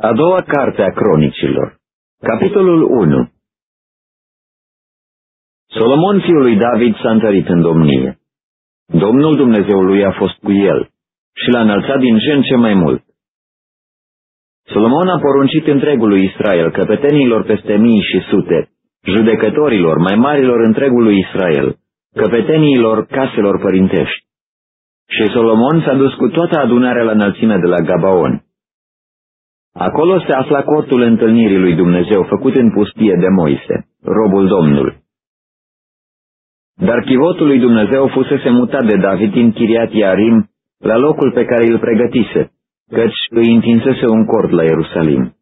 A doua carte a cronicilor. Capitolul 1 Solomon fiul lui David s-a întărit în domnie. Domnul Dumnezeului a fost cu el și l-a înălțat din ce în ce mai mult. Solomon a poruncit întregului Israel, căpetenilor peste mii și sute, judecătorilor, mai marilor întregului Israel, căpeteniilor caselor părintești. Și Solomon s-a dus cu toată adunarea la înălțimea de la Gabaon. Acolo se afla cortul întâlnirii lui Dumnezeu, făcut în pustie de Moise, robul Domnului. Dar chivotul lui Dumnezeu fusese mutat de David din Chiriat Iarim la locul pe care îl pregătise, căci îi întinsese un cort la Ierusalim.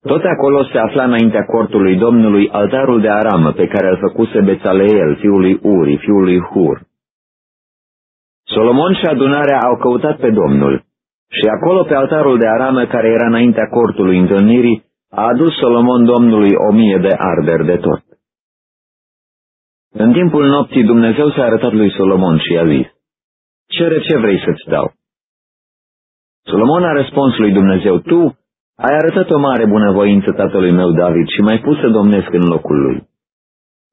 Tot acolo se afla înaintea cortului Domnului altarul de aramă pe care îl făcuse Bețaleel, fiul lui Uri, fiul lui Hur. Solomon și adunarea au căutat pe Domnul și acolo pe altarul de aramă care era înaintea cortului întâlnirii a adus Solomon Domnului o mie de arderi de tot. În timpul nopții Dumnezeu s-a arătat lui Solomon și i-a zis, Cere ce vrei să-ți dau. Solomon a răspuns lui Dumnezeu, Tu ai arătat o mare bunăvoință tatălui meu David și mai pus să domnesc în locul lui.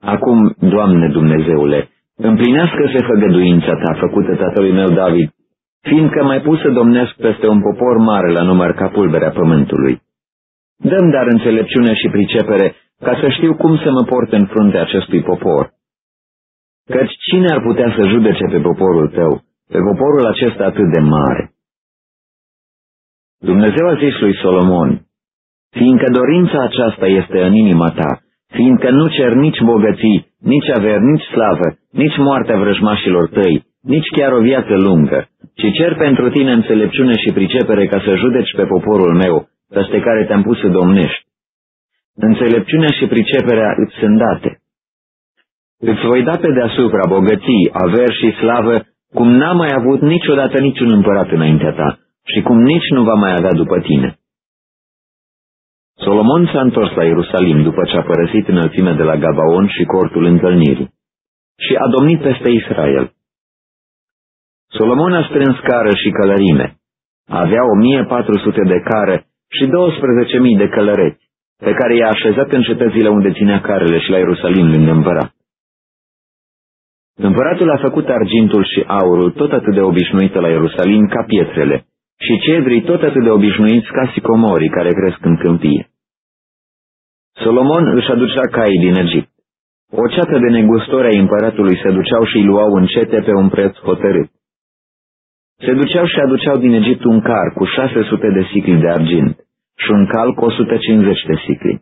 Acum, Doamne Dumnezeule, împlinească-se făgăduința ta făcută tatălui meu David, fiindcă mai pus să domnesc peste un popor mare la număr ca pulberea pământului. Dăm dar înțelepciune și pricepere ca să știu cum să mă port în fruntea acestui popor. Căci cine ar putea să judece pe poporul tău, pe poporul acesta atât de mare? Dumnezeu a zis lui Solomon, fiindcă dorința aceasta este în inima ta, fiindcă nu cer nici bogății, nici aver, nici slavă, nici moartea vrăjmașilor tăi, nici chiar o viață lungă, ci cer pentru tine înțelepciune și pricepere ca să judeci pe poporul meu, peste care te-am pus să domnești. Înțelepciunea și priceperea îți sunt date. Îți voi da pe deasupra bogății, aver și slavă, cum n-a mai avut niciodată niciun împărat înaintea ta și cum nici nu va mai avea după tine. Solomon s-a întors la Ierusalim după ce a părăsit înălțimea de la Gabaon și cortul întâlnirii și a domnit peste Israel. Solomon a strâns cară și călărime. Avea 1400 de care și 12.000 de călăreți, pe care i-a așezat în cetățile unde ținea carele și la Ierusalim lângă împărat. Împăratul a făcut argintul și aurul tot atât de obișnuită la Ierusalim ca pietrele și cedrii tot atât de obișnuiți ca sicomorii care cresc în câmpie. Solomon își aducea caii din Egipt. O ceată de negustori ai împăratului se duceau și îi luau încete pe un preț hotărât. Se duceau și aduceau din Egipt un car cu 600 de sicli de argint și un cal cu 150 de sicli.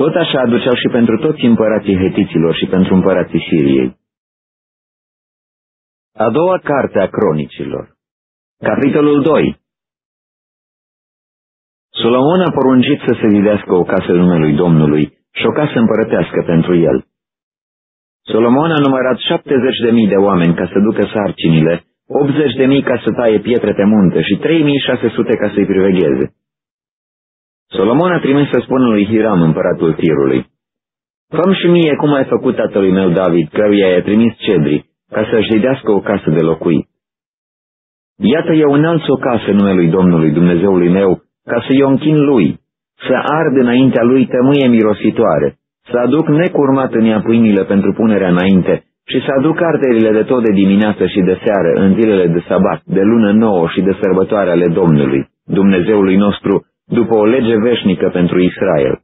Tot așa aduceau și pentru toți împărații hetiților și pentru împărații Siriei. A doua carte a cronicilor Capitolul 2 Solomon a poruncit să se zidească o casă numelui Domnului și o casă împărătească pentru el. Solomon a numărat 70.000 de oameni ca să ducă sarcinile, 80.000 ca să taie pietre pe munte și 3.600 ca să-i privegheze. Solomon a trimis să spună lui Hiram, împăratul tirului, Făm și mie cum ai făcut tatălui meu David, căruia i-a trimis cedri, ca să-și zidească o casă de locuit. Iată eu înalț o casă numelui Domnului Dumnezeului meu, ca să-i o închin lui, să ard înaintea lui tămâie mirositoare, să aduc necurmat în ea pâinile pentru punerea înainte și să aduc arterile de tot de dimineață și de seară în zilele de sabat, de lună nouă și de sărbătoare ale Domnului, Dumnezeului nostru, după o lege veșnică pentru Israel.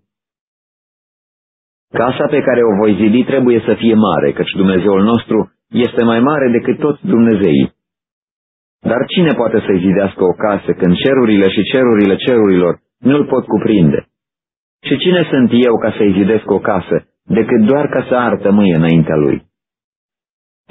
Casa pe care o voi zidi trebuie să fie mare, căci Dumnezeul nostru este mai mare decât toți Dumnezeii. Dar cine poate să-i zidească o casă când cerurile și cerurile cerurilor nu-l pot cuprinde? Și cine sunt eu ca să-i zidesc o casă, decât doar ca să artă mâie înaintea lui?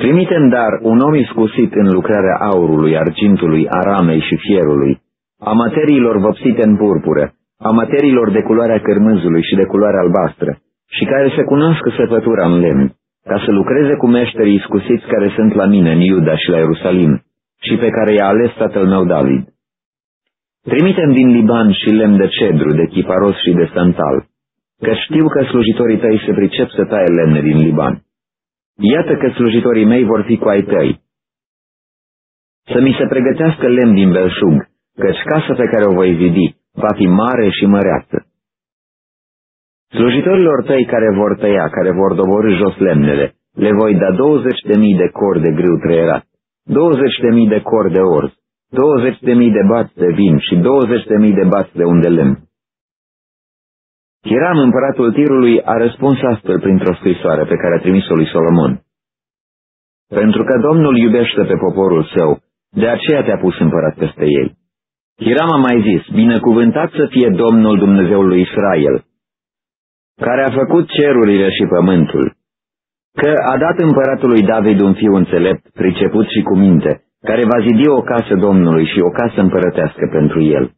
Trimitem dar un om iscusit în lucrarea aurului, argintului, aramei și fierului, a materiilor vopsite în purpură, a materiilor de culoarea cărmânzului și de culoare albastră, și care se cunoască săpătura în lemn, ca să lucreze cu meșterii iscusiți care sunt la mine în Iuda și la Ierusalim, și pe care i-a ales tatăl meu David. Trimitem din Liban și lemn de cedru, de chiparos și de santal, că știu că slujitorii tăi se pricep să taie lemne din Liban. Iată că slujitorii mei vor fi cu ai tăi. Să mi se pregătească lemn din belșug, căci casa pe care o voi zidi va fi mare și măreață. Slujitorilor tăi care vor tăia, care vor doborâ jos lemnele, le voi da douăzeci de mii de cor de grâu trăierat, douăzeci de mii de cor de orz, douăzeci de mii de bați de vin și douăzeci de mii de bați de unde lemn. Hiram, împăratul tirului, a răspuns astfel printr-o scrisoare pe care a trimis-o lui Solomon. Pentru că Domnul iubește pe poporul său, de aceea te-a pus împărat peste ei. Hiram a mai zis, binecuvântat să fie Domnul Dumnezeul lui Israel, care a făcut cerurile și pământul, că a dat împăratului David un fiu înțelept, priceput și cu minte, care va zidi o casă Domnului și o casă împărătească pentru el.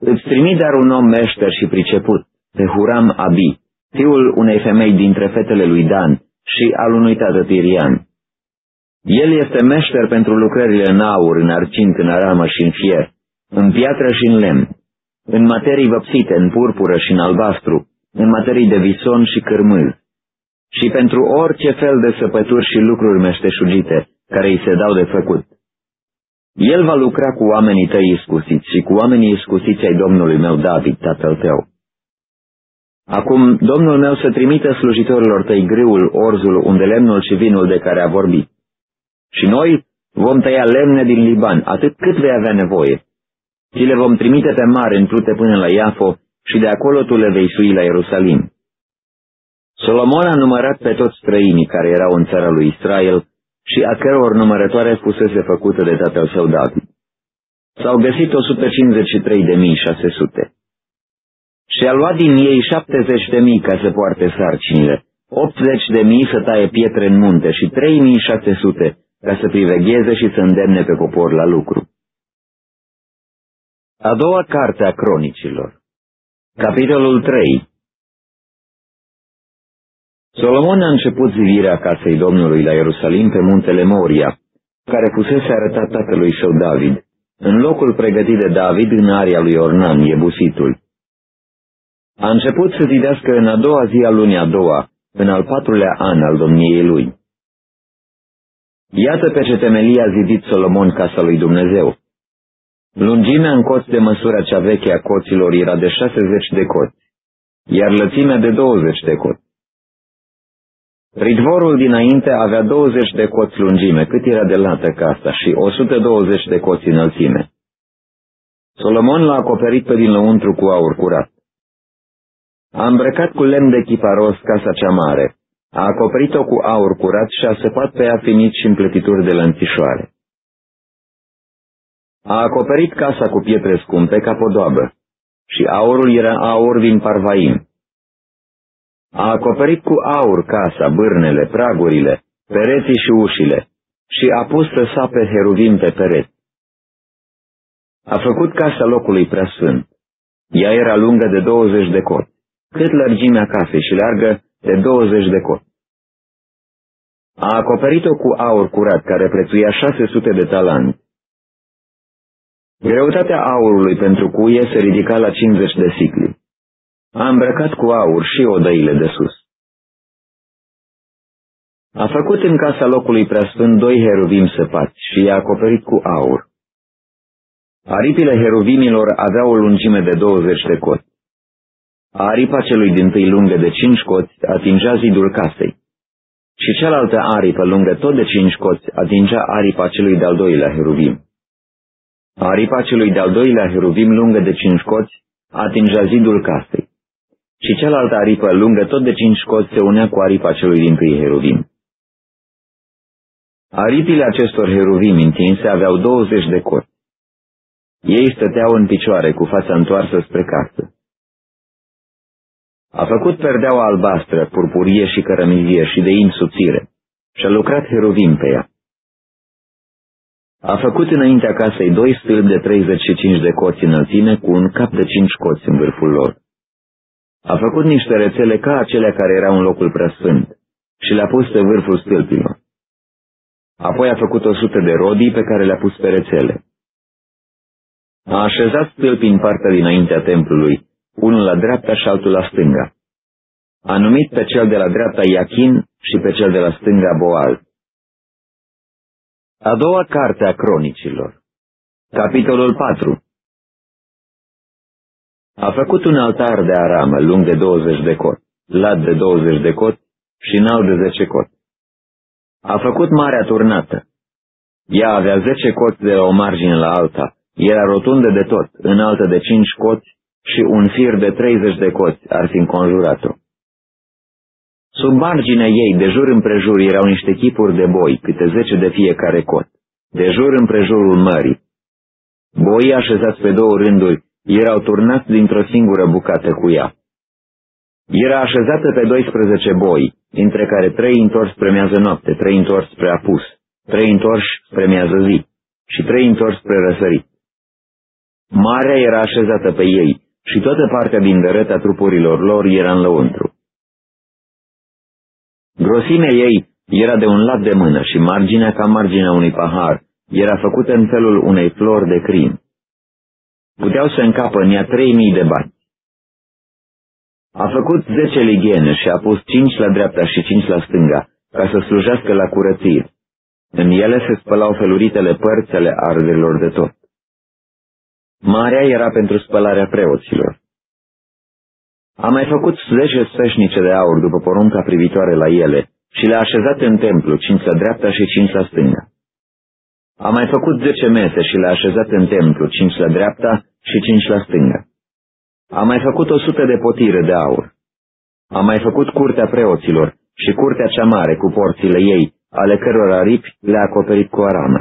Îți trimit dar un om meșter și priceput, pe Huram Abi, fiul unei femei dintre fetele lui Dan și al unui tată Tirian. El este meșter pentru lucrările în aur, în argint, în aramă și în fier, în piatră și în lemn, în materii văpsite, în purpură și în albastru, în materii de vison și cârmâz, și pentru orice fel de săpături și lucruri meșteșugite care îi se dau de făcut. El va lucra cu oamenii tăi iscusiți și cu oamenii iscusiți ai Domnului meu David, tatăl tău. Acum, Domnul meu să trimită slujitorilor tăi grâul, orzul, unde lemnul și vinul de care a vorbit. Și noi vom tăia lemne din Liban, atât cât vei avea nevoie. Și le vom trimite pe mare în plute până la Iafo și de acolo tu le vei sui la Ierusalim. Solomon a numărat pe toți străinii care erau în țara lui Israel și a căror numărătoare fusese făcută de tatăl său David. S-au găsit 153.600. Și a luat din ei 70.000 ca să poarte sarcinile, 80.000 să taie pietre în munte și 3.600 ca să privegheze și să îndemne pe popor la lucru. A doua carte a cronicilor Capitolul 3 Solomon a început zidirea casei Domnului la Ierusalim pe muntele Moria, care fusese arătat tatălui său David, în locul pregătit de David în aria lui Ornan, Iebusitul. A început să zidească în a doua zi a lunii a doua, în al patrulea an al domniei lui. Iată pe ce temelie a zidit Solomon casa lui Dumnezeu. Lungimea în coți de măsura cea veche a coților era de 60 de coți, iar lățimea de 20 de coți. Pridvorul dinainte avea 20 de coți lungime, cât era de lată casa, și 120 de coți înălțime. Solomon l-a acoperit pe din lăuntru cu aur curat. A îmbrăcat cu lemn de chiparos casa cea mare, a acoperit-o cu aur curat și a săpat pe ea finit și împletituri de lănțișoare. A acoperit casa cu pietre scumpe ca podoabă și aurul era aur din Parvaim. A acoperit cu aur casa, bârnele, pragurile, pereții și ușile și a pus să sape heruvim pe pereți. A făcut casa locului preasfânt. Ea era lungă de 20 de cot, cât lărgimea casei și largă de 20 de cot. A acoperit-o cu aur curat care prețuia 600 de talanți. Greutatea aurului pentru cuie se ridica la 50 de sicli. A îmbrăcat cu aur și odăile de sus. A făcut în casa locului preasfânt doi heruvim săpați și i-a acoperit cu aur. Aripile heruvimilor aveau o lungime de 20 de coți. Aripa celui din tâi lungă de cinci coți atingea zidul casei și cealaltă aripă lungă tot de cinci coți atingea aripa celui de-al doilea heruvim. Aripa celui de-al doilea heruvim lungă de cinci coți atingea zidul casei și cealaltă aripă lungă tot de cinci scoți se unea cu aripa celui din tâi heruvim. Aripile acestor heruvim întinse aveau 20 de coți. Ei stăteau în picioare cu fața întoarsă spre casă. A făcut perdeaua albastră, purpurie și cărămizie și de in subțire și a lucrat heruvim pe ea. A făcut înaintea casei doi stâlpi de 35 de coți înălțime cu un cap de cinci coți în vârful lor. A făcut niște rețele ca acelea care erau în locul preasfânt și le-a pus pe vârful stâlpilor. Apoi a făcut o sută de rodii pe care le-a pus pe rețele. A așezat stâlpii în partea dinaintea templului, unul la dreapta și altul la stânga. A numit pe cel de la dreapta Iachin și pe cel de la stânga Boal. A doua carte a cronicilor Capitolul 4 A făcut un altar de aramă lung de 20 de cot, lat de 20 de cot și înalt de 10 cot. A făcut marea turnată. Ea avea 10 coți de la o margine la alta, era rotundă de tot, înaltă de 5 coți și un fir de 30 de coți ar fi înconjurat-o. Sub marginea ei, de jur împrejur, erau niște chipuri de boi, câte zece de fiecare cot, de jur împrejurul mării. Boii așezați pe două rânduri erau turnați dintr-o singură bucată cu ea. Era așezată pe 12 boi, dintre care trei întors spre miază noapte, trei întors spre apus, trei întorși spre miază zi și trei întors spre răsărit. Marea era așezată pe ei și toată partea din a trupurilor lor era în lăuntru. Grosimea ei era de un lat de mână și marginea ca marginea unui pahar era făcută în felul unei flori de crin. Puteau să încapă în ea trei mii de bani. A făcut zece ligiene și a pus cinci la dreapta și cinci la stânga, ca să slujească la curățire. În ele se spălau feluritele părți ale arderilor de tot. Marea era pentru spălarea preoților. A mai făcut zece sfeșnice de aur după porunca privitoare la ele și le-a așezat în templu, cinci la dreapta și cinci la stânga. A mai făcut zece mese și le-a așezat în templu, cinci la dreapta și cinci la stânga. A mai făcut o sută de potire de aur. A mai făcut curtea preoților și curtea cea mare cu porțile ei, ale căror aripi le-a acoperit cu aramă.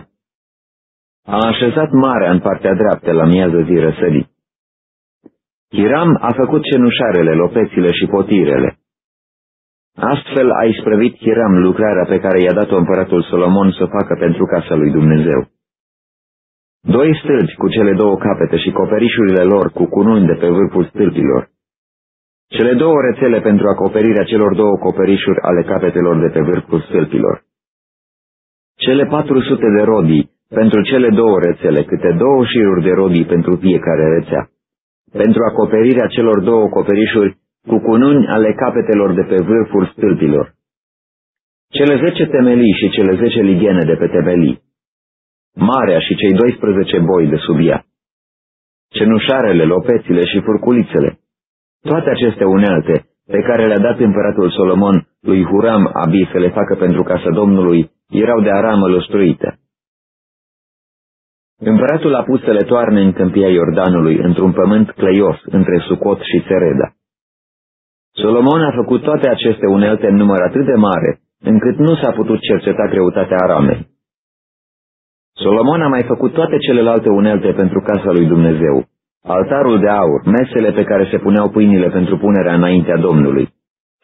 A așezat marea în partea dreaptă la miază zi răsărit. Hiram a făcut cenușarele, lopețile și potirele. Astfel a isprăvit Hiram lucrarea pe care i-a dat-o împăratul Solomon să facă pentru casa lui Dumnezeu. Doi stâlpi cu cele două capete și coperișurile lor cu cununi de pe vârful stâlpilor. Cele două rețele pentru acoperirea celor două coperișuri ale capetelor de pe vârful stâlpilor. Cele 400 de rodii pentru cele două rețele, câte două șiruri de rodii pentru fiecare rețea pentru acoperirea celor două acoperișuri cu cununi ale capetelor de pe vârful stâlpilor. Cele zece temelii și cele zece lighene de pe temelii, marea și cei 12 boi de sub ea, cenușarele, lopețile și furculițele, toate aceste unelte pe care le-a dat împăratul Solomon lui Huram Abi să le facă pentru casa Domnului, erau de aramă lustruită. Împăratul a pus să le toarne în câmpia Iordanului, într-un pământ cleios, între Sucot și Sereda. Solomon a făcut toate aceste unelte în număr atât de mare, încât nu s-a putut cerceta greutatea aramei. Solomon a mai făcut toate celelalte unelte pentru casa lui Dumnezeu, altarul de aur, mesele pe care se puneau pâinile pentru punerea înaintea Domnului,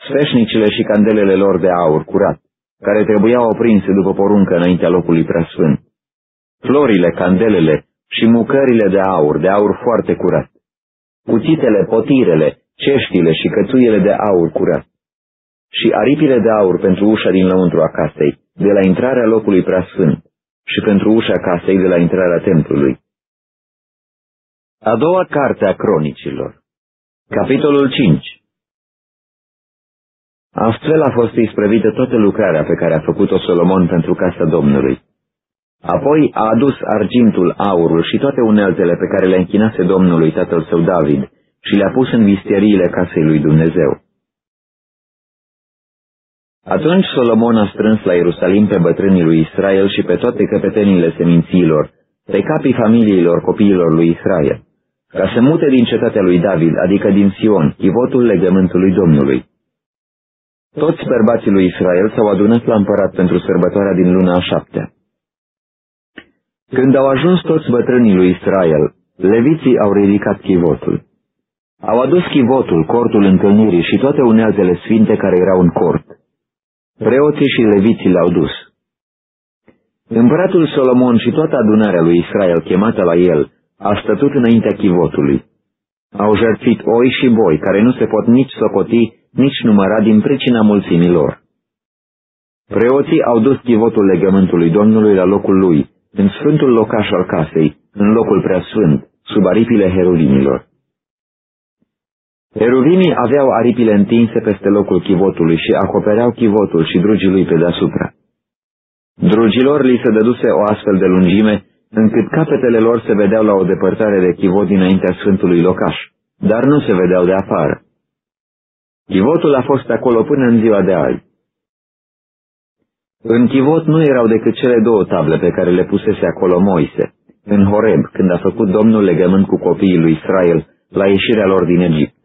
sfeșnicile și candelele lor de aur curat, care trebuiau oprinse după poruncă înaintea locului preasfânt florile, candelele și mucările de aur, de aur foarte curat, cuțitele, potirele, ceștile și cățuiele de aur curat, și aripile de aur pentru ușa din lăuntru a casei, de la intrarea locului preasfânt, și pentru ușa casei de la intrarea templului. A doua carte a cronicilor. Capitolul 5 Astfel a fost isprăvită toată lucrarea pe care a făcut-o Solomon pentru casa Domnului. Apoi a adus argintul, aurul și toate uneltele pe care le închinase Domnului tatăl său David și le-a pus în visteriile casei lui Dumnezeu. Atunci Solomon a strâns la Ierusalim pe bătrânii lui Israel și pe toate căpetenile semințiilor, pe capii familiilor copiilor lui Israel, ca să mute din cetatea lui David, adică din Sion, chivotul legământului Domnului. Toți bărbații lui Israel s-au adunat la împărat pentru sărbătoarea din luna a șaptea. Când au ajuns toți bătrânii lui Israel, leviții au ridicat chivotul. Au adus chivotul, cortul întâlnirii și toate unealtele sfinte care erau în cort. Preoții și leviții l-au dus. Împăratul Solomon și toată adunarea lui Israel chemată la el a stătut înaintea chivotului. Au jertfit oi și boi care nu se pot nici socoti, nici număra din pricina mulțimilor. Preoții au dus chivotul legământului Domnului la locul lui, în sfântul locaș al casei, în locul preasfânt, sub aripile heruvimilor. Heruvimii aveau aripile întinse peste locul chivotului și acopereau chivotul și drugii lui pe deasupra. Drugilor li se dăduse o astfel de lungime încât capetele lor se vedeau la o depărtare de chivot dinaintea Sfântului Locaș, dar nu se vedeau de afară. Chivotul a fost acolo până în ziua de azi. În chivot nu erau decât cele două table pe care le pusese acolo Moise, în Horeb, când a făcut Domnul legământ cu copiii lui Israel la ieșirea lor din Egipt.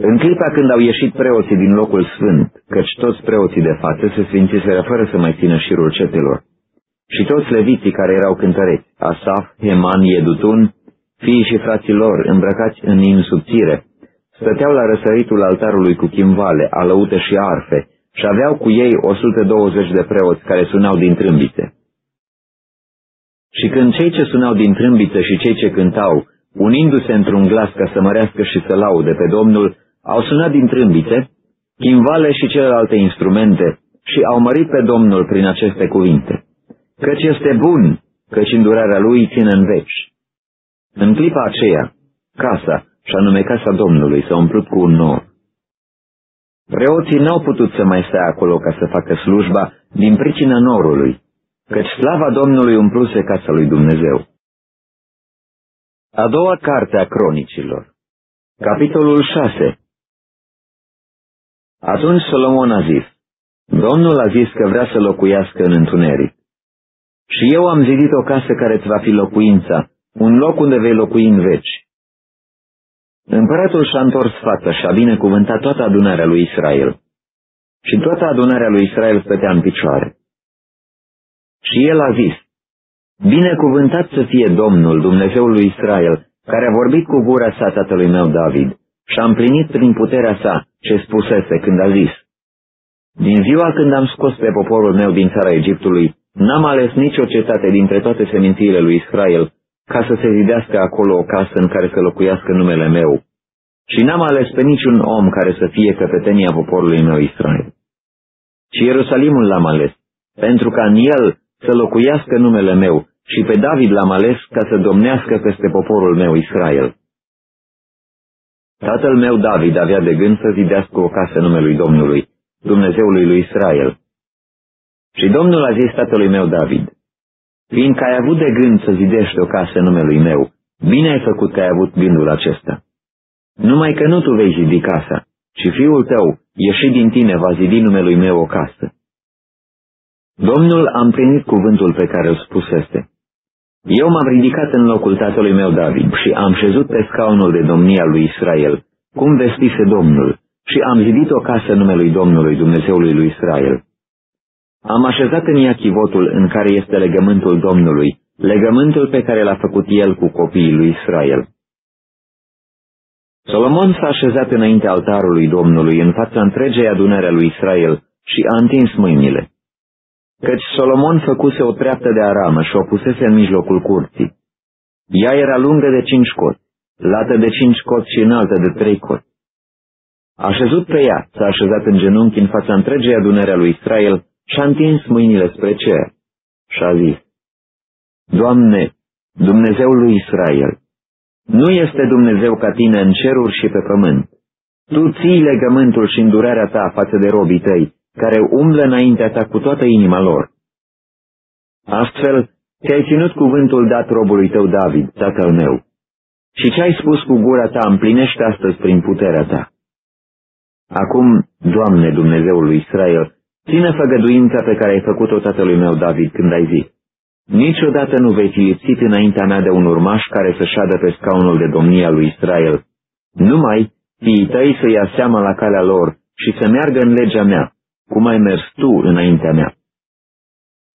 În clipa când au ieșit preoții din locul sfânt, căci toți preoții de față se sfințiseră fără să mai țină șirul cetelor, și toți leviții care erau cântăreți, Asaf, Heman, Iedutun, fiii și frații lor, îmbrăcați în in subțire, stăteau la răsăritul altarului cu chimvale, alăute și arfe, și aveau cu ei 120 de preoți care sunau din trâmbițe. Și când cei ce sunau din trâmbițe și cei ce cântau, unindu-se într-un glas ca să mărească și să laude pe Domnul, au sunat din trâmbițe, chimvale și celelalte instrumente și au mărit pe Domnul prin aceste cuvinte. Căci este bun, căci îndurarea lui ține în veci. În clipa aceea, casa, și anume casa Domnului, s-a umplut cu un nor. Preoții n-au putut să mai stea acolo ca să facă slujba din pricina norului, căci slava Domnului umpluse casa lui Dumnezeu. A doua carte a cronicilor Capitolul 6 Atunci Solomon a zis, Domnul a zis că vrea să locuiască în întuneric. Și eu am zidit o casă care îți va fi locuința, un loc unde vei locui în veci. Împăratul și-a întors fața și a binecuvântat toată adunarea lui Israel. Și toată adunarea lui Israel stătea în picioare. Și el a zis, Binecuvântat să fie Domnul, Dumnezeul lui Israel, care a vorbit cu gura sa tatălui meu David și a împlinit prin puterea sa ce spusese când a zis, Din ziua când am scos pe poporul meu din țara Egiptului, n-am ales nicio cetate dintre toate semințiile lui Israel ca să se zidească acolo o casă în care să locuiască numele meu. Și n-am ales pe niciun om care să fie căpetenia poporului meu Israel. Și Ierusalimul l-am ales, pentru ca în el să locuiască numele meu și pe David l-am ales ca să domnească peste poporul meu Israel. Tatăl meu David avea de gând să zidească o casă numelui Domnului, Dumnezeului lui Israel. Și Domnul a zis tatălui meu David, fiindcă ai avut de gând să zidești o casă numelui meu, bine ai făcut că ai avut gândul acesta. Numai că nu tu vei zidi casa, ci fiul tău, ieșit din tine, va zidi numelui meu o casă. Domnul a împlinit cuvântul pe care îl spuseste. Eu m-am ridicat în locul tatălui meu David și am șezut pe scaunul de domnia lui Israel, cum vestise Domnul, și am zidit o casă numelui Domnului, Dumnezeului lui Israel. Am așezat în ea chivotul în care este legământul Domnului, legământul pe care l-a făcut el cu copiii lui Israel. Solomon s-a așezat înainte altarului Domnului în fața întregei adunări lui Israel și a întins mâinile. Căci Solomon făcuse o treaptă de aramă și o pusese în mijlocul curții. Ea era lungă de cinci coți, lată de cinci coți și înaltă de trei coți. Așezut pe ea, s-a așezat în genunchi în fața întregei adunări a lui Israel și-a întins mâinile spre cer și a zis, Doamne, Dumnezeul lui Israel, nu este Dumnezeu ca tine în ceruri și pe pământ. Tu ții legământul și îndurarea ta față de robii tăi, care umblă înaintea ta cu toată inima lor. Astfel, te-ai ținut cuvântul dat robului tău David, tatăl meu, și ce ai spus cu gura ta împlinește astăzi prin puterea ta. Acum, Doamne Dumnezeul lui Israel, ține făgăduința pe care ai făcut-o tatălui meu David când ai zis, Niciodată nu vei fi lipsit înaintea mea de un urmaș care să șadă pe scaunul de domnia lui Israel. Numai fiii tăi să ia seama la calea lor și să meargă în legea mea, cum ai mers tu înaintea mea.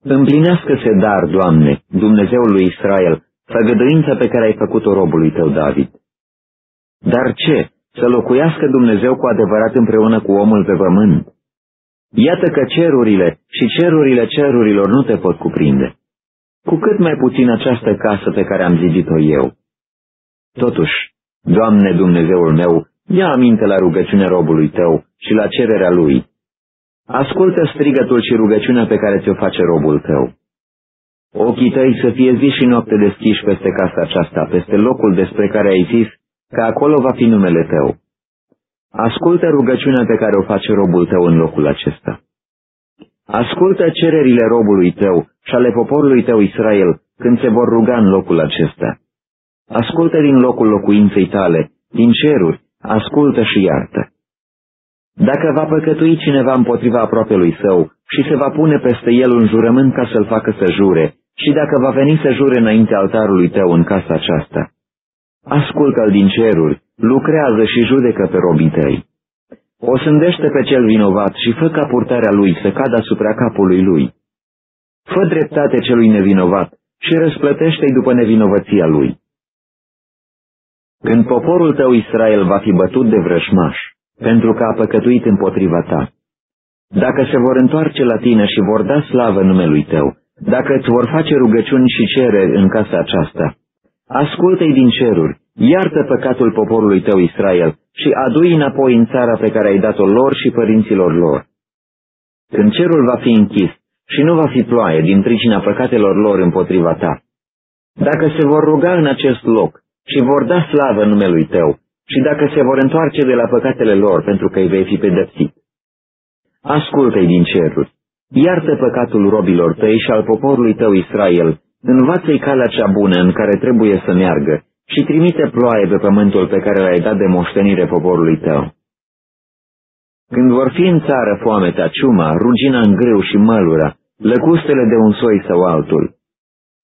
Împlinească-se dar, Doamne, Dumnezeul lui Israel, făgăduința pe care ai făcut-o robului tău, David. Dar ce? Să locuiască Dumnezeu cu adevărat împreună cu omul pe pământ? Iată că cerurile și cerurile cerurilor nu te pot cuprinde. Cu cât mai puțin această casă pe care am zidit-o eu. Totuși, Doamne Dumnezeul meu, ia aminte la rugăciunea robului tău și la cererea lui. Ascultă strigătul și rugăciunea pe care ți-o face robul tău. Ochii tăi să fie zi și noapte deschiși peste casa aceasta, peste locul despre care ai zis că acolo va fi numele tău. Ascultă rugăciunea pe care o face robul tău în locul acesta. Ascultă cererile robului tău și ale poporului tău Israel când se vor ruga în locul acesta. Ascultă din locul locuinței tale, din ceruri, ascultă și iartă. Dacă va păcătui cineva împotriva aproapelui său și se va pune peste el un jurământ ca să-l facă să jure, și dacă va veni să jure înainte altarului tău în casa aceasta, ascultă-l din ceruri, lucrează și judecă pe robii tăi. O sândește pe cel vinovat și fă ca purtarea lui să cadă asupra capului lui. Fă dreptate celui nevinovat și răsplătește-i după nevinovăția lui. Când poporul tău Israel va fi bătut de vrășmaș, pentru că a păcătuit împotriva ta, dacă se vor întoarce la tine și vor da slavă numelui tău, dacă îți vor face rugăciuni și cereri în casa aceasta, ascultă-i din ceruri, iartă păcatul poporului tău Israel și adu-i înapoi în țara pe care ai dat-o lor și părinților lor. Când cerul va fi închis și nu va fi ploaie din pricina păcatelor lor împotriva ta, dacă se vor ruga în acest loc și vor da slavă numelui tău și dacă se vor întoarce de la păcatele lor pentru că îi vei fi pedepsit, ascultă-i din ceruri, iartă păcatul robilor tăi și al poporului tău Israel, învață-i calea cea bună în care trebuie să meargă și trimite ploaie pe pământul pe care l-ai dat de moștenire poporului tău. Când vor fi în țară foamea, ciuma, rugina în greu și mălura, lăcustele de un soi sau altul,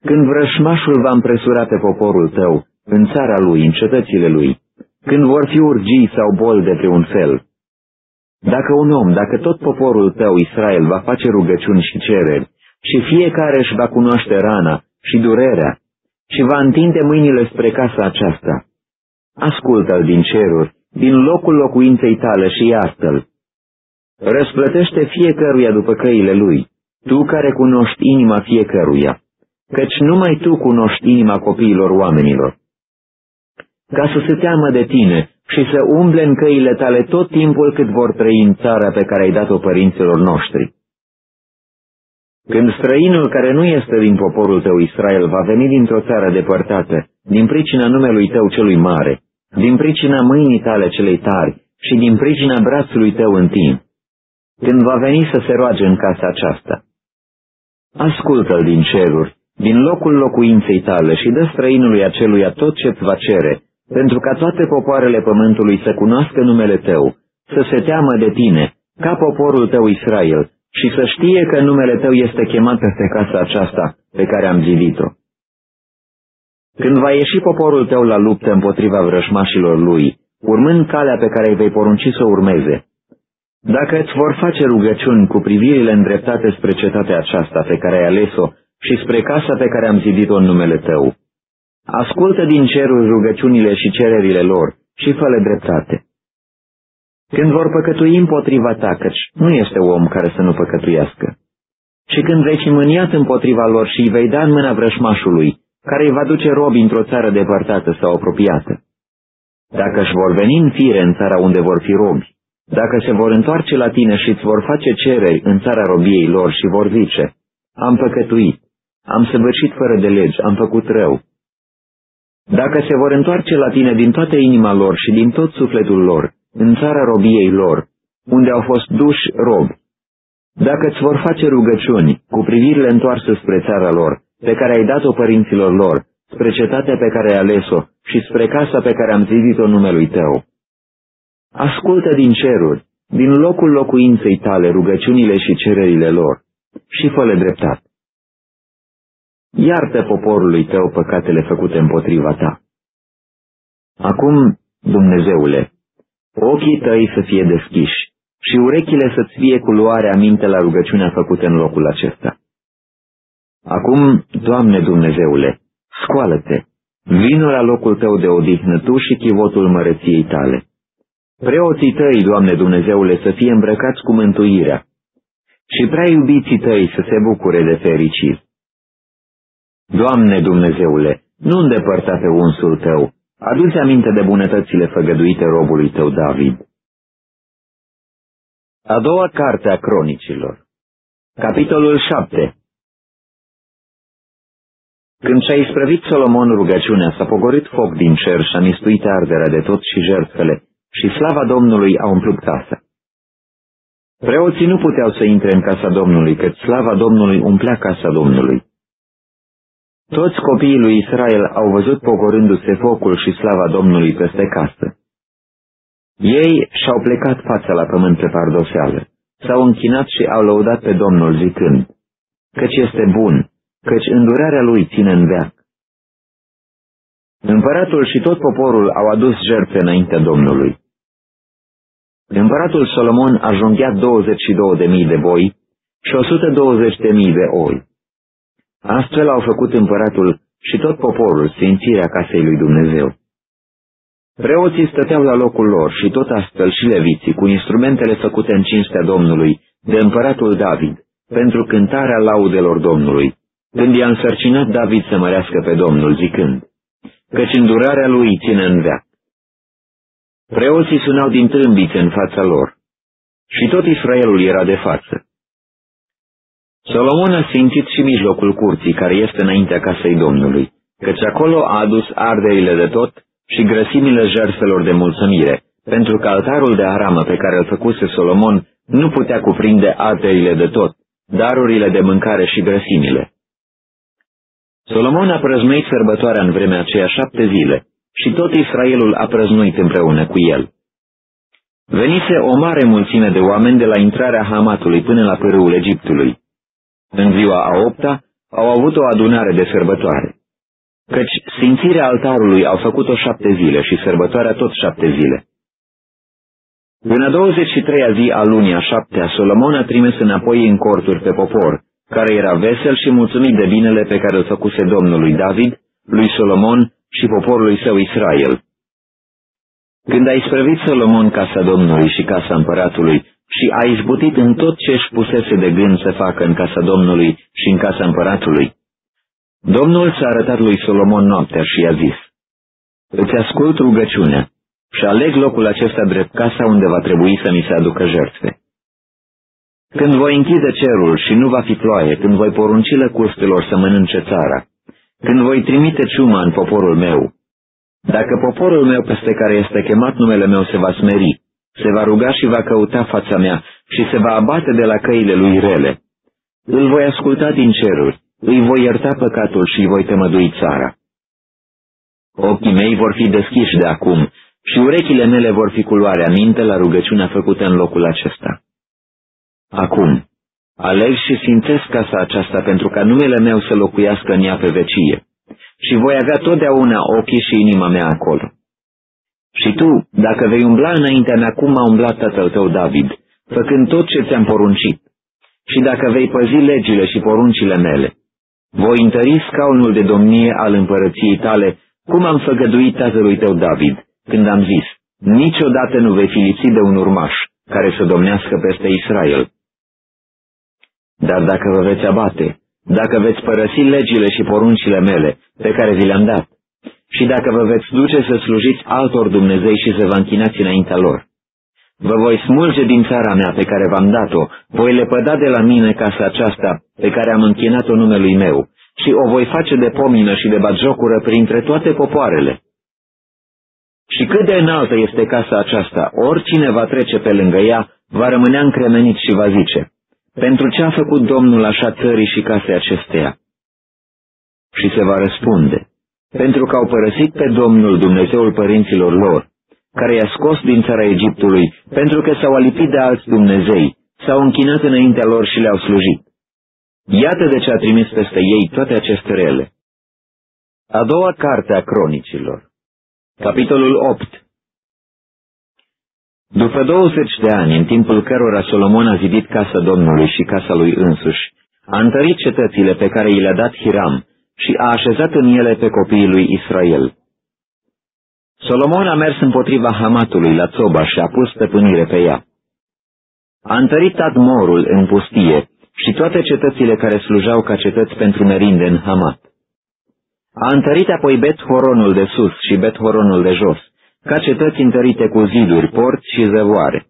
când vrășmașul va împresura pe poporul tău, în țara lui, în cetățile lui, când vor fi urgiți sau boli de pe un fel, dacă un om, dacă tot poporul tău, Israel, va face rugăciuni și cereri, și fiecare își va cunoaște rana și durerea, și va întinde mâinile spre casa aceasta, ascultă-l din ceruri, din locul locuinței tale și iartă-l. Răsplătește fiecăruia după căile lui, tu care cunoști inima fiecăruia, căci numai tu cunoști inima copiilor oamenilor. Ca să se teamă de tine și să umble în căile tale tot timpul cât vor trăi în țara pe care ai dat-o părinților noștri. Când străinul care nu este din poporul tău Israel va veni dintr-o țară depărtată, din pricina numelui tău celui mare, din pricina mâinii tale celei tari și din pricina brațului tău în timp, când va veni să se roage în casa aceasta. Ascultă-l din ceruri, din locul locuinței tale și dă străinului aceluia tot ce-ți va cere, pentru ca toate popoarele pământului să cunoască numele tău, să se teamă de tine, ca poporul tău Israel, și să știe că numele tău este chemat peste casa aceasta pe care am zidit-o. Când va ieși poporul tău la luptă împotriva vrășmașilor lui, urmând calea pe care îi vei porunci să urmeze, dacă îți vor face rugăciuni cu privirile îndreptate spre cetatea aceasta pe care ai ales-o și spre casa pe care am zidit-o în numele tău, Ascultă din cerul rugăciunile și cererile lor și fă dreptate. Când vor păcătui împotriva ta, căci nu este om care să nu păcătuiască. Și când vei fi mâniat împotriva lor și îi vei da în mâna vrășmașului, care îi va duce robi într-o țară depărtată sau apropiată. Dacă își vor veni în fire în țara unde vor fi robi, dacă se vor întoarce la tine și îți vor face cereri în țara robiei lor și vor zice, am păcătuit, am săvârșit fără de legi, am făcut rău, dacă se vor întoarce la tine din toată inima lor și din tot sufletul lor, în țara robiei lor, unde au fost duși robi, dacă îți vor face rugăciuni cu privirile întoarse spre țara lor, pe care ai dat-o părinților lor, spre cetatea pe care ai ales-o și spre casa pe care am zidit-o numelui tău. Ascultă din ceruri, din locul locuinței tale, rugăciunile și cererile lor și fă dreptate. Iartă poporului tău păcatele făcute împotriva ta. Acum, Dumnezeule, ochii tăi să fie deschiși și urechile să-ți fie cu luare aminte la rugăciunea făcută în locul acesta. Acum, Doamne Dumnezeule, scoală-te, vină la locul tău de odihnă tu și chivotul măreției tale. Preoții tăi, Doamne Dumnezeule, să fie îmbrăcați cu mântuirea și prea iubiții tăi să se bucure de fericire. Doamne Dumnezeule, nu îndepărta pe unsul tău, adu-ți aminte de bunătățile făgăduite robului tău David. A doua carte a cronicilor Capitolul 7 Când și-a isprăvit Solomon rugăciunea, s-a pogorit foc din cer și a mistuit arderea de tot și jertfele, și slava Domnului a umplut casa. Preoții nu puteau să intre în casa Domnului, căci slava Domnului umplea casa Domnului. Toți copiii lui Israel au văzut pogorându-se focul și slava Domnului peste casă. Ei și-au plecat fața la pământ pe pardoseală, s-au închinat și au lăudat pe Domnul zicând, căci este bun, căci îndurarea lui ține în veac. Împăratul și tot poporul au adus jertfe înaintea Domnului. Împăratul Solomon a junghiat 22.000 de boi și 120.000 de oi. Astfel au făcut împăratul și tot poporul sfințirea casei lui Dumnezeu. Preoții stăteau la locul lor și tot astfel și leviții cu instrumentele făcute în cinstea Domnului de împăratul David pentru cântarea laudelor Domnului, când i-a însărcinat David să mărească pe Domnul zicând, căci îndurarea lui ține în veac. Preoții sunau din trâmbițe în fața lor și tot Israelul era de față. Solomon a simțit și mijlocul curții care este înaintea casei Domnului, căci acolo a adus arderile de tot și grăsimile jertfelor de mulțumire, pentru că altarul de aramă pe care îl făcuse Solomon nu putea cuprinde arderile de tot, darurile de mâncare și grăsimile. Solomon a prăznuit sărbătoarea în vremea aceea șapte zile și tot Israelul a prăznuit împreună cu el. Venise o mare mulțime de oameni de la intrarea Hamatului până la pârâul Egiptului. În ziua a opta au avut o adunare de sărbătoare, căci simțirea altarului au făcut-o șapte zile și sărbătoarea tot șapte zile. În a 23-a zi a lunii a șaptea, Solomon a trimis înapoi în corturi pe popor, care era vesel și mulțumit de binele pe care îl făcuse Domnului David, lui Solomon și poporului său Israel. Când a isprăvit Solomon casa Domnului și casa împăratului și a izbutit în tot ce își pusese de gând să facă în casa Domnului și în casa împăratului, Domnul s-a arătat lui Solomon noaptea și i-a zis, Îți ascult rugăciunea și aleg locul acesta drept casa unde va trebui să mi se aducă jertfe. Când voi închide cerul și nu va fi ploaie, când voi porunci lăcustelor să mănânce țara, când voi trimite ciuma în poporul meu, dacă poporul meu peste care este chemat numele meu se va smeri, se va ruga și va căuta fața mea și se va abate de la căile lui rele, îl voi asculta din ceruri, îi voi ierta păcatul și îi voi tămădui țara. Ochii mei vor fi deschiși de acum și urechile mele vor fi culoarea minte la rugăciunea făcută în locul acesta. Acum, aleg și sfințesc casa aceasta pentru ca numele meu să locuiască în ea pe vecie și voi avea totdeauna ochii și inima mea acolo. Și tu, dacă vei umbla înaintea mea cum a umblat tatăl tău David, făcând tot ce ți-am poruncit, și dacă vei păzi legile și poruncile mele, voi întări scaunul de domnie al împărăției tale, cum am făgăduit tatălui tău David, când am zis, niciodată nu vei fi lipsit de un urmaș care să domnească peste Israel. Dar dacă vă veți abate, dacă veți părăsi legile și poruncile mele pe care vi le-am dat, și dacă vă veți duce să slujiți altor Dumnezei și să vă închinați înaintea lor, vă voi smulge din țara mea pe care v-am dat-o, voi lepăda de la mine casa aceasta pe care am închinat-o numelui meu și o voi face de pomină și de batjocură printre toate popoarele. Și cât de înaltă este casa aceasta, oricine va trece pe lângă ea, va rămânea încremenit și va zice, pentru ce a făcut Domnul așa țării și casei acesteia? Și se va răspunde, pentru că au părăsit pe Domnul Dumnezeul părinților lor, care i-a scos din țara Egiptului, pentru că s-au alipit de alți Dumnezei, s-au închinat înaintea lor și le-au slujit. Iată de ce a trimis peste ei toate aceste rele. A doua carte a cronicilor Capitolul 8 După 20 de ani, în timpul cărora Solomon a zidit casa Domnului și casa lui însuși, a întărit cetățile pe care i le-a dat Hiram și a așezat în ele pe copiii lui Israel. Solomon a mers împotriva Hamatului la Țoba și a pus stăpânire pe ea. A întărit Admorul în pustie și toate cetățile care slujau ca cetăți pentru merinde în Hamat. A întărit apoi Bet-Horonul de sus și Bet-Horonul de jos, ca cetăți întărite cu ziduri, porți și zăvoare.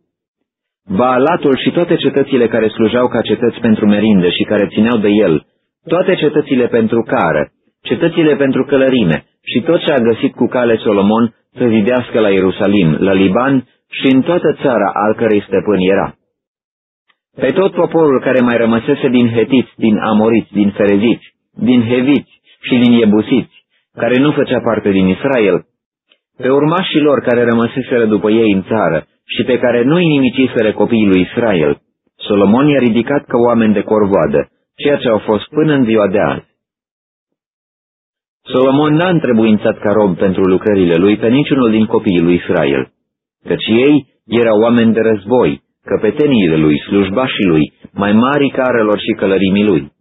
Baalatul și toate cetățile care slujau ca cetăți pentru merinde și care țineau de el, toate cetățile pentru cară, cetățile pentru călărime și tot ce a găsit cu cale Solomon să zidească la Ierusalim, la Liban și în toată țara al cărei stăpân era. Pe tot poporul care mai rămăsese din hetiți, din amoriți, din fereziți, din heviți și din iebusiți, care nu făcea parte din Israel, pe urmașii lor care rămăseseră după ei în țară și pe care nu-i nimiciseră copiii lui Israel, Solomon i-a ridicat ca oameni de corvoadă, ceea ce au fost până în ziua de azi. Solomon n-a întrebuințat ca rob pentru lucrările lui pe niciunul din copiii lui Israel, căci ei erau oameni de război, căpeteniile lui, slujbașii lui, mai mari carelor și călărimii lui.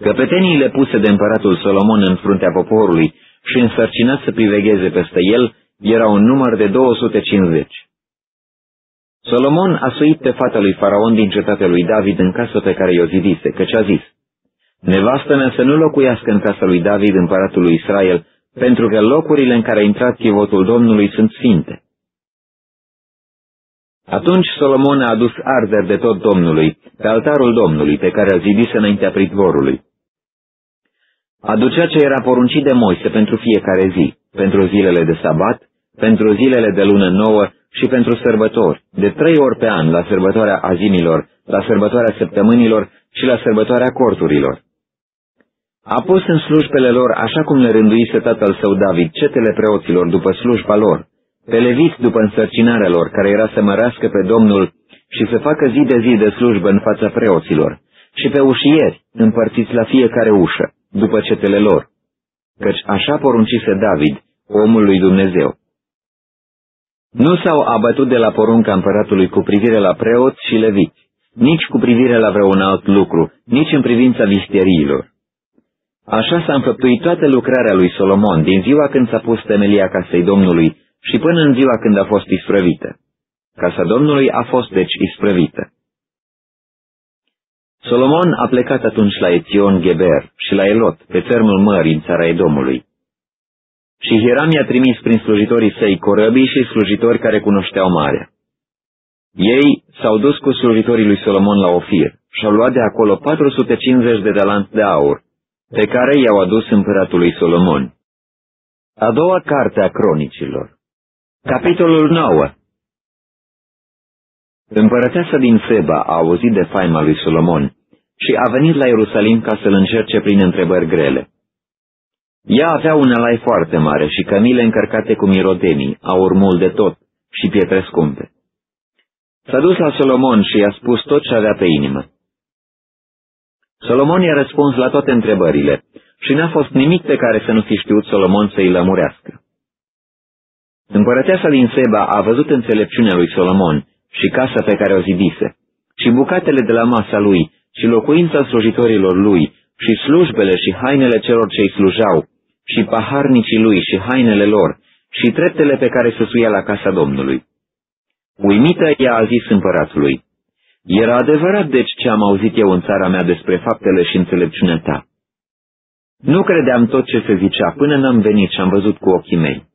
Căpeteniile puse de împăratul Solomon în fruntea poporului și însărcinați să privegheze peste el erau un număr de 250. Solomon a suit pe fata lui Faraon din cetatea lui David în casă pe care i-o zidise, căci a zis, Nevastă mea să nu locuiască în casa lui David, împăratul lui Israel, pentru că locurile în care a intrat chivotul Domnului sunt sfinte. Atunci Solomon a adus arder de tot Domnului, pe altarul Domnului, pe care a zidise înaintea pritvorului. Aducea ce era poruncit de Moise pentru fiecare zi, pentru zilele de sabat, pentru zilele de lună nouă și pentru sărbători, de trei ori pe an, la sărbătoarea azimilor, la sărbătoarea săptămânilor și la sărbătoarea corturilor. A pus în slujbele lor, așa cum le rânduise tatăl său David, cetele preoților după slujba lor, pe leviți după însărcinarea lor, care era să mărească pe Domnul și să facă zi de zi de slujbă în fața preoților, și pe ușieri, împărțiți la fiecare ușă, după cetele lor, căci așa poruncise David, omul lui Dumnezeu. Nu s-au abătut de la porunca împăratului cu privire la preoți și leviți, nici cu privire la vreun alt lucru, nici în privința visteriilor. Așa s-a înfăptuit toată lucrarea lui Solomon din ziua când s-a pus temelia casei Domnului și până în ziua când a fost isprăvită. Casa Domnului a fost deci isprăvită. Solomon a plecat atunci la Ețion Geber și la Elot, pe țărmul mării în țara Edomului. Și Hiram i-a trimis prin slujitorii săi corăbii și slujitori care cunoșteau marea. Ei s-au dus cu slujitorii lui Solomon la Ofir și au luat de acolo 450 de talanți de aur, pe care i-au adus împăratului Solomon. A doua carte a cronicilor Capitolul 9 Împărăteasa din Seba a auzit de faima lui Solomon și a venit la Ierusalim ca să-l încerce prin întrebări grele. Ea avea un alai foarte mare și cămile încărcate cu mirodenii, aur mult de tot și pietre scumpe. S-a dus la Solomon și i-a spus tot ce avea pe inimă. Solomon i-a răspuns la toate întrebările și n-a fost nimic pe care să nu fi știut Solomon să-i lămurească. Împărăteasa din Seba a văzut înțelepciunea lui Solomon și casa pe care o zidise, și bucatele de la masa lui, și locuința slujitorilor lui, și slujbele și hainele celor ce îi slujau, și paharnicii lui și hainele lor, și treptele pe care se suia la casa Domnului. Uimită ea a zis împăratului, Era adevărat deci ce am auzit eu în țara mea despre faptele și înțelepciunea ta. Nu credeam tot ce se zicea până n-am venit și am văzut cu ochii mei.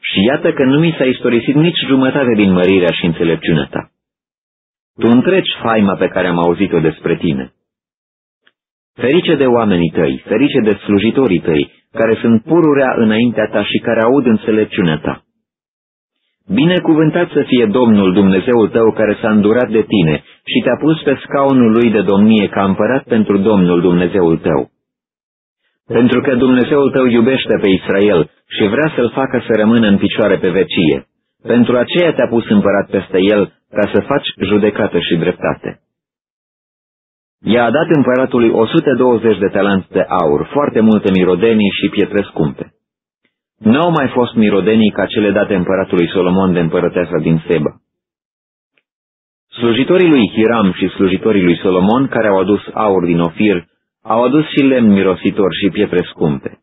Și iată că nu mi s-a istorisit nici jumătate din mărirea și înțelepciunea ta. Tu întreci faima pe care am auzit-o despre tine. Ferice de oamenii tăi, ferice de slujitorii tăi, care sunt pururea înaintea ta și care aud înțelepciunea ta. Binecuvântat să fie Domnul Dumnezeul tău care s-a îndurat de tine și te-a pus pe scaunul lui de domnie ca împărat pentru Domnul Dumnezeul tău. Pentru că Dumnezeul tău iubește pe Israel și vrea să-l facă să rămână în picioare pe vecie. Pentru aceea te-a pus împărat peste el, ca să faci judecată și dreptate. I-a dat împăratului 120 de talanți de aur, foarte multe mirodenii și pietre scumpe. Nu au mai fost mirodenii ca cele date împăratului Solomon de împărăteasa din Seba. Slujitorii lui Hiram și slujitorii lui Solomon, care au adus aur din Ofir, au adus și lemn mirositor și pietre scumpe.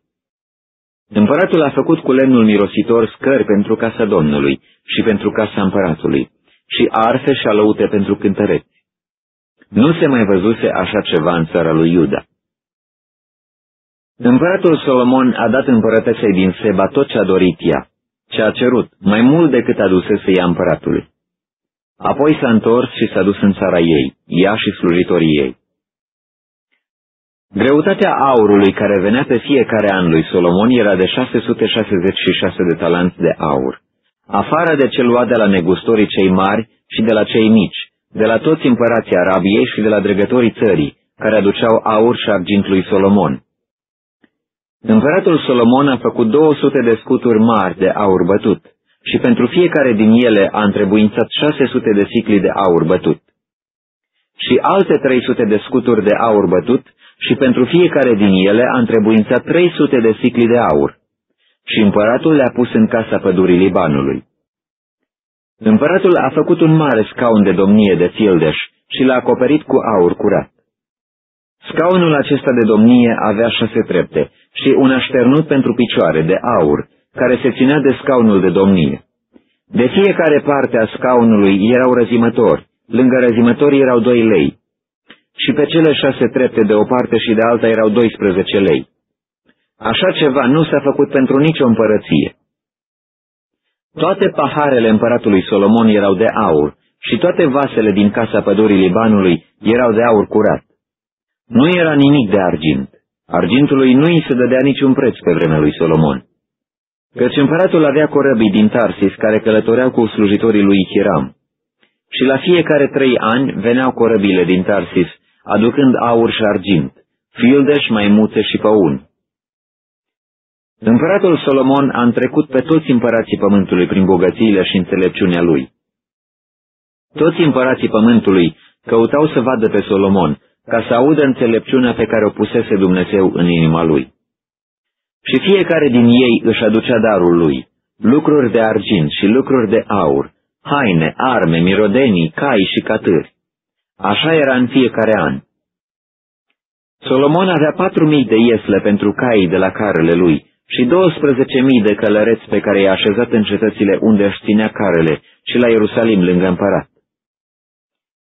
Împăratul a făcut cu lemnul mirositor scări pentru casa Domnului și pentru casa împăratului și arfe și alăute pentru cântăreți. Nu se mai văzuse așa ceva în țara lui Iuda. Împăratul Solomon a dat împărătesei din Seba tot ce a dorit ea, ce a cerut, mai mult decât adusese ea împăratului. Apoi s-a întors și s-a dus în țara ei, ea și slujitorii ei. Greutatea aurului care venea pe fiecare an lui Solomon era de 666 de talanți de aur, afară de cel luat de la negustorii cei mari și de la cei mici, de la toți împărații Arabiei și de la dregătorii țării, care aduceau aur și argint lui Solomon. Împăratul Solomon a făcut 200 de scuturi mari de aur bătut și pentru fiecare din ele a întrebuințat 600 de sicli de aur bătut. Și alte 300 de scuturi de aur bătut și pentru fiecare din ele a întrebuințat 300 de sicli de aur. Și împăratul le-a pus în casa pădurii Libanului. Împăratul a făcut un mare scaun de domnie de fildeș și l-a acoperit cu aur curat. Scaunul acesta de domnie avea șase trepte și un așternut pentru picioare de aur, care se ținea de scaunul de domnie. De fiecare parte a scaunului erau răzimători, lângă răzimători erau doi lei, și pe cele șase trepte de o parte și de alta erau 12 lei. Așa ceva nu s-a făcut pentru nicio împărăție. Toate paharele împăratului Solomon erau de aur și toate vasele din casa pădurii Libanului erau de aur curat. Nu era nimic de argint. Argintului nu îi se dădea niciun preț pe vremea lui Solomon. Căci împăratul avea corăbii din Tarsis care călătoreau cu slujitorii lui Hiram. Și la fiecare trei ani veneau corăbile din Tarsis, aducând aur și argint, fildeș, șmaimuțe și păuni. Împăratul Solomon a întrecut pe toți împărații pământului prin bogățiile și înțelepciunea lui. Toți împărații pământului căutau să vadă pe Solomon, ca să audă înțelepciunea pe care o pusese Dumnezeu în inima lui. Și fiecare din ei își aducea darul lui, lucruri de argint și lucruri de aur, haine, arme, mirodenii, cai și catâri. Așa era în fiecare an. Solomon avea patru mii de iesle pentru caii de la carele lui și 12.000 de călăreți pe care i-a așezat în cetățile unde își ținea carele și la Ierusalim lângă împărat.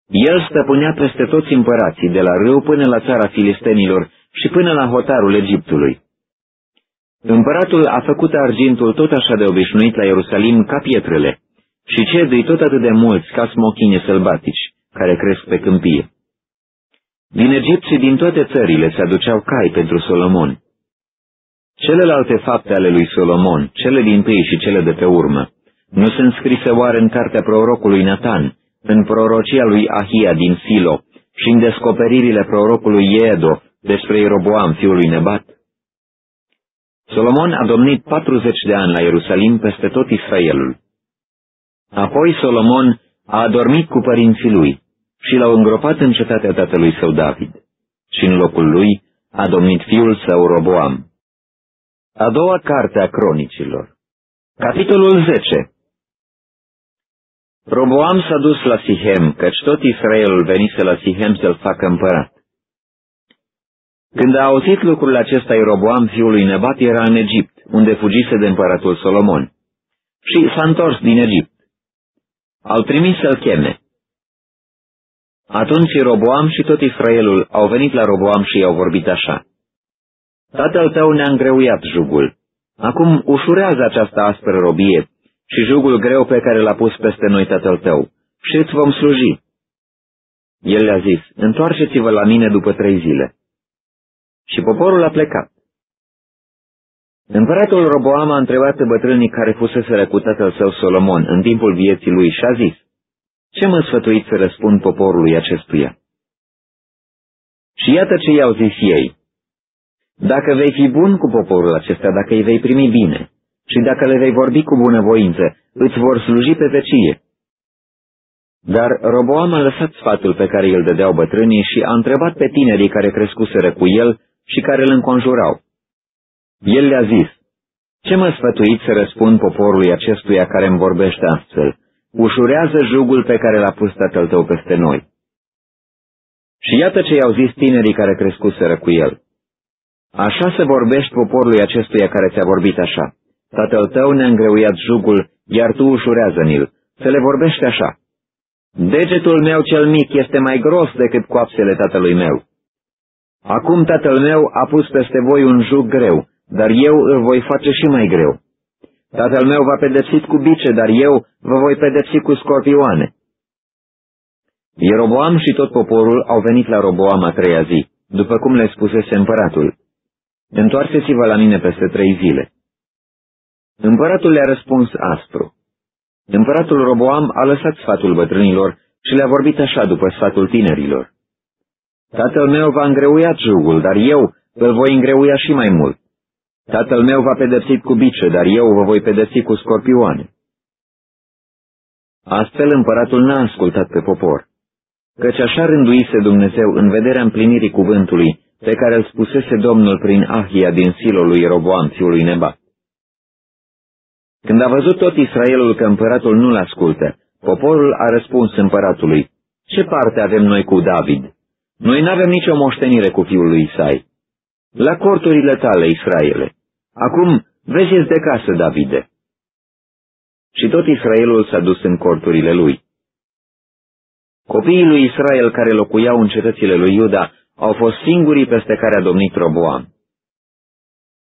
El stăpânea peste toți împărații, de la râu până la țara filistenilor și până la hotarul Egiptului. Împăratul a făcut argintul tot așa de obișnuit la Ierusalim ca pietrele și cedui tot atât de mulți ca smochine sălbatici, care cresc pe câmpie. Din Egipt și din toate țările se aduceau cai pentru Solomon. Celelalte fapte ale lui Solomon, cele din tâi și cele de pe urmă, nu sunt scrise oare în cartea prorocului Nathan, în prorocia lui Ahia din Silo și în descoperirile prorocului Iedo despre Ieroboam, fiul lui Nebat? Solomon a domnit 40 de ani la Ierusalim peste tot Israelul. Apoi Solomon a adormit cu părinții lui și l-au îngropat în cetatea tatălui său David și în locul lui a domnit fiul său Roboam. A doua carte a cronicilor Capitolul 10 Roboam s-a dus la Sihem, căci tot Israelul venise la Sihem să-l facă împărat. Când a auzit lucrul acesta, Roboam, fiul lui Nebat, era în Egipt, unde fugise de împăratul Solomon. Și s-a întors din Egipt. Au trimis să-l cheme. Atunci Roboam și tot Israelul au venit la Roboam și i-au vorbit așa. Tatăl tău ne-a îngreuiat jugul. Acum ușurează această aspră robie și jugul greu pe care l-a pus peste noi tatăl tău și îți vom sluji. El le-a zis, întoarceți-vă la mine după trei zile. Și poporul a plecat. Împăratul Roboam a întrebat pe bătrânii care fusese cu tatăl său Solomon în timpul vieții lui și a zis, Ce mă sfătuit să răspund poporului acestuia? Și iată ce i-au zis ei. Dacă vei fi bun cu poporul acesta, dacă îi vei primi bine, și dacă le vei vorbi cu bunăvoință, îți vor sluji pe vecie. Dar Roboam a lăsat sfatul pe care îl dădeau bătrânii și a întrebat pe tinerii care crescuseră cu el și care îl înconjurau. El le-a zis, Ce mă sfătuit să răspund poporului acestuia care îmi vorbește astfel? Ușurează jugul pe care l-a pus tatăl tău peste noi. Și iată ce i-au zis tinerii care crescuseră cu el. Așa se vorbești poporului acestuia care ți-a vorbit așa. Tatăl tău ne-a îngreuiat jugul, iar tu ușurează-ni-l. Să le vorbește așa. Degetul meu cel mic este mai gros decât coapsele tatălui meu. Acum tatăl meu a pus peste voi un jug greu, dar eu îl voi face și mai greu. Tatăl meu va pedepsit cu bice, dar eu vă voi pedepsi cu scorpioane. Ieroboam și tot poporul au venit la Roboam a treia zi, după cum le spusese împăratul. Întoarceți-vă la mine peste trei zile. Împăratul le-a răspuns aspru. Împăratul Roboam a lăsat sfatul bătrânilor și le-a vorbit așa după sfatul tinerilor. Tatăl meu v-a îngreuiat jugul, dar eu îl voi îngreuia și mai mult. Tatăl meu v-a pedepsit cu bice, dar eu vă voi pedepsi cu scorpioane. Astfel împăratul n-a ascultat pe popor, căci așa rânduise Dumnezeu în vederea împlinirii cuvântului pe care îl spusese Domnul prin Ahia din silul lui Roboam, fiul lui Nebat. Când a văzut tot Israelul că împăratul nu-l ascultă, poporul a răspuns împăratului, Ce parte avem noi cu David? Noi n-avem nicio moștenire cu fiul lui Isai. La corturile tale, Israele. Acum, vezi de casă, Davide. Și tot Israelul s-a dus în corturile lui. Copiii lui Israel care locuiau în cetățile lui Iuda au fost singurii peste care a domnit Roboam.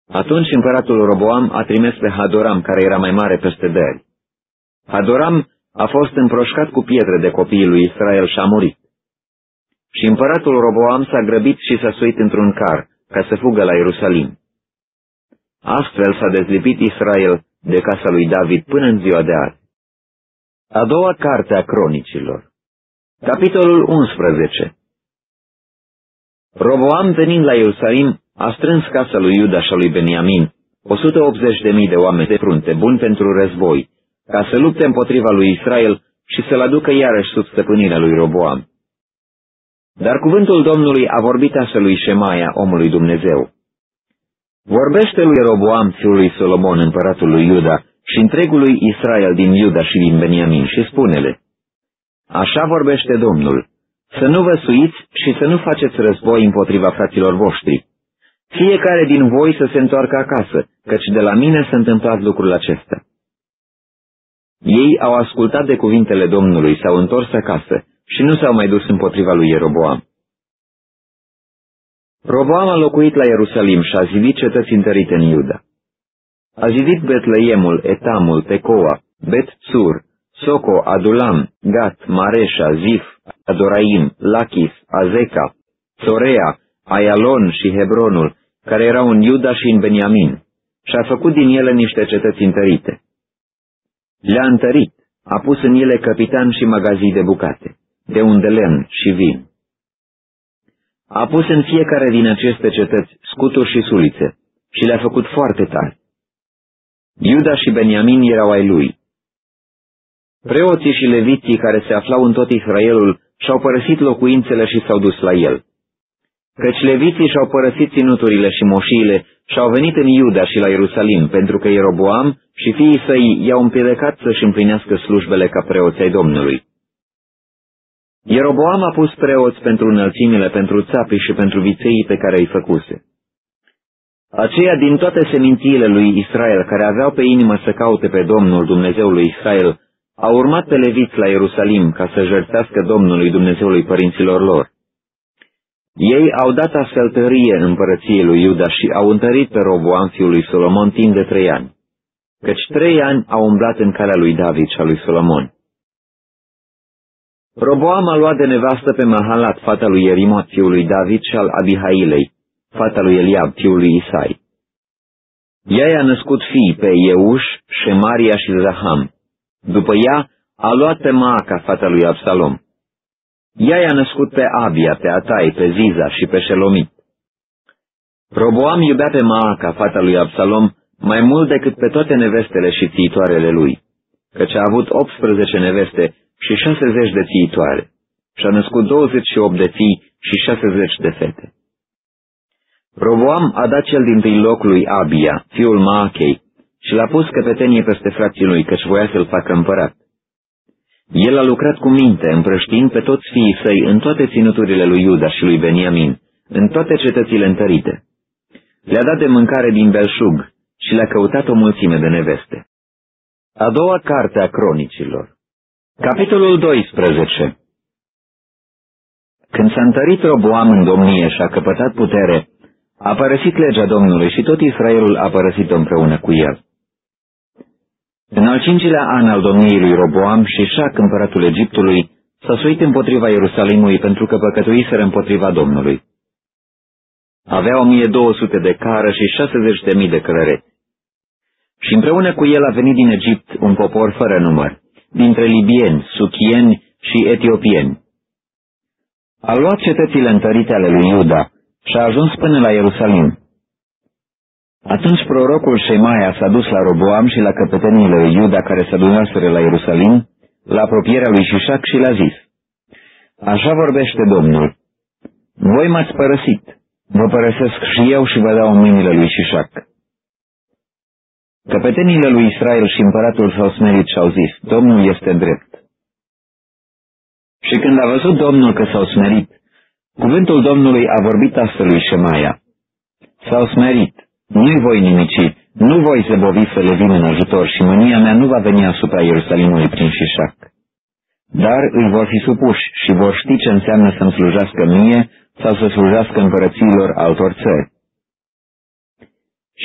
Atunci împăratul Roboam a trimis pe Hadoram, care era mai mare peste dări. Hadoram a fost împroșcat cu pietre de copiii lui Israel și a murit. Și împăratul Roboam s-a grăbit și s-a suit într-un car, ca să fugă la Ierusalim. Astfel s-a dezlipit Israel de casa lui David până în ziua de azi. A doua carte a cronicilor Capitolul 11 Roboam venind la Ierusalim a strâns casa lui Iuda și a lui Beniamin, 180.000 de oameni de frunte, buni pentru război, ca să lupte împotriva lui Israel și să-l aducă iarăși sub stăpânirea lui Roboam. Dar cuvântul Domnului a vorbit așa lui Shemaia, omului Dumnezeu. Vorbește lui Roboam, fiul lui Solomon, împăratul lui Iuda, și întregului Israel din Iuda și din Beniamin și spune-le, Așa vorbește Domnul, să nu vă suiți și să nu faceți război împotriva fraților voștri. Fiecare din voi să se întoarcă acasă, căci de la mine s-a întâmplat lucrul acesta. Ei au ascultat de cuvintele Domnului, s-au întors acasă și nu s-au mai dus împotriva lui Ieroboam. Roboam a locuit la Ierusalim și a zidit cetăți întărite în Iuda. A zidit Betleemul, Etamul, Tecoa, Bet-Tsur, Soco, Adulam, Gat, Mareșa, Zif, Adoraim, Lachis, Azeca, Sorea, Ayalon și Hebronul, care erau în Iuda și în Beniamin, și a făcut din ele niște cetăți întărite. Le-a întărit, a pus în ele capitan și magazii de bucate, de unde lemn și vin. A pus în fiecare din aceste cetăți scuturi și sulițe și le-a făcut foarte tari. Iuda și Beniamin erau ai lui. Preoții și leviții care se aflau în tot Israelul și-au părăsit locuințele și s-au dus la el. Căci leviții și-au părăsit ținuturile și moșiile și au venit în Iuda și la Ierusalim, pentru că Ieroboam și fiii săi i-au împiedicat să-și împlinească slujbele ca preoții Domnului. Ieroboam a pus preoți pentru înălțimile, pentru țapii și pentru viței pe care îi făcuse. Aceia din toate semințiile lui Israel care aveau pe inimă să caute pe Domnul Dumnezeul lui Israel, au urmat pe leviți la Ierusalim ca să jertfească Domnului Dumnezeului părinților lor. Ei au dat astfel tărie împărăției lui Iuda și au întărit pe Roboam fiul lui Solomon timp de trei ani, căci trei ani au umblat în calea lui David și a lui Solomon. Roboam a luat de nevastă pe Mahalat, fata lui Erimot, fiul lui David, și al Abihailei, fata lui Eliab, fiul lui Isai. Ea i-a născut fii pe Euș, Shemaria și Zaham. După ea a luat pe Maaca, fata lui Absalom. Ea i-a născut pe Abia, pe Atai, pe Ziza și pe Shelomit. Roboam iubea pe Maaca, fata lui Absalom, mai mult decât pe toate nevestele și țiitoarele lui, căci a avut 18 neveste și 60 de țiitoare, și a născut 28 de ții și 60 de fete. Roboam a dat cel din tâi loc lui Abia, fiul Maachei, și l-a pus căpetenie peste frații lui, căci voia să-l facă împărat. El a lucrat cu minte, împrăștiind pe toți fiii săi în toate ținuturile lui Iuda și lui Beniamin, în toate cetățile întărite. Le-a dat de mâncare din belșug și le-a căutat o mulțime de neveste. A doua carte a cronicilor Capitolul 12 Când s-a întărit Roboam în domnie și a căpătat putere, a părăsit legea Domnului și tot Israelul a părăsit împreună cu el. În al cincilea an al domniei lui Roboam și Șac, împăratul Egiptului, s-a suit împotriva Ierusalimului pentru că păcătuiseră împotriva Domnului. Avea 1200 de cară și 60 de mii de călăreți. Și împreună cu el a venit din Egipt un popor fără număr, dintre libieni, suchieni și etiopieni. A luat cetățile întărite ale lui Iuda și a ajuns până la Ierusalim. Atunci prorocul Shemaia s-a dus la Roboam și la căpeteniile lui Iuda care se adunaseră la Ierusalim, la apropierea lui Șișac și l-a zis, Așa vorbește Domnul, voi m-ați părăsit, vă părăsesc și eu și vă dau în mâinile lui Șișac. Căpeteniile lui Israel și împăratul s-au smerit și au zis, Domnul este drept. Și când a văzut Domnul că s-au smerit, cuvântul Domnului a vorbit astfel lui Shemaia. S-au smerit, nu-i voi nimici, nu voi zăbovi să le vin în ajutor și mânia mea nu va veni asupra Ierusalimului prin Șișac. Dar îi vor fi supuși și vor ști ce înseamnă să-mi slujească mie sau să slujească împărățiilor altor țări.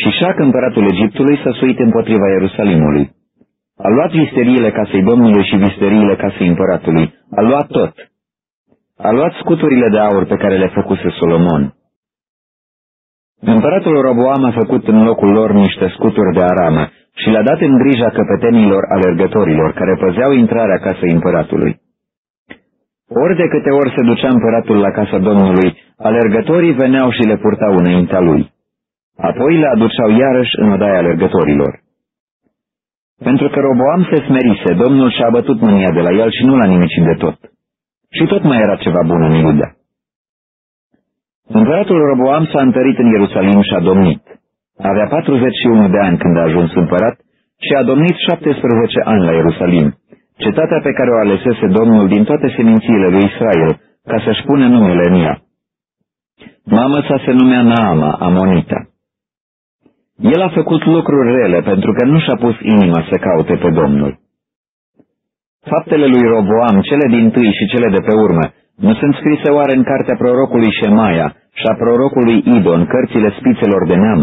Șișac, împăratul Egiptului, s-a suit împotriva Ierusalimului. A luat visteriile casei Domnului și visteriile casei împăratului. A luat tot. A luat scuturile de aur pe care le făcuse Solomon. Împăratul Roboam a făcut în locul lor niște scuturi de aramă și le-a dat în grija căpetenilor alergătorilor care păzeau intrarea casei împăratului. Ori de câte ori se ducea împăratul la casa Domnului, alergătorii veneau și le purtau înaintea lui. Apoi le aduceau iarăși în odaia alergătorilor. Pentru că Roboam se smerise, Domnul și-a bătut mânia de la el și nu l-a nimicit de tot. Și tot mai era ceva bun în Iuda. Împăratul Roboam s-a întărit în Ierusalim și a domnit. Avea 41 de ani când a ajuns împărat și a domnit 17 ani la Ierusalim, cetatea pe care o alesese Domnul din toate semințiile lui Israel, ca să-și pune numele în ea. Mama sa se numea Naama, Amonita. El a făcut lucruri rele pentru că nu și-a pus inima să caute pe Domnul. Faptele lui Roboam, cele din tâi și cele de pe urmă, nu sunt scrise oare în cartea prorocului Shemaia și a prorocului Idon, cărțile spițelor de neam?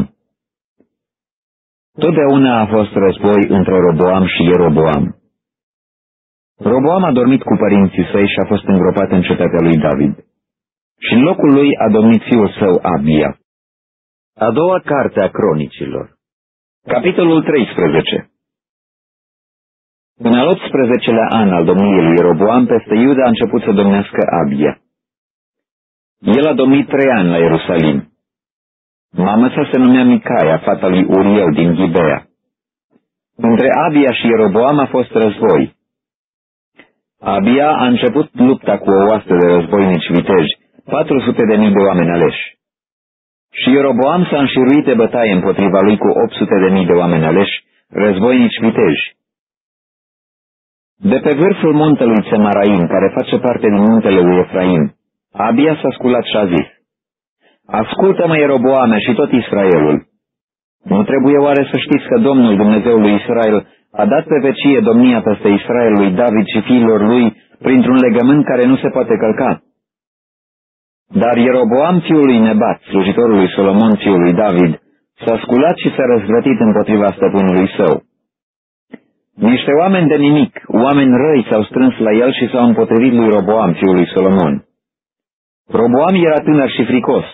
Totdeauna a fost război între Roboam și Ieroboam. Roboam a dormit cu părinții săi și a fost îngropat în cetatea lui David. Și în locul lui a domnit fiul său Abia. A doua carte a cronicilor. Capitolul 13 În al 18-lea an al domniei lui Roboam, peste Iuda a început să domnească Abia. El a domnit trei ani la Ierusalim. Mama sa se numea Micaia, fata lui Uriel din Ghibea. Între Abia și Ieroboam a fost război. Abia a început lupta cu o oastă de războinici viteji, 400 de mii de oameni aleși. Și Ieroboam s-a înșiruit de bătaie împotriva lui cu 800 de mii de oameni aleși, războinici viteji. De pe vârful muntelui Țemaraim, care face parte din muntele lui Efraim, Abia s-a sculat și a zis, Ascultă-mă, Ieroboame, și tot Israelul. Nu trebuie oare să știți că Domnul Dumnezeul lui Israel a dat pe vecie domnia peste Israel lui David și fiilor lui printr-un legământ care nu se poate călca? Dar Ieroboam fiului Nebat, slujitorul lui Solomon fiului David, s-a sculat și s-a răzvrătit împotriva stăpânului său. Niște oameni de nimic, oameni răi s-au strâns la el și s-au împotrivit lui Roboam fiului Solomon. Roboam era tânăr și fricos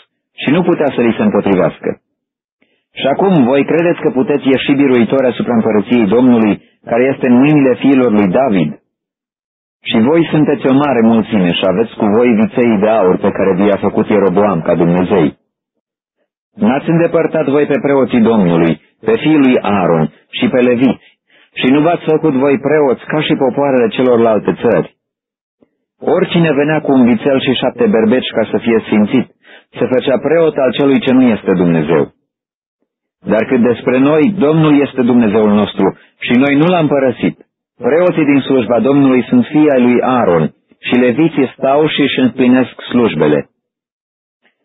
și nu putea să li se împotrivească. Și acum voi credeți că puteți ieși biruitori asupra împărăției Domnului, care este în mâinile fiilor lui David? Și voi sunteți o mare mulțime și aveți cu voi viței de aur pe care vi-a făcut Ieroboam ca Dumnezei. N-ați îndepărtat voi pe preoții Domnului, pe fiul lui Aaron și pe leviți, și nu v-ați făcut voi preoți ca și popoarele celorlalte țări. Oricine venea cu un vițel și șapte berbeci ca să fie sfințit, se făcea preot al celui ce nu este Dumnezeu. Dar cât despre noi, Domnul este Dumnezeul nostru și noi nu l-am părăsit. Preoții din slujba Domnului sunt fii ai lui Aaron și leviții stau și își împlinesc slujbele.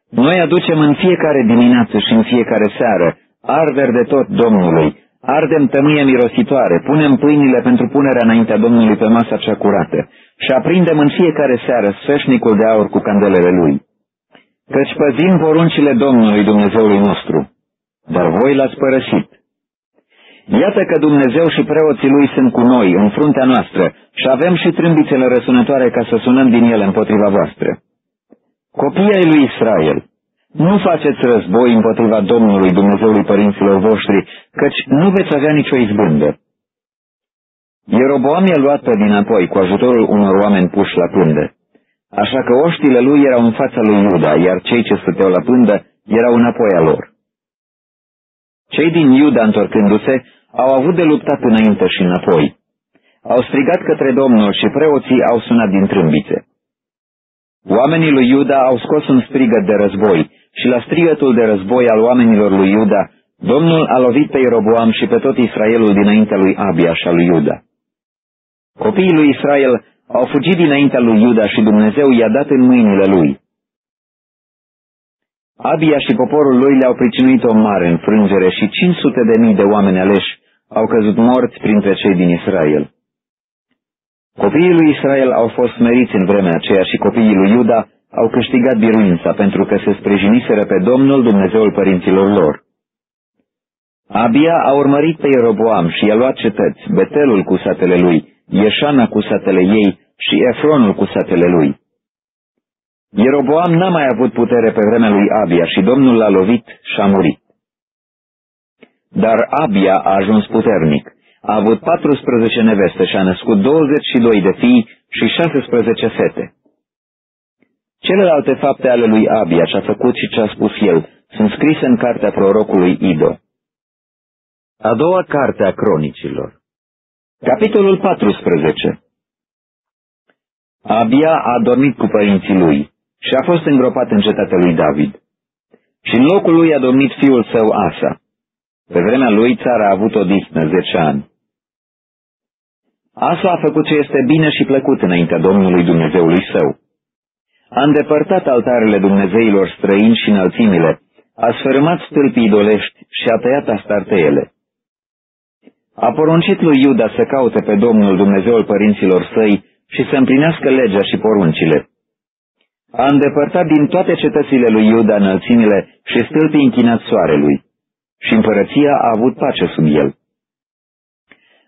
Noi aducem în fiecare dimineață și în fiecare seară arder de tot Domnului, ardem tămâie mirositoare, punem pâinile pentru punerea înaintea Domnului pe masa cea curată și aprindem în fiecare seară sfeșnicul de aur cu candelele lui. Căci păzim poruncile Domnului Dumnezeului nostru, dar voi l-ați părăsit. Iată că Dumnezeu și preoții lui sunt cu noi, în fruntea noastră, și avem și trâmbițele răsunătoare ca să sunăm din ele împotriva voastră. Copiii ai lui Israel, nu faceți război împotriva Domnului Dumnezeului părinților voștri, căci nu veți avea nicio izbândă. Ieroboam i-a luat pe dinapoi cu ajutorul unor oameni puși la pândă. Așa că oștile lui erau în fața lui Iuda, iar cei ce stăteau la pândă erau înapoi a lor. Cei din Iuda, întorcându-se, au avut de luptat înainte și înapoi. Au strigat către Domnul și preoții au sunat din trâmbițe. Oamenii lui Iuda au scos un strigăt de război și la strigătul de război al oamenilor lui Iuda, Domnul a lovit pe Ieroboam și pe tot Israelul dinaintea lui Abia și a lui Iuda. Copiii lui Israel au fugit dinaintea lui Iuda și Dumnezeu i-a dat în mâinile lui. Abia și poporul lui le-au pricinuit o mare înfrângere și 500 de mii de oameni aleși au căzut morți printre cei din Israel. Copiii lui Israel au fost meriți în vremea aceea și copiii lui Iuda au câștigat biruința pentru că se sprijiniseră pe Domnul Dumnezeul părinților lor. Abia a urmărit pe Ieroboam și i-a luat cetăți, Betelul cu satele lui, Ieșana cu satele ei și Efronul cu satele lui. Ieroboam n-a mai avut putere pe vremea lui Abia și Domnul l-a lovit și a murit. Dar Abia a ajuns puternic. A avut 14 neveste și a născut 22 de fii și 16 fete. Celelalte fapte ale lui Abia, ce a făcut și ce a spus el, sunt scrise în cartea prorocului Ido. A doua carte a cronicilor Capitolul 14 Abia a dormit cu părinții lui și a fost îngropat în cetatea lui David. Și în locul lui a domnit fiul său Asa. Pe vremea lui țara a avut o disnă zece ani. Asa a făcut ce este bine și plăcut înaintea Domnului Dumnezeului său. A îndepărtat altarele Dumnezeilor străini și înălțimile, a sfărâmat stâlpii idolești și a tăiat astarteele. A poruncit lui Iuda să caute pe Domnul Dumnezeul părinților săi și să împlinească legea și poruncile. A îndepărtat din toate cetățile lui Iuda înălțimile și stâlpii închinat soarelui. Și împărăția a avut pace sub el.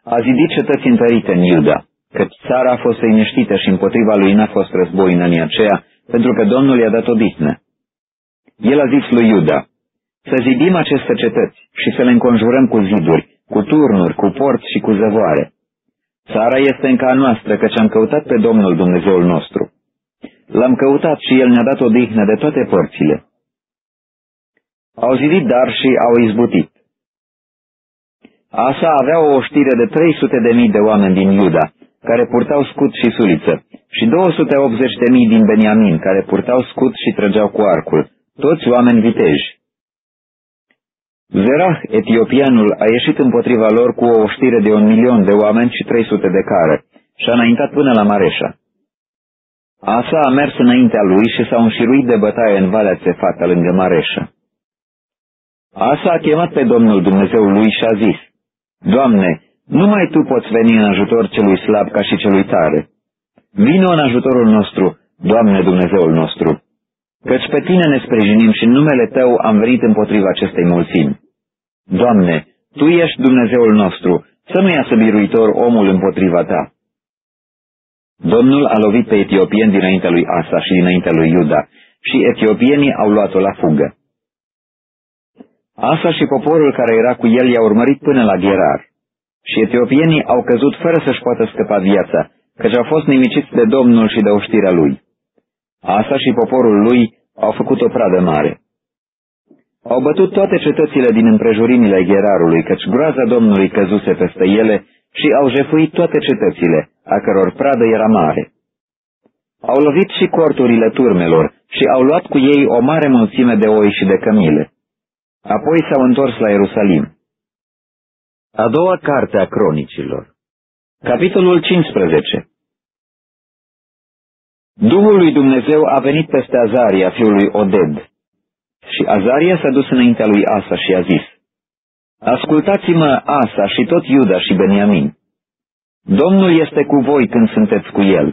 A zidit cetăți întărite în Iuda, căci țara a fost liniștită și împotriva lui n-a fost război în anii aceea, pentru că Domnul i-a dat o dihnă. El a zis lui Iuda, să zidim aceste cetăți și să le înconjurăm cu ziduri, cu turnuri, cu porți și cu zăvoare. Țara este încă a noastră, căci am căutat pe Domnul Dumnezeul nostru. L-am căutat și El ne-a dat o dihnă de toate părțile. Au zidit dar și au izbutit. Asa avea o oștire de 300 de mii de oameni din Iuda, care purtau scut și suliță, și 280 de mii din Beniamin, care purtau scut și trăgeau cu arcul, toți oameni viteji. Zerah, etiopianul, a ieșit împotriva lor cu o oștire de un milion de oameni și 300 de care și a înaintat până la Mareșa. Asa a mers înaintea lui și s-a înșiruit de bătaie în Valea Țefata, lângă Mareșa. Asa a chemat pe Domnul Dumnezeul lui și a zis, Doamne, numai Tu poți veni în ajutor celui slab ca și celui tare. Vino în ajutorul nostru, Doamne Dumnezeul nostru, căci pe Tine ne sprijinim și în numele Tău am venit împotriva acestei mulțimi. Doamne, Tu ești Dumnezeul nostru, să nu iasă biruitor omul împotriva Ta. Domnul a lovit pe etiopieni dinaintea lui Asa și dinaintea lui Iuda și etiopienii au luat-o la fugă. Asa și poporul care era cu el i-a urmărit până la Gerar și etiopienii au căzut fără să-și poată scăpa viața, căci au fost nimiciți de Domnul și de oștirea lui. Asa și poporul lui au făcut o pradă mare. Au bătut toate cetățile din împrejurimile Gerarului, căci groaza Domnului căzuse peste ele și au jefuit toate cetățile, a căror pradă era mare. Au lovit și corturile turmelor și au luat cu ei o mare mulțime de oi și de cămile. Apoi s-au întors la Ierusalim. A doua carte a cronicilor Capitolul 15 Duhul lui Dumnezeu a venit peste Azaria, fiul lui Oded. Și Azaria s-a dus înaintea lui Asa și a zis, Ascultați-mă, Asa și tot Iuda și Beniamin. Domnul este cu voi când sunteți cu el.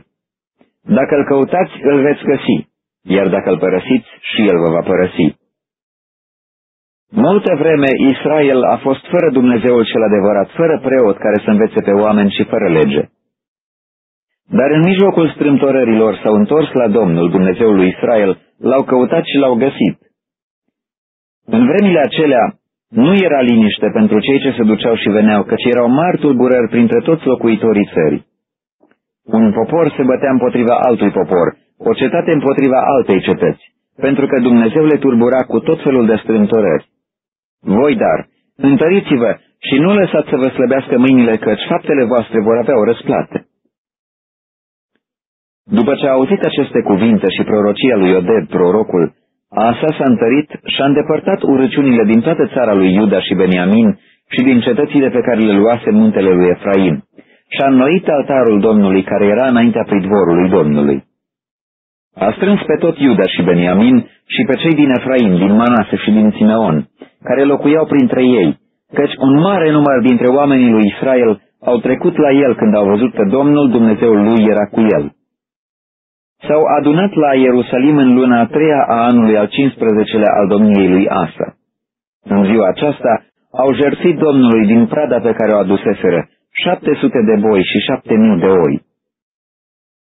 Dacă îl căutați, îl veți găsi, iar dacă îl părăsiți, și el vă va părăsi. Multă vreme Israel a fost fără Dumnezeul cel adevărat, fără preot care să învețe pe oameni și fără lege. Dar în mijlocul strâmtorărilor s-au întors la Domnul, Dumnezeul lui Israel, l-au căutat și l-au găsit. În vremile acelea, Nu era liniște pentru cei ce se duceau și veneau, căci erau mari tulburări printre toți locuitorii țării. Un popor se bătea împotriva altui popor, o cetate împotriva altei cetăți, pentru că Dumnezeu le turbura cu tot felul de strâmtorări. Voi, dar, întăriți-vă și nu lăsați să vă slăbească mâinile, căci faptele voastre vor avea o răsplată. După ce a auzit aceste cuvinte și prorocia lui Oded, prorocul, Asa s-a întărit și a îndepărtat urăciunile din toată țara lui Iuda și Beniamin și din cetățile pe care le luase muntele lui Efraim și a înnoit altarul Domnului care era înaintea pridvorului Domnului. A strâns pe tot Iuda și Beniamin și pe cei din Efraim, din Manase și din Simeon, care locuiau printre ei, căci un mare număr dintre oamenii lui Israel au trecut la el când au văzut că Domnul Dumnezeul lui era cu el. S-au adunat la Ierusalim în luna a treia a anului al 15-lea al domniei lui Asa. În ziua aceasta au jertfit Domnului din prada pe care o aduseseră, șapte sute de boi și șapte mii de oi.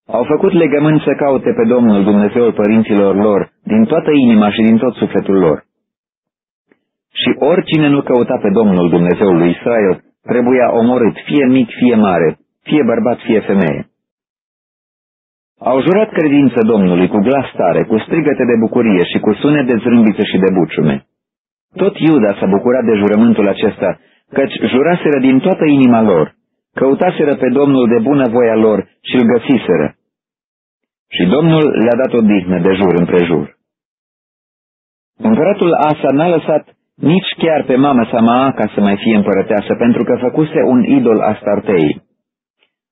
Au făcut legământ să caute pe Domnul Dumnezeul părinților lor, din toată inima și din tot sufletul lor. Și oricine nu căuta pe Domnul Dumnezeul lui Israel, trebuia omorât, fie mic, fie mare, fie bărbat, fie femeie. Au jurat credință Domnului cu glas tare, cu strigăte de bucurie și cu sunet de zrâmbițe și de buciume. Tot Iuda s-a bucurat de jurământul acesta, căci juraseră din toată inima lor, căutaseră pe Domnul de bună voia lor și îl găsiseră. Și Domnul le-a dat o dihnă de jur împrejur. Împăratul Asa n-a lăsat nici chiar pe mama sa Maaca să mai fie împărăteasă, pentru că făcuse un idol Astartei.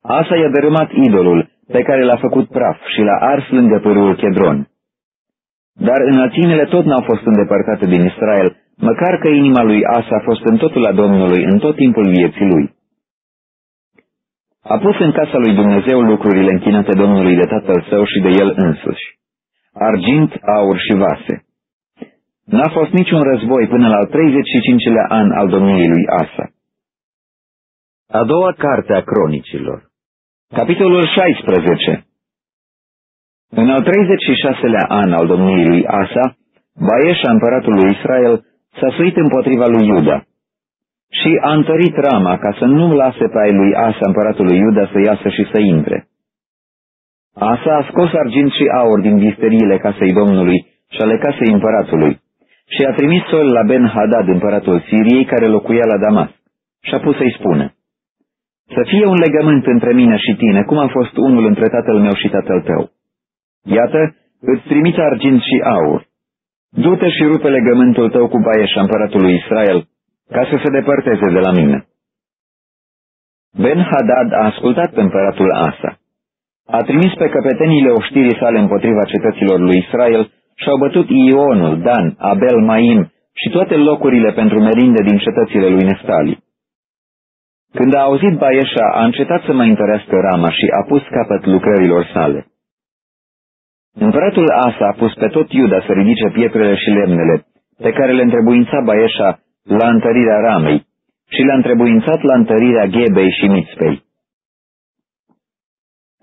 Asa i-a dărâmat idolul, pe care l-a făcut praf și l-a ars lângă pârâul Chedron. Dar înălțimile tot n-au fost îndepărtate din Israel, măcar că inima lui Asa a fost în totul la Domnului în tot timpul vieții lui. A pus în casa lui Dumnezeu lucrurile închinate Domnului de tatăl său și de el însuși. Argint, aur și vase. N-a fost niciun război până la al 35-lea an al domniei lui Asa. A doua carte a cronicilor Capitolul 16 În al 36-lea an al domniei lui Asa, Baeșa, împăratul lui Israel, s-a suit împotriva lui Iuda și a întărit rama ca să nu lase pe ai lui Asa, împăratul lui Iuda, să iasă și să intre. Asa a scos argint și aur din visteriile casei Domnului și ale casei împăratului și a trimis sol la Ben-Hadad, împăratul Siriei, care locuia la Damas, și a pus să-i spună, Să fie un legământ între mine și tine, cum a fost unul între tatăl meu și tatăl tău. Iată, îți trimit argint și aur. Du-te și rupe legământul tău cu Baeșa, împăratul lui Israel, ca să se depărteze de la mine. Ben-Hadad a ascultat pe împăratul Asa. A trimis pe căpetenile oștirii sale împotriva cetăților lui Israel și au bătut Ionul, Dan, Abel, Maim și toate locurile pentru merinde din cetățile lui Neftali. Când a auzit Baieșa, a încetat să mai întărească rama și a pus capăt lucrărilor sale. Împăratul Asa a pus pe tot Iuda să ridice pietrele și lemnele, pe care le întrebuința Baieșa la întărirea ramei și le-a întrebuințat la întărirea Ghebei și Mitzpei.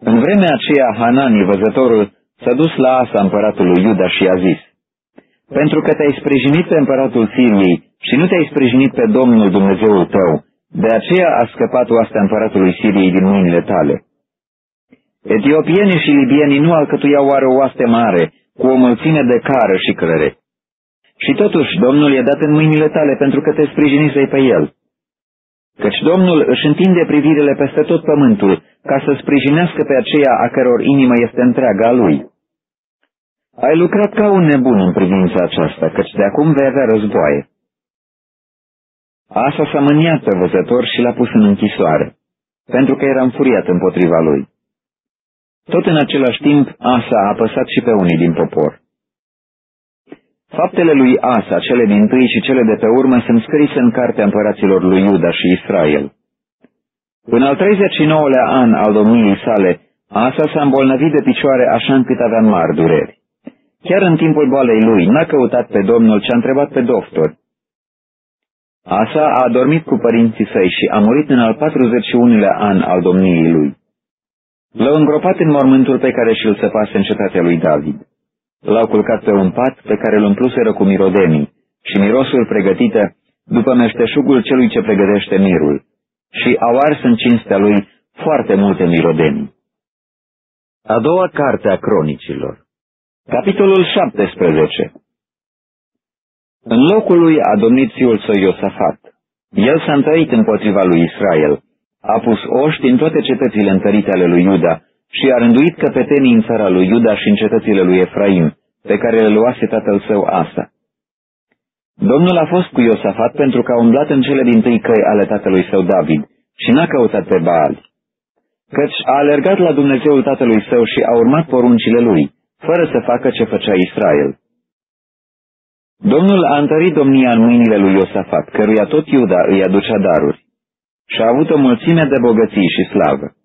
În vremea aceea, Hanani, văzătorul, s-a dus la Asa, împăratul lui Iuda, și a zis, Pentru că te-ai sprijinit pe împăratul Siriei și nu te-ai sprijinit pe Domnul Dumnezeul tău, de aceea a scăpat oastea împăratului Siriei din mâinile tale. Etiopienii și libienii nu alcătuiau oare o oaste mare, cu o mulțime de cară și crăre. Și totuși Domnul i-a dat în mâinile tale pentru că te sprijinise pe el. Căci Domnul își întinde privirile peste tot pământul, ca să sprijinească pe aceea a căror inimă este întreaga lui. Ai lucrat ca un nebun în privința aceasta, căci de acum vei avea războaie. Asa s-a mâniat pe văzător și l-a pus în închisoare, pentru că era înfuriat împotriva lui. Tot în același timp, Asa a apăsat și pe unii din popor. Faptele lui Asa, cele din tâi și cele de pe urmă, sunt scrise în cartea împăraților lui Iuda și Israel. În al 39-lea an al domniei sale, Asa s-a îmbolnăvit de picioare așa încât avea mari dureri. Chiar în timpul boalei lui, n-a căutat pe Domnul, ci a întrebat pe doctor. Asa a adormit cu părinții săi și a murit în al 41-lea an al domniei lui. L-au îngropat în mormântul pe care și-l săpase în cetatea lui David. L-au culcat pe un pat pe care îl umpluseră cu mirodenii și mirosul pregătită după meșteșugul celui ce pregătește mirul, și au ars în cinstea lui foarte multe mirodenii. A doua carte a cronicilor Capitolul 17 În locul lui a domnit fiul său Iosafat. El s-a întărit împotriva lui Israel, a pus oști în toate cetățile întărite ale lui Iuda și a rânduit căpetenii în țara lui Iuda și în cetățile lui Efraim, pe care le luase tatăl său Asa. Domnul a fost cu Iosafat pentru că a umblat în cele din tâi căi ale tatălui său David și n-a căutat pe Baal, căci a alergat la Dumnezeul tatălui său și a urmat poruncile lui, fără să facă ce făcea Israel. Domnul a întărit domnia în mâinile lui Iosafat, căruia tot Iuda îi aducea daruri, și a avut o mulțime de bogății și slavă.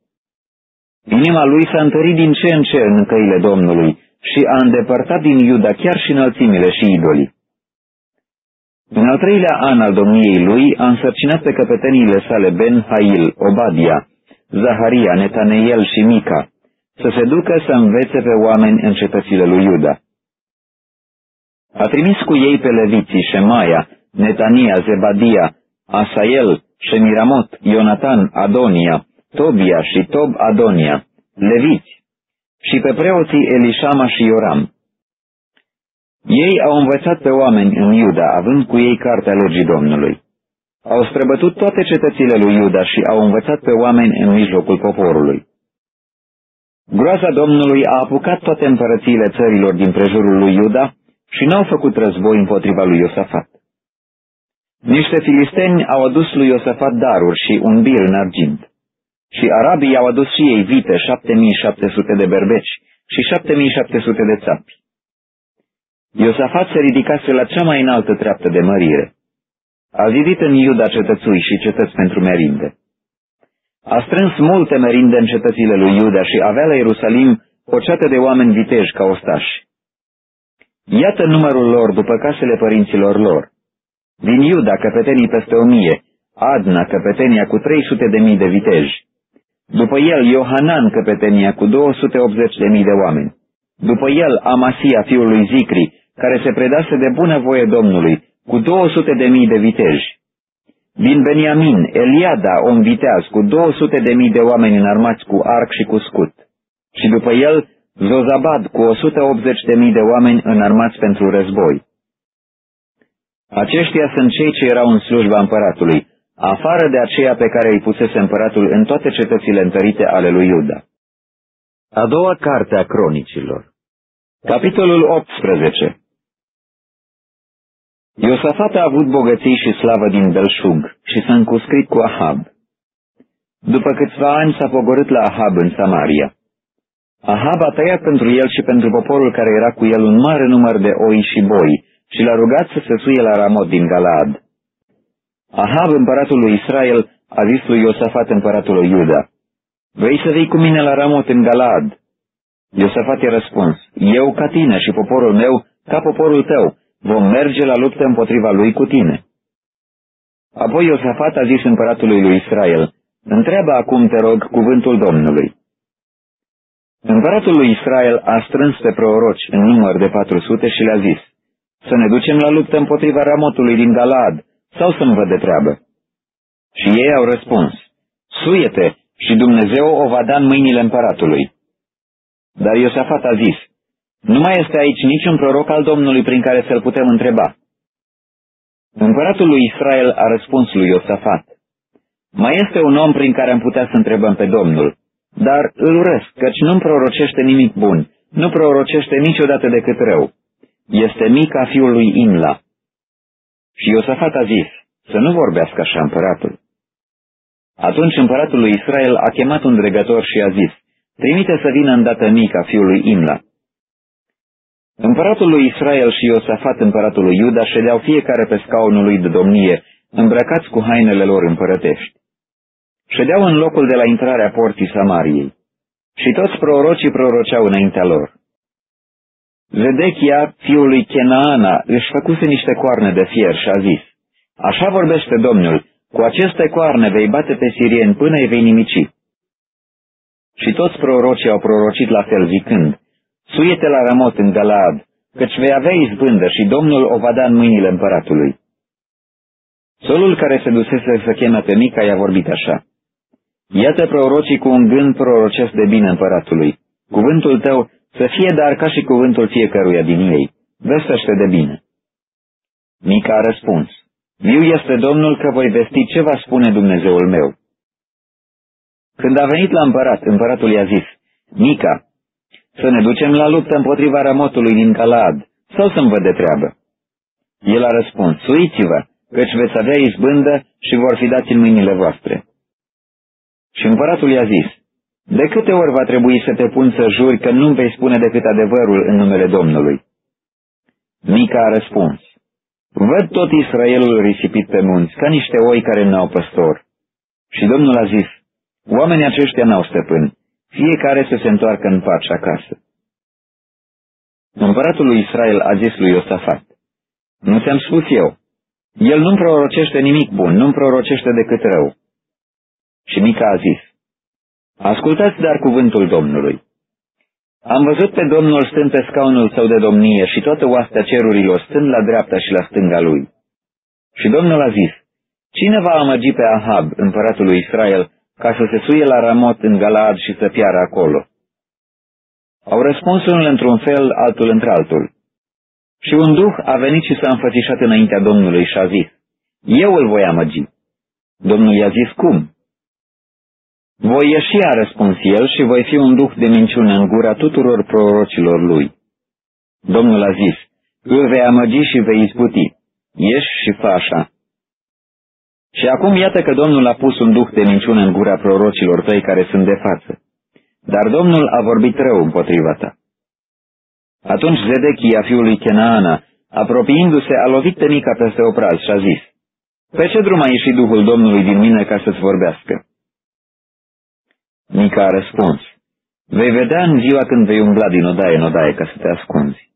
Inima lui s-a întărit din ce în ce în căile Domnului și a îndepărtat din Iuda chiar și înălțimile și idolii. În al treilea an al domniei lui a însărcinat pe căpeteniile sale Ben Hail, Obadia, Zaharia, Netaneiel și Mica, să se ducă să învețe pe oameni în cetățile lui Iuda. A trimis cu ei pe leviții Shemaia, Netania, Zebadia, Asael, Shemiramot, Ionatan, Adonia, Tobia și Tob Adonia, leviți, și pe preoții Elishama și Ioram. Ei au învățat pe oameni în Iuda, având cu ei cartea legii Domnului. Au străbătut toate cetățile lui Iuda și au învățat pe oameni în mijlocul poporului. Groaza Domnului a apucat toate împărățiile țărilor din prejurul lui Iuda și n-au făcut război împotriva lui Iosafat. Niște filisteni au adus lui Iosafat daruri și un bir în argint. Și arabii au adus și ei vite 7700 de berbeci și 7700 de țapi. Iosafat se ridicase la cea mai înaltă treaptă de mărire. A zidit în Iuda cetățui și cetăți pentru merinde. A strâns multe merinde în cetățile lui Iuda și avea la Ierusalim o ceată de oameni viteji ca ostași. Iată numărul lor după casele părinților lor. Din Iuda, căpetenii peste o mie, Adna, căpetenia cu 300 de mii de viteji. După el, Iohanan, căpetenia cu 280 de mii de oameni. După el, Amasia, fiul lui Zicri, care se predase de bună voie Domnului, cu 200 de mii de viteji. Din Beniamin, Eliada, om viteaz, cu 200 de mii de oameni înarmați cu arc și cu scut. Și după el, Zozabad, cu 180 de mii de oameni înarmați pentru război. Aceștia sunt cei ce erau în slujba împăratului, afară de aceea pe care îi pusese împăratul în toate cetățile întărite ale lui Iuda. A doua carte a cronicilor Capitolul 18 Iosafat a avut bogății și slavă din Belșug și s-a încuscrit cu Ahab. După câțiva ani s-a pogorât la Ahab în Samaria. Ahab a tăiat pentru el și pentru poporul care era cu el un mare număr de oi și boi și l-a rugat să se suie la Ramot din Galaad. Ahab, împăratul lui Israel, a zis lui Iosafat, împăratul lui Iuda, Vrei să vii cu mine la Ramot în Galaad? Iosafat i-a răspuns, Eu ca tine și poporul meu ca poporul tău, vom merge la luptă împotriva lui cu tine. Apoi Iosafat a zis împăratului lui Israel, Întreabă acum, te rog, cuvântul Domnului. Împăratul lui Israel a strâns pe proroci în număr de 400 și le-a zis, Să ne ducem la luptă împotriva Ramotului din Galaad, sau să-mi văd de treabă? Și ei au răspuns, Suiete și Dumnezeu o va da în mâinile împăratului. Dar Iosafat a zis, Nu mai este aici niciun proroc al Domnului prin care să-l putem întreba. Împăratul lui Israel a răspuns lui Iosafat, Mai este un om prin care am putea să întrebăm pe Domnul, dar îl urăsc, căci nu-mi prorocește nimic bun, nu prorocește niciodată decât rău. Este mica fiului Imla. Și Iosafat a zis, să nu vorbească așa împăratul. Atunci împăratul lui Israel a chemat un dregător și a zis, trimite să vină îndată mica fiului Imla. Împăratul lui Israel și Iosafat împăratul lui Iuda ședeau fiecare pe scaunul lui de domnie, îmbrăcați cu hainele lor împărătești. Ședeau în locul de la intrarea porții Samariei și toți prorocii proroceau înaintea lor. Zedechia, fiul lui Kenaana, își făcuse niște coarne de fier și a zis, Așa vorbește Domnul, cu aceste coarne vei bate pe sirieni până îi vei nimici. Și toți prorocii au prorocit la fel zicând, Suiete la Ramot în Galaad, căci vei avea izbândă și Domnul o va da în mâinile împăratului. Solul care se dusese să cheme pe Mica i-a vorbit așa. Iată prorocii cu un gând prorocesc de bine împăratului. Cuvântul tău să fie dar ca și cuvântul fiecăruia din ei. Vestește de bine. Mica a răspuns. Viu este Domnul că voi vesti ce va spune Dumnezeul meu. Când a venit la împărat, împăratul i-a zis, Mica, să ne ducem la luptă împotriva ramotului din Galaad, sau să-mi văd de treabă? El a răspuns, suiți-vă, căci veți avea izbândă și vor fi dați în mâinile voastre. Și împăratul i-a zis, de câte ori va trebui să te pun să juri că nu vei spune decât adevărul în numele Domnului? Mica a răspuns, văd tot Israelul risipit pe munți, ca niște oi care n-au păstor. Și Domnul a zis, oamenii aceștia n-au stăpân, fiecare să se întoarcă în pace acasă. Împăratul lui Israel a zis lui Iosafat, nu ți-am spus eu, el nu-mi prorocește nimic bun, nu-mi prorocește decât rău. Și Mica a zis, Ascultați dar cuvântul Domnului. Am văzut pe Domnul stând pe scaunul său de domnie și toată oastea cerurilor stând la dreapta și la stânga lui. Și Domnul a zis, Cine va amăgi pe Ahab, împăratul lui Israel, ca să se suie la Ramot în Galaad și să piară acolo? Au răspuns unul într-un fel, altul într-altul. Și un duh a venit și s-a înfățișat înaintea Domnului și a zis, Eu îl voi amăgi. Domnul i-a zis, cum? Voi ieși, a răspuns el, și voi fi un duh de minciună în gura tuturor prorocilor lui. Domnul a zis, îl vei amăgi și vei izbuti. Ieși și fă așa. Și acum iată că Domnul a pus un duh de minciună în gura prorocilor tăi care sunt de față. Dar Domnul a vorbit rău împotriva ta. Atunci Zedechia, fiul lui Kenaana, apropiindu-se, a lovit pe mica peste obraz și a zis, Pe ce drum a ieșit Duhul Domnului din mine ca să-ți vorbească? Mica a răspuns, Vei vedea în ziua când vei umbla din odaie în odaie ca să te ascunzi.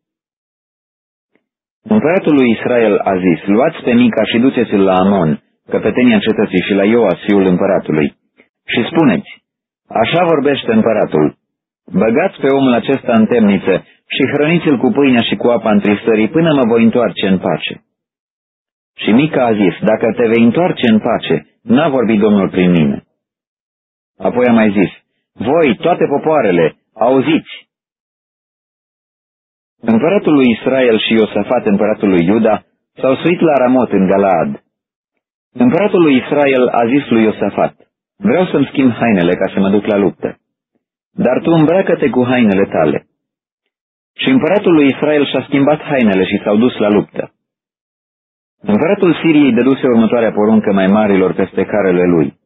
Împăratul lui Israel a zis, Luați pe Mica și duceți-l la Amon, căpetenia cetății și la Ioas, fiul împăratului, și spuneți, Așa vorbește împăratul, Băgați pe omul acesta în temniță și hrăniți-l cu pâinea și cu apa întrisării până mă voi întoarce în pace. Și Mica a zis, dacă te vei întoarce în pace, n-a vorbit Domnul prin mine. Apoi a mai zis, voi, toate popoarele, auziți! Împăratul lui Israel și Iosafat, împăratul lui Iuda, s-au suit la Ramot în Galaad. Împăratul lui Israel a zis lui Iosafat, vreau să-mi schimb hainele ca să mă duc la luptă. Dar tu îmbracă-te cu hainele tale. Și împăratul lui Israel și-a schimbat hainele și s-au dus la luptă. Împăratul Siriei dăduse următoarea poruncă mai marilor peste carele lui.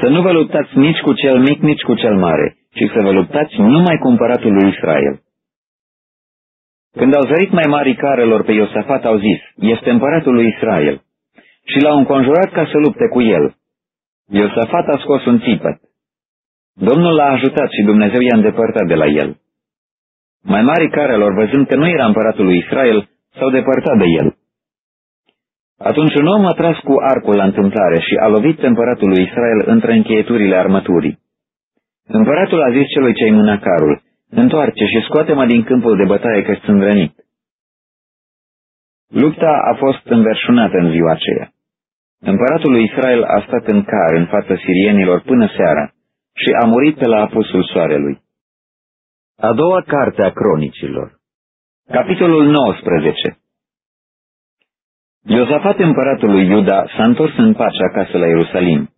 Să nu vă luptați nici cu cel mic, nici cu cel mare, ci să vă luptați numai cu împăratul lui Israel. Când au zărit mai mari carelor pe Iosafat, au zis, este împăratul lui Israel, și l-au înconjurat ca să lupte cu el. Iosafat a scos un țipăt. Domnul l-a ajutat și Dumnezeu i-a îndepărtat de la el. Mai mari carelor, văzând că nu era împăratul lui Israel, s-au depărtat de el. Atunci un om a tras cu arcul la întâmplare și a lovit pe împăratul lui Israel între încheieturile armăturii. Împăratul a zis celui ce-ai mâna carul, întoarce și scoate-mă din câmpul de bătaie că sunt rănit. Lupta a fost înverșunată în ziua aceea. Împăratul lui Israel a stat în car în fața sirienilor până seara și a murit pe la apusul soarelui. A doua carte a cronicilor Capitolul 19 Iosafat împăratul lui Iuda s-a întors în pace acasă la Ierusalim.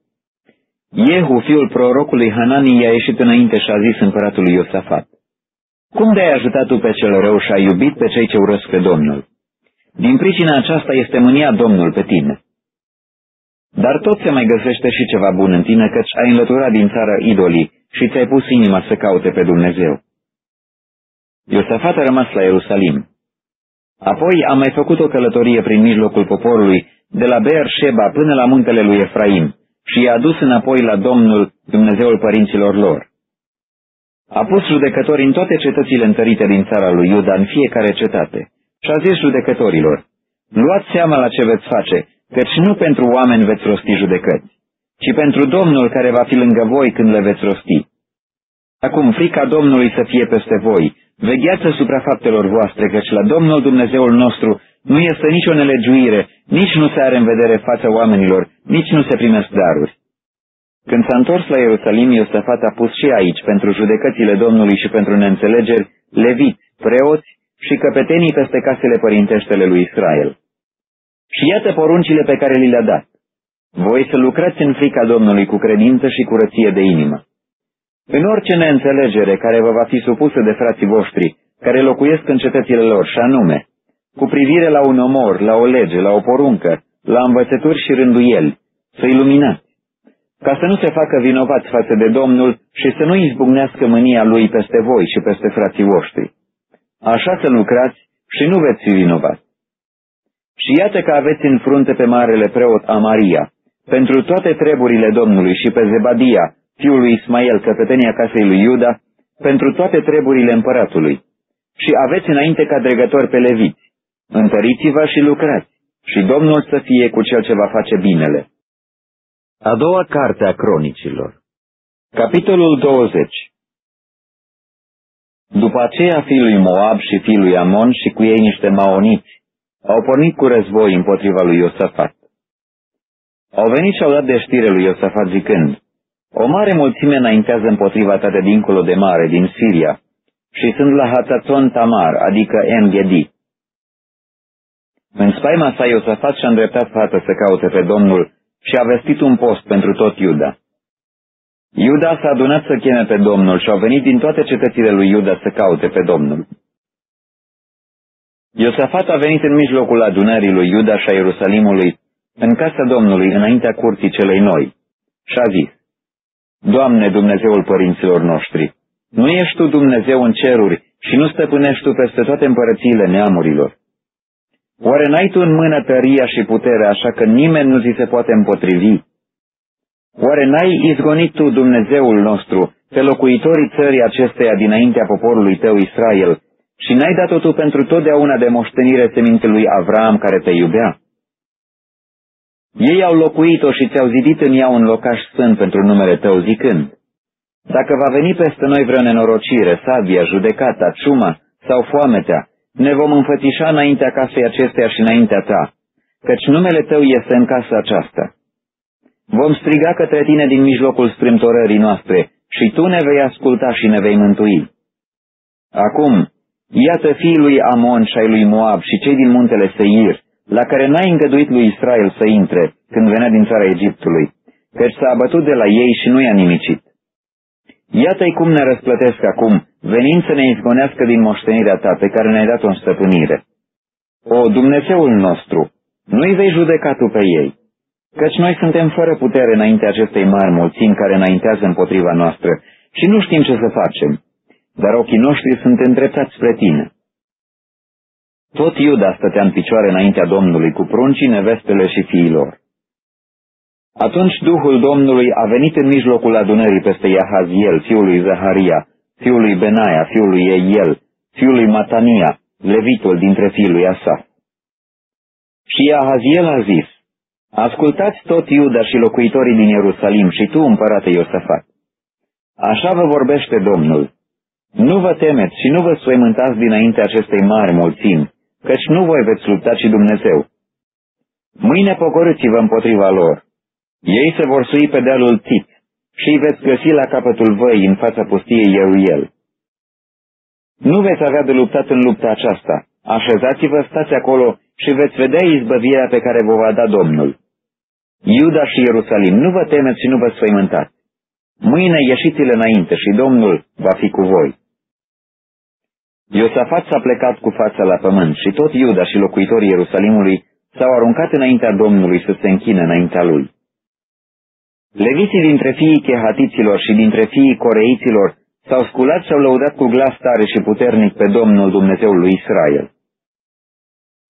Jehu, fiul prorocului Hanani, i-a ieșit înainte și a zis împăratului Iosafat, Cum de-ai ajutat tu pe cel rău și ai iubit pe cei ce urăsc pe Domnul? Din pricina aceasta este mânia Domnul pe tine. Dar tot se mai găsește și ceva bun în tine, căci ai înlăturat din țară idolii și ți-ai pus inima să caute pe Dumnezeu. Iosafat a rămas la Ierusalim. Apoi a mai făcut o călătorie prin mijlocul poporului, de la Beer Sheba până la muntele lui Efraim, și i-a dus înapoi la Domnul, Dumnezeul părinților lor. A pus judecători în toate cetățile întărite din țara lui Iuda, în fiecare cetate, și a zis judecătorilor, luați seama la ce veți face, căci nu pentru oameni veți rosti judecăți, ci pentru Domnul care va fi lângă voi când le veți rosti. Acum frica Domnului să fie peste voi, vegheați asupra faptelor voastre, căci la Domnul Dumnezeul nostru Nu este nicio nelegiuire, nici nu se are în vedere fața oamenilor, nici nu se primesc daruri. Când s-a întors la Ierusalim, Iosafat a pus și aici, pentru judecățile Domnului și pentru neînțelegeri, leviți, preoți și căpetenii peste casele părinteștele lui Israel. Și iată poruncile pe care li le-a dat. Voi să lucrați în frica Domnului cu credință și curăție de inimă. În orice neînțelegere care vă va fi supusă de frații voștri, care locuiesc în cetățile lor, și anume, cu privire la un omor, la o lege, la o poruncă, la învățături și rânduieli, să iluminați, ca să nu se facă vinovați față de Domnul și să nu izbucnească mânia lui peste voi și peste frații voștri. Așa să lucrați și nu veți fi vinovați. Și iată că aveți în frunte pe marele preot Amaria, pentru toate treburile Domnului și pe Zebadia, fiul lui Ismael, căpetenia casei lui Iuda, pentru toate treburile împăratului. Și aveți înainte ca dregători pe leviți. Întăriți-vă și lucrați, și Domnul să fie cu cel ce va face binele. A doua carte a cronicilor Capitolul 20 După aceea fiul lui Moab și fiul lui Amon și cu ei niște maoniți au pornit cu război împotriva lui Iosafat. Au venit și au dat de știre lui Iosafat zicând, O mare mulțime înaintează împotriva ta de dincolo de mare, din Siria, și sunt la Hataton Tamar, adică Engedi. În spaima sa Iosafat și-a îndreptat față să caute pe Domnul și a vestit un post pentru tot Iuda. Iuda s-a adunat să cheme pe Domnul și au venit din toate cetățile lui Iuda să caute pe Domnul. Iosafat a venit în mijlocul adunării lui Iuda și a Ierusalimului, în casa Domnului, înaintea curții celei noi, și a zis, Doamne Dumnezeul părinților noștri, nu ești Tu Dumnezeu în ceruri și nu stăpânești Tu peste toate împărățiile neamurilor. Oare n-ai Tu în mână tăria și puterea așa că nimeni nu ți se poate împotrivi? Oare n-ai izgonit Tu, Dumnezeul nostru, pe locuitorii țării acesteia dinaintea poporului Tău Israel și n-ai dat-o Tu pentru totdeauna de moștenire seminței Avram care Te iubea? Ei au locuit-o și ți-au zidit în ea un locaș sfânt pentru numele Tău, zicând, Dacă va veni peste noi vreo nenorocire, sabia, judecata, ciuma sau foametea, ne vom înfățișa înaintea casei acesteia și înaintea ta, căci numele tău este în casa aceasta. Vom striga către tine din mijlocul strâmtorării noastre și tu ne vei asculta și ne vei mântui. Acum, iată fiii lui Amon și ai lui Moab și cei din muntele Seir, la care n-ai îngăduit lui Israel să intre când venea din țara Egiptului, căci s-a abătut de la ei și nu i-a nimicit. Iată-i cum ne răsplătesc acum, venind să ne izgonească din moștenirea ta pe care ne-ai dat-o în stăpânire. O, Dumnezeul nostru, nu-i vei judeca tu pe ei, căci noi suntem fără putere înainte acestei mari mulțimi care înaintează împotriva noastră și nu știm ce să facem, dar ochii noștri sunt îndreptați spre tine. Tot Iuda stătea în picioare înaintea Domnului cu pruncii, nevestele și fiilor. Atunci Duhul Domnului a venit în mijlocul adunării peste Iahaziel, fiul lui Zaharia, fiul lui Benaia, fiul lui Eiel, fiul lui Matania, levitul dintre fiul lui Asaf. Și Iahaziel a zis, Ascultați tot Iuda și locuitorii din Ierusalim și tu, împărate Iosafat. Așa vă vorbește Domnul. Nu vă temeți și nu vă suemântați dinainte acestei mari mulțimi, căci nu voi veți lupta, ci Dumnezeu. Mâine pogorâți-vă împotriva lor. Ei se vor sui pe dealul Tit și îi veți găsi la capătul văii în fața pustiei Ieruiel. Nu veți avea de luptat în lupta aceasta. Așezați-vă, stați acolo și veți vedea izbăvirea pe care vă va da Domnul. Iuda și Ierusalim, nu vă temeți și nu vă sfăimântați. Mâine ieșiți-le înainte și Domnul va fi cu voi. Iosafat s-a plecat cu fața la pământ și tot Iuda și locuitorii Ierusalimului s-au aruncat înaintea Domnului să se închine înaintea lui. Leviții dintre fiii chehatiților și dintre fiii coreiților s-au sculat și au lăudat cu glas tare și puternic pe Domnul Dumnezeul lui Israel.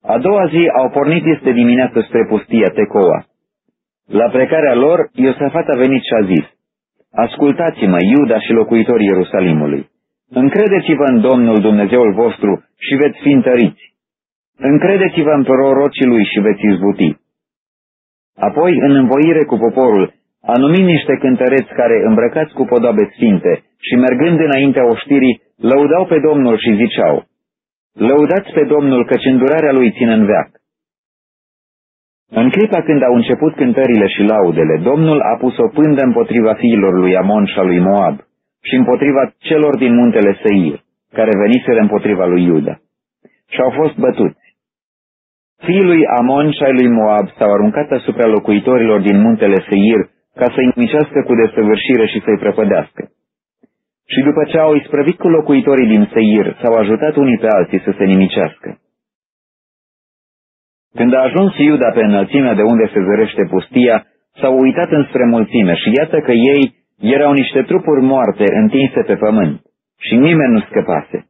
A doua zi au pornit este dimineață spre pustia Tecoa. La plecarea lor, Iosafat a venit și a zis, Ascultați-mă, Iuda și locuitorii Ierusalimului, încredeți-vă în Domnul Dumnezeul vostru și veți fi întăriți. Încredeți-vă în prorocii lui și veți izbuti. Apoi, în învoire cu poporul, a numit niște cântăreți care, îmbrăcați cu podoabe sfinte și mergând înaintea oștirii, lăudau pe Domnul și ziceau, Lăudați pe Domnul căci îndurarea lui ține în veac. În clipa când au început cântările și laudele, Domnul a pus o pândă împotriva fiilor lui Amon și a lui Moab și împotriva celor din muntele Seir, care veniseră împotriva lui Iuda. Și au fost bătuți. Fiii lui Amon și ai lui Moab s-au aruncat asupra locuitorilor din muntele Seir ca să-i nimicească cu desăvârșire și să-i prăpădească. Și după ce au isprăvit cu locuitorii din Seir, s-au ajutat unii pe alții să se nimicească. Când a ajuns Iuda pe înălțimea de unde se zărește pustia, s-au uitat înspre mulțime și iată că ei erau niște trupuri moarte întinse pe pământ și nimeni nu scăpase.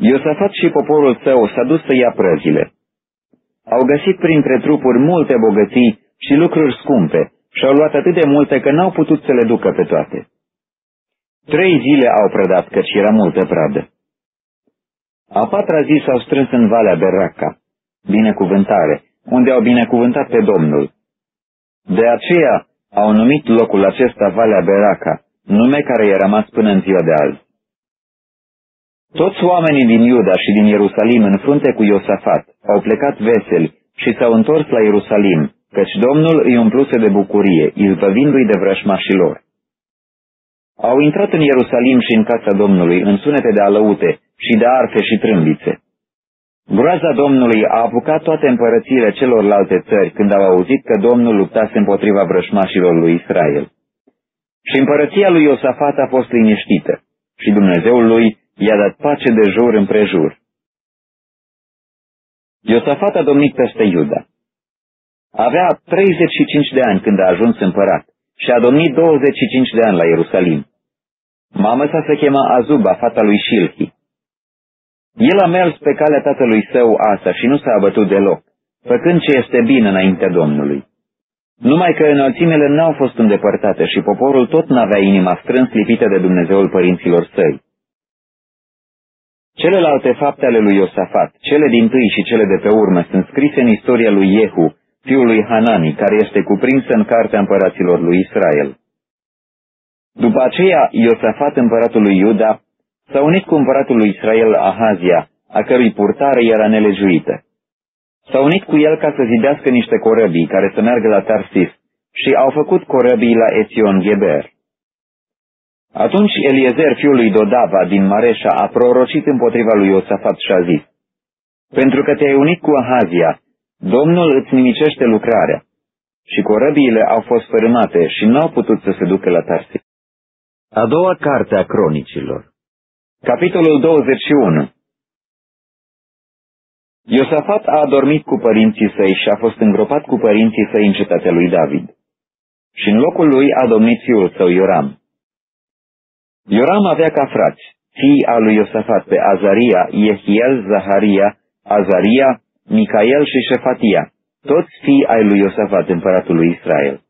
Iosafat și poporul său s-a dus să ia prăzile. Au găsit printre trupuri multe bogății și lucruri scumpe și au luat atât de multe că n-au putut să le ducă pe toate. Trei zile au prădat, căci era multă pradă. A patra zi s-au strâns în Valea Beraca, binecuvântare, unde au binecuvântat pe Domnul. De aceea au numit locul acesta Valea Beraca, nume care i-a rămas până în ziua de azi. Toți oamenii din Iuda și din Ierusalim în frunte cu Iosafat au plecat veseli și s-au întors la Ierusalim, căci Domnul îi umpluse de bucurie, izbăvindu-i de vrășmașilor. Au intrat în Ierusalim și în casa Domnului în sunete de alăute și de arfe și trâmbițe. Groaza Domnului a apucat toate împărățiile celorlalte țări când au auzit că Domnul luptase împotriva vrășmașilor lui Israel. Și împărăția lui Iosafat a fost liniștită și Dumnezeul lui i-a dat pace de jur împrejur. Iosafat a domnit peste Iuda. Avea 35 de ani când a ajuns împărat și a domnit 25 de ani la Ierusalim. Mama sa se chema Azuba, fata lui Shilhi. El a mers pe calea tatălui său Asa și nu s-a abătut deloc, făcând ce este bine înaintea Domnului. Numai că înălțimele n-au fost îndepărtate și poporul tot n-avea inima strâns lipită de Dumnezeul părinților săi. Celelalte fapte ale lui Iosafat, cele din tâi și cele de pe urmă, sunt scrise în istoria lui Jehu, fiul lui Hanani, care este cuprinsă în cartea împăraților lui Israel. După aceea, Iosafat, împăratul lui Iuda, s-a unit cu împăratul lui Israel Ahazia, a cărui purtare era nelejuită. S-a unit cu el ca să zidească niște corăbii care să meargă la Tarsis și au făcut corăbii la Ețion Geber. Atunci Eliezer, fiul lui Dodava din Mareșa, a prorocit împotriva lui Iosafat și a zis, Pentru că te-ai unit cu Ahazia, Domnul îți nimicește lucrarea. Și corăbiile au fost fărâmate și n-au putut să se ducă la Tarsis. A doua carte a cronicilor Capitolul 21 Iosafat a adormit cu părinții săi și a fost îngropat cu părinții săi în cetatea lui David. Și în locul lui a domnit fiul său Ioram. Ioram avea ca frați, fii al lui Iosafat pe Azaria, Yehiel, Zaharia, Azaria, Micael și Șefatia, toți fii ai lui Iosafat, împăratul lui Israel.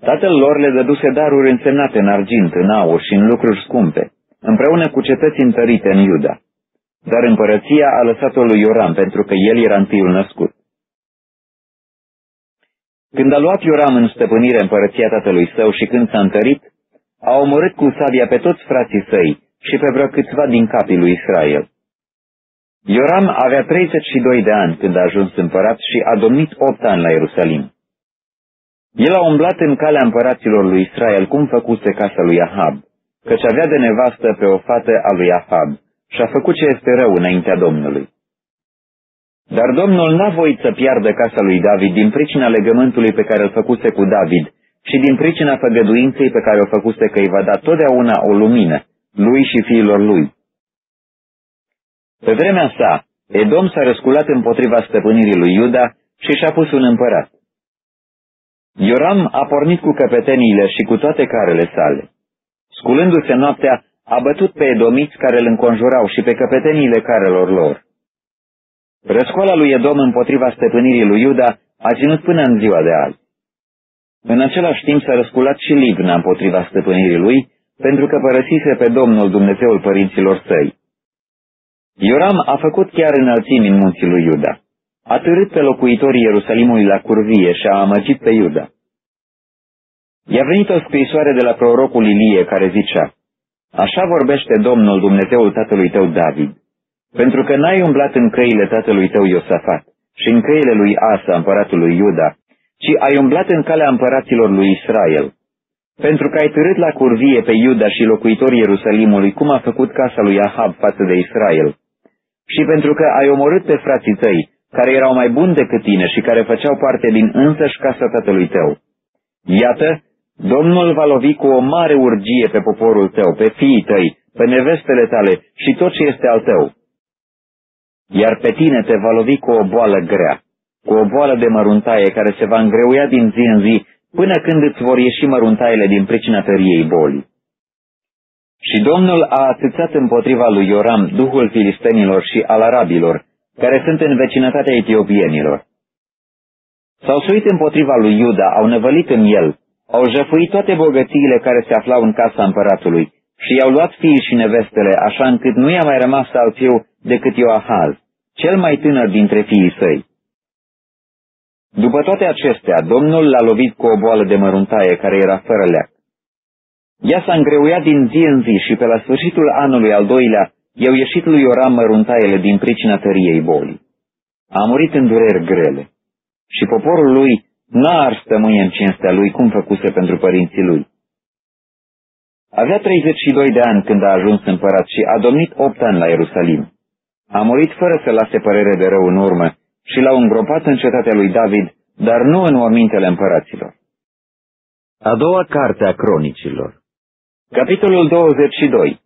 Tatăl lor le dăduse daruri însemnate în argint, în aur și în lucruri scumpe, împreună cu cetăți întărite în Iuda. Dar împărăția a lăsat-o lui Ioram, pentru că el era întâiul născut. Când a luat Ioram în stăpânire împărăția tatălui său și când s-a întărit, a omorât cu sabia pe toți frații săi și pe vreo câțiva din capii lui Israel. Ioram avea 32 de ani când a ajuns împărat și a domnit 8 ani la Ierusalim. El a umblat în calea împăraților lui Israel cum făcuse casa lui Ahab, căci avea de nevastă pe o fată a lui Ahab și a făcut ce este rău înaintea Domnului. Dar Domnul n-a voit să piardă casa lui David din pricina legământului pe care îl făcuse cu David și din pricina făgăduinței pe care o făcuse că îi va da totdeauna o lumină, lui și fiilor lui. Pe vremea sa, Edom s-a răsculat împotriva stăpânirii lui Iuda și și-a pus un împărat. Ioram a pornit cu căpeteniile și cu toate carele sale. Sculându-se noaptea, a bătut pe edomiți care îl înconjurau și pe căpeteniile carelor lor. Răscoala lui Edom împotriva stăpânirii lui Iuda a ținut până în ziua de azi. În același timp s-a răsculat și Libna împotriva stăpânirii lui, pentru că părăsise pe Domnul Dumnezeul părinților săi. Ioram a făcut chiar înălțimi în munții lui Iuda. A târât pe locuitorii Ierusalimului la curvie și a amăgit pe Iuda. I-a venit o scrisoare de la prorocul Ilie care zicea, Așa vorbește Domnul Dumnezeul tatălui tău David. pentru că n-ai umblat în căile tatălui tău Iosafat și în căile lui Asa, împăratul lui Iuda, ci ai umblat în calea împăraților lui Israel. Pentru că ai târât la curvie pe Iuda și locuitorii Ierusalimului, cum a făcut casa lui Ahab față de Israel. Și pentru că ai omorât pe frații tăi, care erau mai buni decât tine și care făceau parte din însăși casa tatălui tău. Iată, Domnul va lovi cu o mare urgie pe poporul tău, pe fiii tăi, pe nevestele tale și tot ce este al tău. Iar pe tine te va lovi cu o boală grea, cu o boală de măruntaie care se va îngreuia din zi în zi, până când îți vor ieși măruntaiele din pricina tăriei bolii. Și Domnul a atâțat împotriva lui Ioram duhul filistenilor și al arabilor, care sunt în vecinătatea etiopienilor. S-au suit împotriva lui Iuda, au nevălit în el, au jăfuit toate bogățiile care se aflau în casa împăratului și i-au luat fiii și nevestele, așa încât nu i-a mai rămas alt fiu decât Ioahaz, cel mai tânăr dintre fiii săi. După toate acestea, Domnul l-a lovit cu o boală de măruntaie care era fără leac. Ea s-a îngreuiat din zi în zi și pe la sfârșitul anului al doilea i-au ieșit lui Ioram măruntaiele din pricina tăriei bolii. A murit în dureri grele și poporul lui n-a ars tămâie în cinstea lui cum făcuse pentru părinții lui. Avea 32 de ani când a ajuns împărat și a domnit 8 ani la Ierusalim. A murit fără să lase părere de rău în urmă și l-au îngropat în cetatea lui David, dar nu în mormintele împăraților. A doua carte a cronicilor Capitolul 22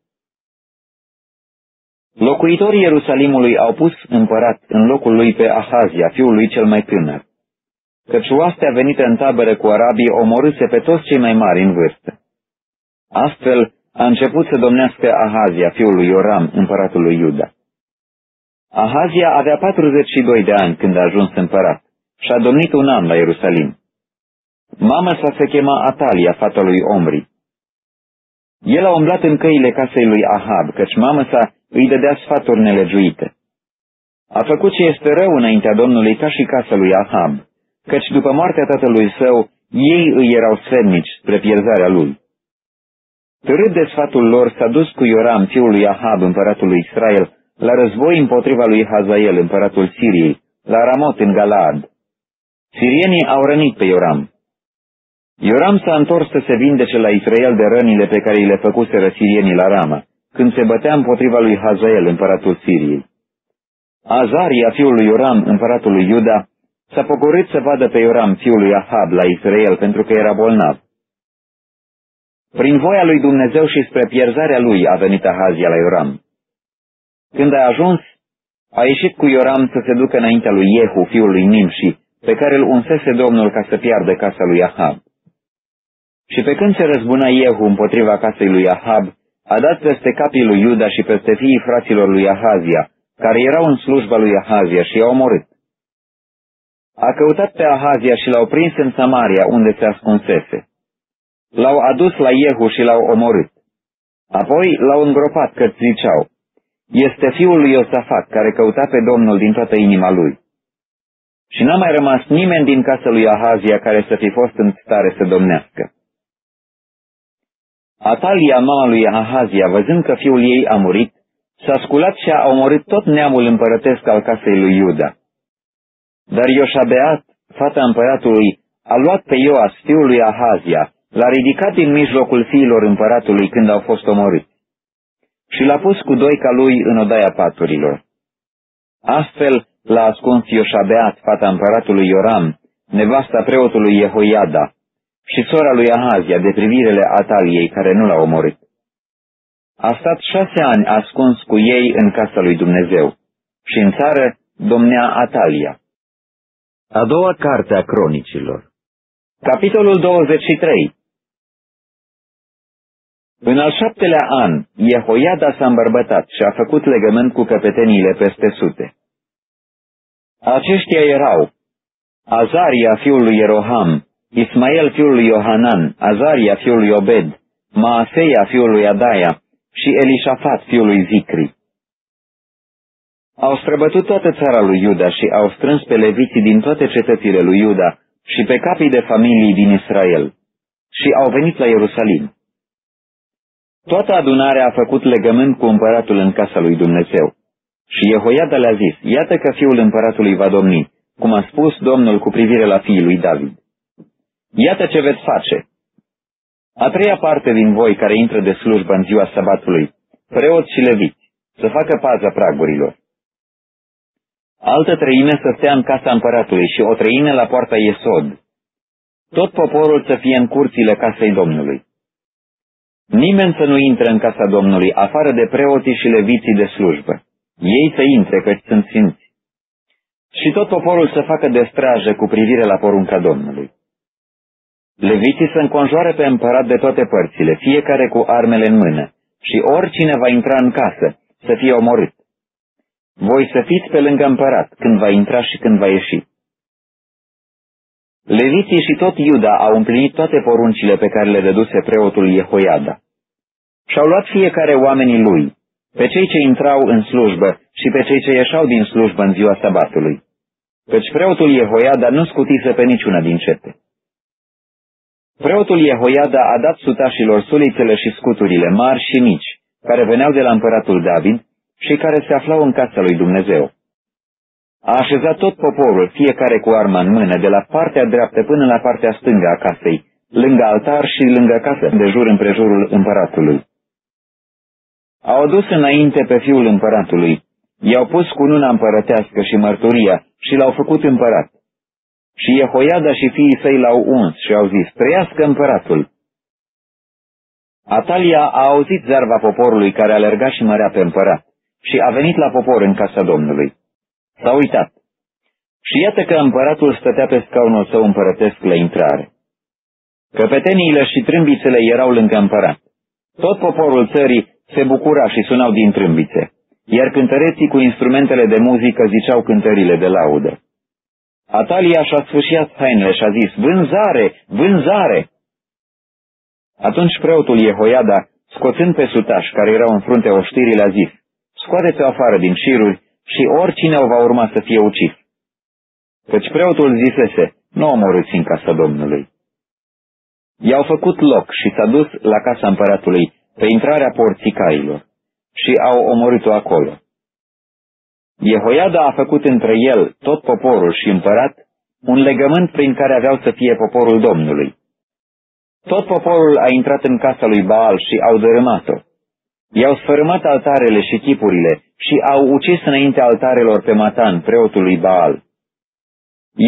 Locuitorii Ierusalimului au pus împărat în locul lui pe Ahazia, fiul lui cel mai tânăr, căci oastea venită în tabără cu arabii omorâse pe toți cei mai mari în vârstă. Astfel a început să domnească Ahazia, fiul lui Ioram, împăratul lui Iuda. Ahazia avea 42 de ani când a ajuns împărat și a domnit un an la Ierusalim. Mama sa se chema Atalia, fata lui Omri. El a umblat în căile casei lui Ahab, căci mama sa îi dădea sfaturi nelegiuite. A făcut ce este rău înaintea Domnului ca și casa lui Ahab, căci după moartea tatălui său, ei îi erau sfednici spre pierzarea lui. Târât de sfatul lor s-a dus cu Ioram, fiul lui Ahab, împăratul lui Israel, la război împotriva lui Hazael, împăratul Siriei, la Ramot în Galaad. Sirienii au rănit pe Ioram. Ioram s-a întors să se vindece la Israel de rănile pe care îi le făcuseră sirienii la Rama, când se bătea împotriva lui Hazael, împăratul Siriei. Azaria, fiul lui Ioram, împăratul lui Iuda, s-a pogorât să vadă pe Ioram, fiul lui Ahab, la Israel, pentru că era bolnav. Prin voia lui Dumnezeu și spre pierzarea lui a venit Ahazia la Ioram. Când a ajuns, a ieșit cu Ioram să se ducă înaintea lui Jehu, fiul lui Nimși, pe care îl unsese Domnul ca să piardă casa lui Ahab. Și pe când se răzbuna Jehu împotriva casei lui Ahab, a dat peste capii lui Iuda și peste fiii fraților lui Ahazia, care erau în slujba lui Ahazia și i-au omorât. A căutat pe Ahazia și l-au prins în Samaria, unde se ascunsese. L-au adus la Iehu și l-au omorât. Apoi l-au îngropat, că ziceau, este fiul lui Iosafat, care căuta pe Domnul din toată inima lui. Și n-a mai rămas nimeni din casa lui Ahazia care să fi fost în stare să domnească. Atalia, mama lui Ahazia, văzând că fiul ei a murit, s-a sculat și a omorât tot neamul împărătesc al casei lui Iuda. Dar Ioșabeat, fata împăratului, a luat pe Ioas, fiul lui Ahazia, l-a ridicat din mijlocul fiilor împăratului când au fost omorâți și l-a pus cu doi ca lui în odaia paturilor. Astfel l-a ascuns Ioșabeat, fata împăratului Ioram, nevasta preotului Jehoiada, și sora lui Ahazia de privirele Ataliei care nu l-a omorât. A stat șase ani ascuns cu ei în casa lui Dumnezeu și în țară domnea Atalia. A doua carte a cronicilor Capitolul 23 În al șaptelea an, Jehoiada s-a îmbărbătat și a făcut legământ cu căpeteniile peste sute. Aceștia erau Azaria fiul lui Ieroham, Ismael fiul lui Iohanan, Azaria fiul lui Obed, Maaseia fiul lui Adaia și Elishafat fiul lui Zicri. Au străbătut toată țara lui Iuda și au strâns pe leviții din toate cetățile lui Iuda și pe capii de familii din Israel și au venit la Ierusalim. Toată adunarea a făcut legământ cu împăratul în casa lui Dumnezeu. Și Jehoiada le-a zis, iată că fiul împăratului va domni, cum a spus Domnul cu privire la fiul lui David. Iată ce veți face. A treia parte din voi care intră de slujbă în ziua sabatului, preoți și leviți, să facă paza pragurilor. Altă treime să stea în casa împăratului și o treime la poarta Iesod. Tot poporul să fie în curțile casei Domnului. Nimeni să nu intre în casa Domnului, afară de preoții și leviții de slujbă. Ei să intre, căci sunt sfinți. Și tot poporul să facă de strajă cu privire la porunca Domnului. Leviții să înconjoare pe împărat de toate părțile, fiecare cu armele în mână, și oricine va intra în casă să fie omorât. Voi să fiți pe lângă împărat când va intra și când va ieși. Leviții și tot Iuda au împlinit toate poruncile pe care le dăduse preotul Jehoiada. Și-au luat fiecare oamenii lui, pe cei ce intrau în slujbă și pe cei ce ieșau din slujbă în ziua sabatului, căci preotul Jehoiada nu scutise pe niciuna din cete. Preotul Jehoiada a dat sutașilor sulițele și scuturile mari și mici, care veneau de la împăratul David și care se aflau în casa lui Dumnezeu. A așezat tot poporul, fiecare cu arma în mână, de la partea dreaptă până la partea stângă a casei, lângă altar și lângă casă, de jur împrejurul împăratului. Au adus înainte pe fiul împăratului, i-au pus cu luna împărătească și mărturia și l-au făcut împărat. Și Jehoiada și fiii săi l-au uns și au zis, trăiască împăratul. Atalia a auzit zarva poporului care alerga și mărea pe împărat și a venit la popor în casa Domnului. S-a uitat. Și iată că împăratul stătea pe scaunul său împărătesc la intrare. Căpeteniile și trâmbițele erau lângă împărat. Tot poporul țării se bucura și sunau din trâmbițe, iar cântăreții cu instrumentele de muzică ziceau cântările de laudă. Atalia și-a sfârșit hainele și a zis, vânzare, vânzare! Atunci preotul Jehoiada, scoțând pe sutaș care erau în frunte oștirii, a zis, scoateți-o afară din șiruri și oricine o va urma să fie ucis. Căci preotul zisese, nu omorâți în casa Domnului. I-au făcut loc și s-a dus la casa împăratului pe intrarea porții cailor și au omorât-o acolo. Jehoiada a făcut între el, tot poporul și împărat, un legământ prin care aveau să fie poporul Domnului. Tot poporul a intrat în casa lui Baal și au dărâmat-o. I-au sfărâmat altarele și chipurile și au ucis înainte altarelor pe Matan, preotul lui Baal.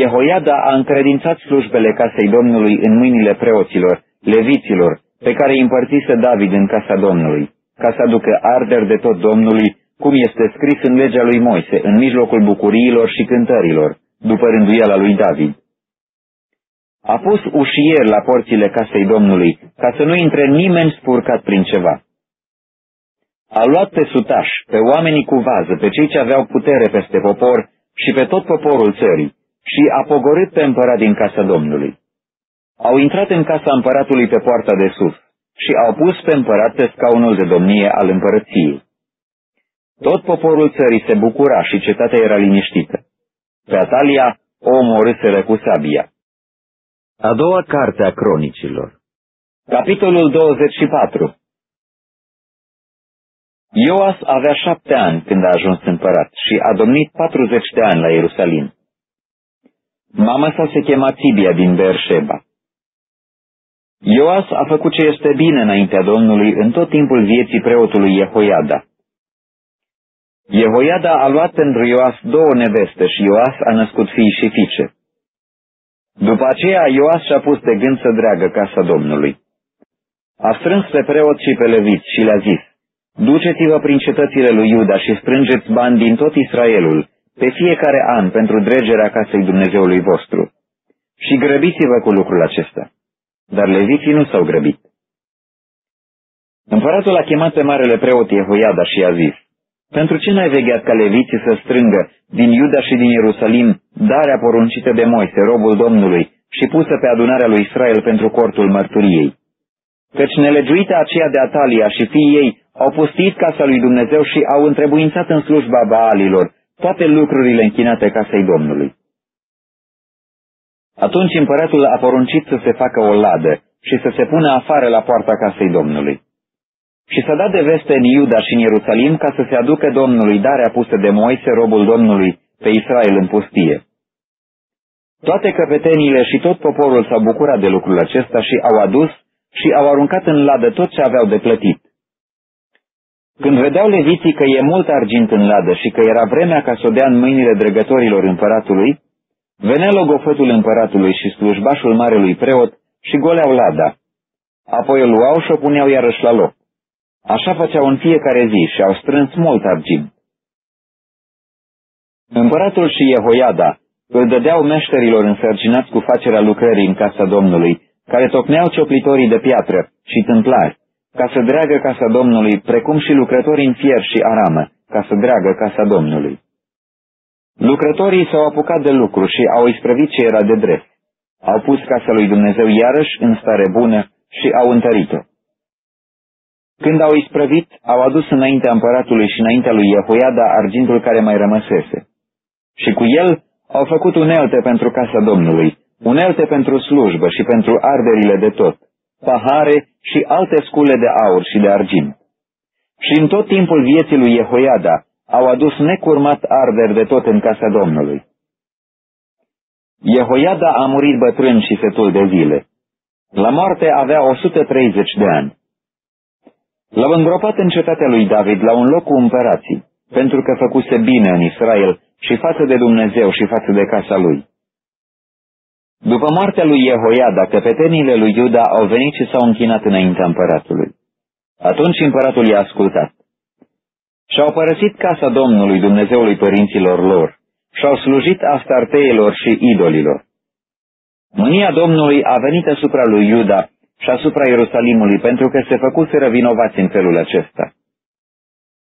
Jehoiada a încredințat slujbele casei Domnului în mâinile preoților, leviților, pe care îi împărțise David în casa Domnului, ca să aducă arder de tot Domnului, cum este scris în legea lui Moise, în mijlocul bucuriilor și cântărilor, după rânduiala lui David. A pus ușier la porțile casei Domnului, ca să nu intre nimeni spurcat prin ceva. A luat pe sutaș, pe oamenii cu vază, pe cei ce aveau putere peste popor și pe tot poporul țării, și a pogorât pe împărat din casa Domnului. Au intrat în casa împăratului pe poarta de sus și au pus pe împărat pe scaunul de domnie al împărăției. Tot poporul țării se bucura și cetatea era liniștită. Pe Atalia o omorâsele cu sabia. A doua carte a cronicilor Capitolul 24 Ioas avea șapte ani când a ajuns împărat și a domnit 40 de ani la Ierusalim. Mama sa se chema Tibia din Beersheba. Ioas a făcut ce este bine înaintea Domnului în tot timpul vieții preotului Jehoiada. Jehoiada a luat pentru Ioas două neveste și Ioas a născut fii și fiice. După aceea Ioas și-a pus de gând să dreagă casa Domnului. A strâns pe preot și pe leviți și le-a zis, Duceți-vă prin cetățile lui Iuda și strângeți bani din tot Israelul, pe fiecare an pentru dregerea casei Dumnezeului vostru. Și grăbiți-vă cu lucrul acesta. Dar leviții nu s-au grăbit. Împăratul a chemat pe marele preot Jehoiada și a zis, Pentru ce n-ai vegheat ca leviții să strângă din Iuda și din Ierusalim darea poruncită de Moise, robul Domnului, și pusă pe adunarea lui Israel pentru cortul mărturiei? Căci nelegiuita aceea de Atalia și fiii ei au pustit casa lui Dumnezeu și au întrebuințat în slujba Baalilor toate lucrurile închinate casei Domnului. Atunci împăratul a poruncit să se facă o ladă și să se pună afară la poarta casei Domnului. Și s-a dat de veste în Iuda și în Ierusalim ca să se aducă Domnului darea pusă de Moise, robul Domnului, pe Israel în pustie. Toate căpeteniile și tot poporul s-au bucurat de lucrul acesta și au adus și au aruncat în ladă tot ce aveau de plătit. Când vedeau leviții că e mult argint în ladă și că era vremea ca să o dea în mâinile dregătorilor împăratului, venea logofătul împăratului și slujbașul marelui preot și goleau lada. Apoi îl luau și o puneau iarăși la loc. Așa făceau în fiecare zi și au strâns mult argint. Împăratul și Jehoiada îl dădeau meșterilor însărcinați cu facerea lucrării în casa Domnului, care tocneau cioplitorii de piatră și tâmplari, ca să dreagă casa Domnului, precum și lucrătorii în fier și aramă, ca să dreagă casa Domnului. Lucrătorii s-au apucat de lucru și au isprăvit ce era de drept. Au pus casa lui Dumnezeu iarăși în stare bună și au întărit-o. Când au isprăvit, au adus înaintea împăratului și înaintea lui Jehoiada argintul care mai rămăsese. Și cu el au făcut unelte pentru casa Domnului, unelte pentru slujbă și pentru arderile de tot, pahare și alte scule de aur și de argint. Și în tot timpul vieții lui Jehoiada au adus necurmat arderi de tot în casa Domnului. Jehoiada a murit bătrân și setul de zile. La moarte avea 130 de ani. L-au îngropat în cetatea lui David la un loc cu împărații, pentru că făcuse bine în Israel și față de Dumnezeu și față de casa lui. După moartea lui Jehoiada, căpetenile lui Iuda au venit și s-au închinat înaintea împăratului. Atunci împăratul i-a ascultat. Și-au părăsit casa Domnului Dumnezeului părinților lor și-au slujit astarteilor și idolilor. Mânia Domnului a venit asupra lui Iuda și asupra Ierusalimului pentru că se făcuseră vinovați în felul acesta.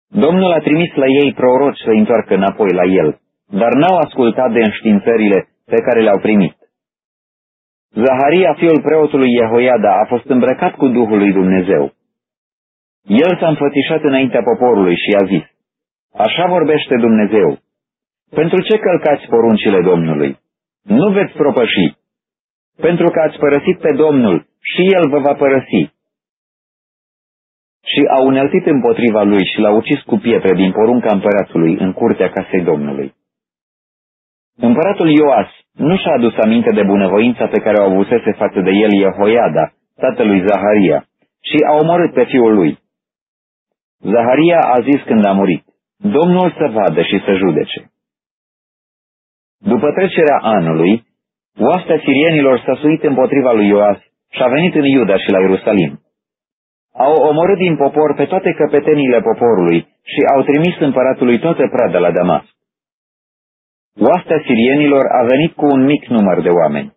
Domnul a trimis la ei proroci să întoarcă înapoi la el, dar n-au ascultat de înștiințările pe care le-au primit. Zaharia, fiul preotului Jehoiada, a fost îmbrăcat cu Duhul lui Dumnezeu. El s-a înfățișat înaintea poporului și a zis, Așa vorbește Dumnezeu. Pentru ce călcați poruncile Domnului? Nu veți propăși. Pentru că ați părăsit pe Domnul și El vă va părăsi. Și a uneltit împotriva lui și l-a ucis cu pietre din porunca împăratului în curtea casei Domnului. Împăratul Ioas nu și-a adus aminte de bunăvoința pe care o avusese față de el Jehoiada, tatălui Zaharia, și a omorât pe fiul lui. Zaharia a zis când a murit, Domnul să vadă și să judece. După trecerea anului, oastea sirienilor s-a suit împotriva lui Ioas și a venit în Iuda și la Ierusalim. Au omorât din popor pe toate căpetenile poporului și au trimis împăratului toată prada la Damas. Oastea sirienilor a venit cu un mic număr de oameni.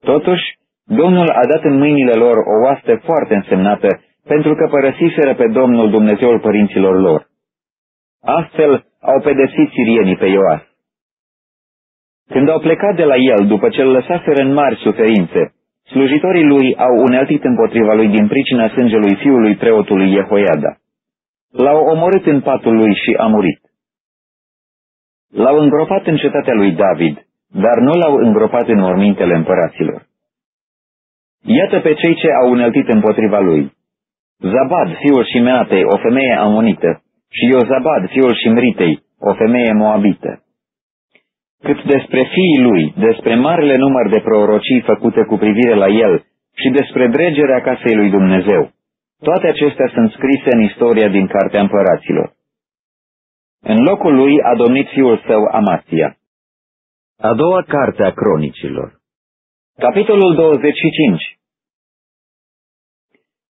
Totuși, Domnul a dat în mâinile lor o oaste foarte însemnată, pentru că părăsiseră pe Domnul Dumnezeul părinților lor. Astfel au pedepsit sirienii pe Ioas. Când au plecat de la el, după ce îl lăsaseră în mari suferințe, slujitorii lui au uneltit împotriva lui din pricina sângelui fiului preotului Jehoiada. L-au omorât în patul lui și a murit. L-au îngropat în cetatea lui David, dar nu l-au îngropat în mormintele împăraților. Iată pe cei ce au uneltit împotriva lui. Zabad, fiul Shimeatei, o femeie amonită, și Iozabad, fiul Shimritei, o femeie moabită. Cât despre fiii lui, despre marele număr de prorocii făcute cu privire la el și despre dregerea casei lui Dumnezeu, toate acestea sunt scrise în istoria din Cartea Împăraților. În locul lui a domnit fiul său Amația. A doua carte a cronicilor Capitolul 25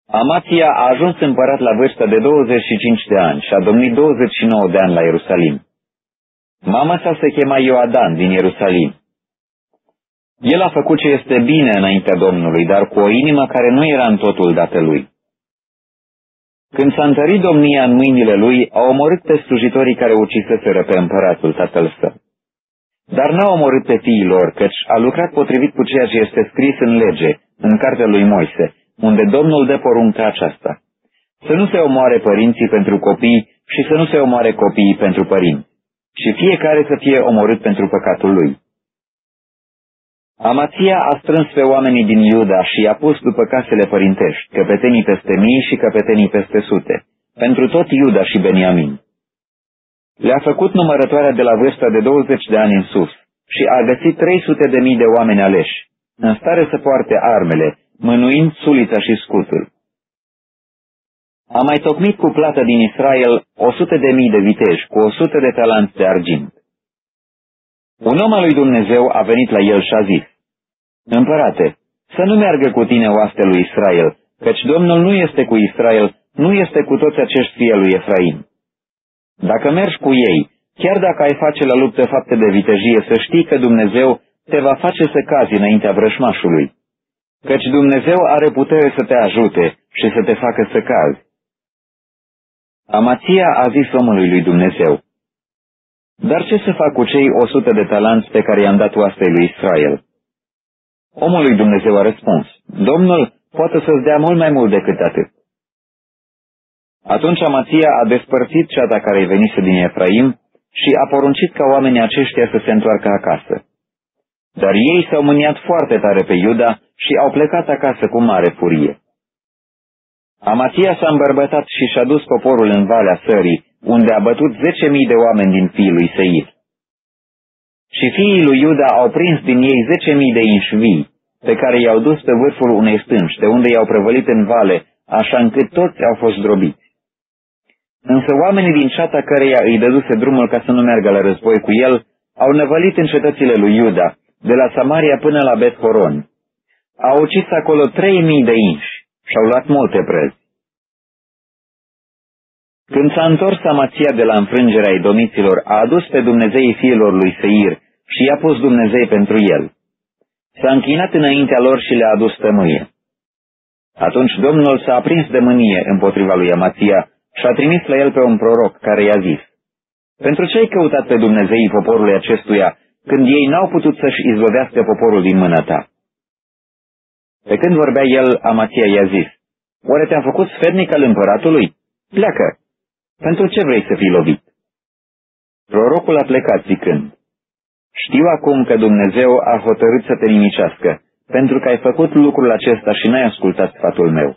Amația a ajuns împărat la vârsta de 25 de ani și a domnit 29 de ani la Ierusalim. Mama sa se chema Ioadan din Ierusalim. El a făcut ce este bine înaintea Domnului, dar cu o inimă care nu era în totul dată lui. Când s-a întărit domnia în mâinile lui, a omorât pe slujitorii care uciseseră pe împăratul tatăl său. Dar n-a omorât pe fiii lor, căci a lucrat potrivit cu ceea ce este scris în lege, în cartea lui Moise, unde Domnul dă porunca aceasta. Să nu se omoare părinții pentru copii și să nu se omoare copiii pentru părinți, și fiecare să fie omorât pentru păcatul lui. Amația a strâns pe oamenii din Iuda și i-a pus după casele părintești, căpetenii peste mii și căpetenii peste sute, pentru tot Iuda și Beniamin. Le-a făcut numărătoarea de la vârsta de 20 de ani în sus și a găsit 300 de mii de oameni aleși, în stare să poarte armele, mânuind sulița și scutul. A mai tocmit cu plată din Israel 100 de mii de viteji cu 100 de talanți de argint. Un om al lui Dumnezeu a venit la el și a zis, Împărate, să nu meargă cu tine oaste lui Israel, căci Domnul nu este cu Israel, nu este cu toți acești fii lui Efraim. Dacă mergi cu ei, chiar dacă ai face la luptă fapte de vitejie, să știi că Dumnezeu te va face să cazi înaintea vrășmașului, căci Dumnezeu are putere să te ajute și să te facă să cazi. Amația a zis omului lui Dumnezeu, Dar ce să fac cu cei o sută de talanți pe care i-am dat oastei lui Israel? Omul lui Dumnezeu a răspuns, Domnul poate să-ți dea mult mai mult decât atât. Atunci Amația a despărțit ceata care îi venise din Efraim și a poruncit ca oamenii aceștia să se întoarcă acasă. Dar ei s-au mâniat foarte tare pe Iuda și au plecat acasă cu mare furie. Amația s-a îmbărbătat și și-a dus poporul în Valea Sării, unde a bătut zece mii de oameni din fiii lui Seir. Și fiii lui Iuda au prins din ei zece mii de inși pe care i-au dus pe vârful unei stânci, de unde i-au prăvălit în vale, așa încât toți au fost drobiți. Însă oamenii din ceata căreia îi dăduse drumul ca să nu meargă la război cu el, au năvălit în cetățile lui Iuda, de la Samaria până la Bet Horon. Au ucis acolo trei mii de inși și au luat multe prezi. Când s-a întors Amația de la înfrângerea idomiților, a adus pe Dumnezeii fiilor lui Seir și i-a pus Dumnezei pentru el. S-a închinat înaintea lor și le-a adus tămâie. Atunci Domnul s-a aprins de mânie împotriva lui Amația și a trimis la el pe un proroc care i-a zis, Pentru ce ai căutat pe Dumnezeii poporului acestuia, când ei n-au putut să-și izbăvească poporul din mâna ta? Pe când vorbea el, Amația i-a zis, Oare te-am făcut sfernic al împăratului? Pleacă! Pentru ce vrei să fii lovit? Prorocul a plecat zicând, Știu acum că Dumnezeu a hotărât să te nimicească, pentru că ai făcut lucrul acesta și n-ai ascultat sfatul meu.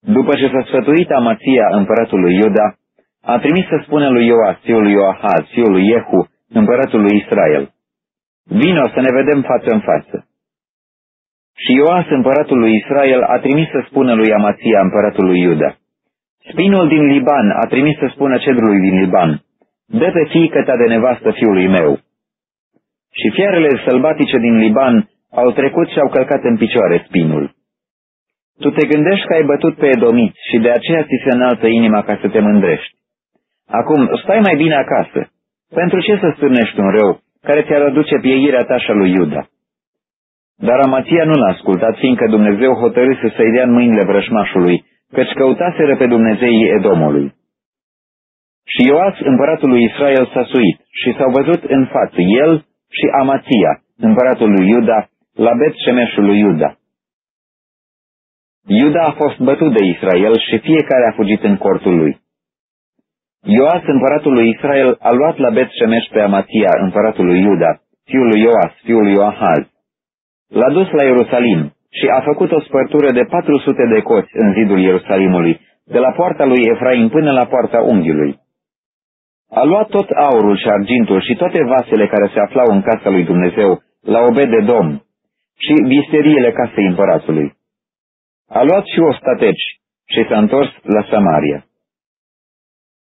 După ce s-a sfătuit Amația împăratului Iuda, a trimis să spună lui Ioas, fiul lui Ioahaz, fiul lui Jehu, împăratul lui Israel, Vino să ne vedem față în față. Și Ioas, împăratul lui Israel, a trimis să spună lui Amația, împăratul lui Iuda, Spinul din Liban a trimis să spună cedrului din Liban, Dă pe fiică ta de nevastă fiului meu. Și fiarele sălbatice din Liban au trecut și au călcat în picioare spinul. Tu te gândești că ai bătut pe edomiți și de aceea ți se înaltă inima ca să te mândrești. Acum, stai mai bine acasă. Pentru ce să stârnești un rău care ți-ar aduce pieirea ta și lui Iuda? Dar Amația nu l-a ascultat, fiindcă Dumnezeu hotărâse să-i dea în mâinile vrășmașului, căci căutaseră pe Dumnezeii Edomului. Și Ioas, împăratul lui Israel, s-a suit și s-au văzut în față el și Amația, împăratul lui Iuda, la Bet Shemeșul lui Iuda. Iuda a fost bătut de Israel și fiecare a fugit în cortul lui. Ioas, împăratul lui Israel, a luat la Bet Shemeș pe Amația, împăratul lui Iuda, fiul lui Ioas, fiul lui Ioahaz. L-a dus la Ierusalim și a făcut o spărtură de 400 de coți în zidul Ierusalimului, de la poarta lui Efraim până la poarta unghiului. A luat tot aurul și argintul și toate vasele care se aflau în casa lui Dumnezeu, la obed de domn, și visteriile casei împăratului. A luat și o stateci și s-a întors la Samaria.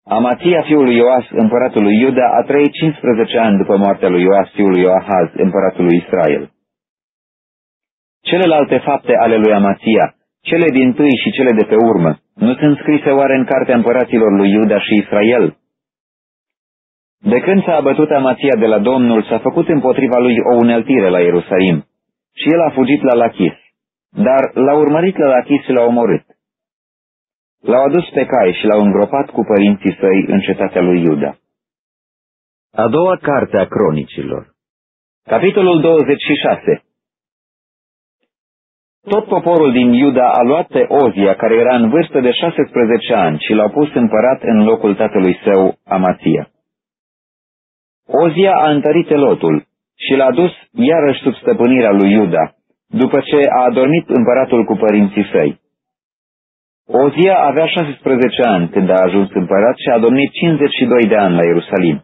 Amația fiului Ioas, împăratul lui Iuda, a trăit 15 ani după moartea lui Ioas, fiul lui Ioahaz, împăratul lui Israel. Celelalte fapte ale lui Amația, cele din tâi și cele de pe urmă, nu sunt scrise oare în cartea împăraților lui Iuda și Israel? De când s-a abătut Amația de la Domnul, s-a făcut împotriva lui o uneltire la Ierusalim și el a fugit la Lachis, dar l-a urmărit la Lachis și l-a omorât. L-au adus pe cai și l-au îngropat cu părinții săi în cetatea lui Iuda. A doua carte a cronicilor Capitolul 26 Tot poporul din Iuda a luat pe Ozia, care era în vârstă de 16 ani, și l-au pus împărat în locul tatălui său, Amația. Ozia a întărit elotul, și l-a dus iarăși sub stăpânirea lui Iuda, după ce a adormit împăratul cu părinții săi. Ozia avea 16 ani când a ajuns împărat și a domnit 52 de ani la Ierusalim.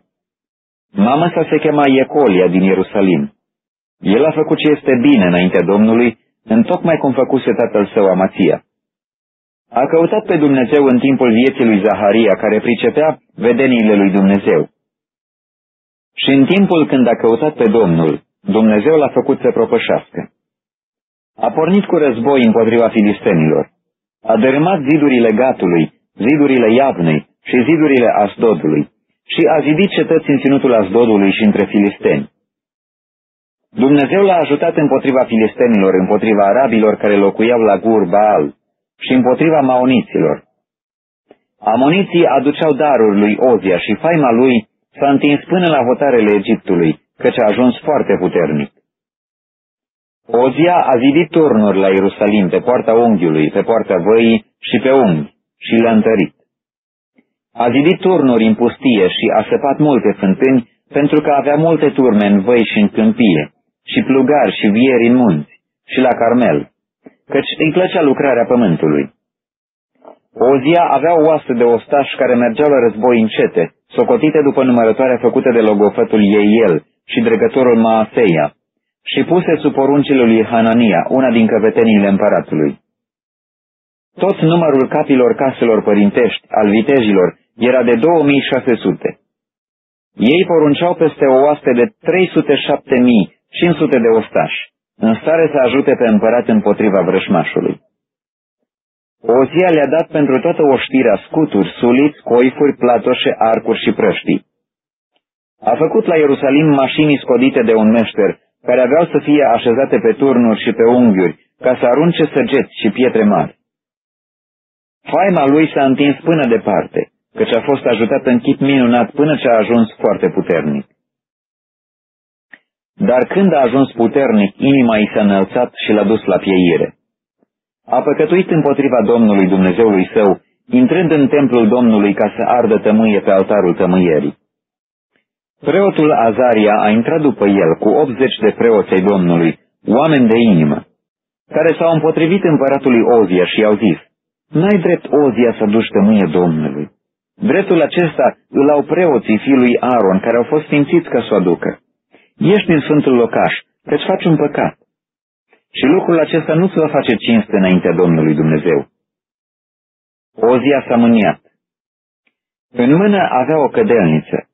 Mama sa se chema Iecolia din Ierusalim. El a făcut ce este bine înaintea Domnului, în tocmai cum făcuse tatăl său Amația. A căutat pe Dumnezeu în timpul vieții lui Zaharia, care pricepea vedeniile lui Dumnezeu. Și în timpul când a căutat pe Domnul, Dumnezeu l-a făcut să propășească. A pornit cu război împotriva filistenilor. A dărâmat zidurile Gatului, zidurile Iavnei și zidurile Asdodului și a zidit cetăți în ținutul Asdodului și între filisteni. Dumnezeu l-a ajutat împotriva filistenilor, împotriva arabilor care locuiau la Gur Baal și împotriva maoniților. Amoniții aduceau daruri lui Ozia și faima lui s-a întins până la hotarele Egiptului, căci a ajuns foarte puternic. Ozia a zidit turnuri la Ierusalim pe poarta unghiului, pe poarta văii și pe unghi și le-a întărit. A zidit turnuri în pustie și a săpat multe fântâni pentru că avea multe turme în văi și în câmpie și plugari și vieri în munți și la Carmel, căci îi plăcea lucrarea pământului. Ozia avea o oastă de ostași care mergeau la război încete, socotite după numărătoarea făcută de logofătul ei el și dregătorul Maaseia, și puse sub poruncile lui Hanania, una din căpeteniile împăratului. Tot numărul capilor caselor părintești, al vitejilor, era de 2600. Ei porunceau peste o oaste de 307.500 de ostași, în stare să ajute pe împărat împotriva vrășmașului. Ozia le-a dat pentru toată oștirea scuturi, suliți, coifuri, platoșe, arcuri și prăștii. A făcut la Ierusalim mașini scodite de un meșter, care aveau să fie așezate pe turnuri și pe unghiuri, ca să arunce săgeți și pietre mari. Faima lui s-a întins până departe, căci a fost ajutat în chip minunat până ce a ajuns foarte puternic. Dar când a ajuns puternic, inima i s-a înălțat și l-a dus la pieire. A păcătuit împotriva Domnului Dumnezeului său, intrând în templul Domnului ca să ardă tămâie pe altarul tămâierii. Preotul Azaria a intrat după el cu 80 de preoți ai Domnului, oameni de inimă, care s-au împotrivit împăratului Ozia și i-au zis, N-ai drept Ozia să duci tămâie Domnului. Dreptul acesta îl au preoții fiului Aaron, care au fost simțiți ca să o aducă. Ești în sfântul locaș, că-ți faci un păcat. Și lucrul acesta nu se va face cinste înaintea Domnului Dumnezeu. Ozia s-a mâniat. În mână avea o cădelniță.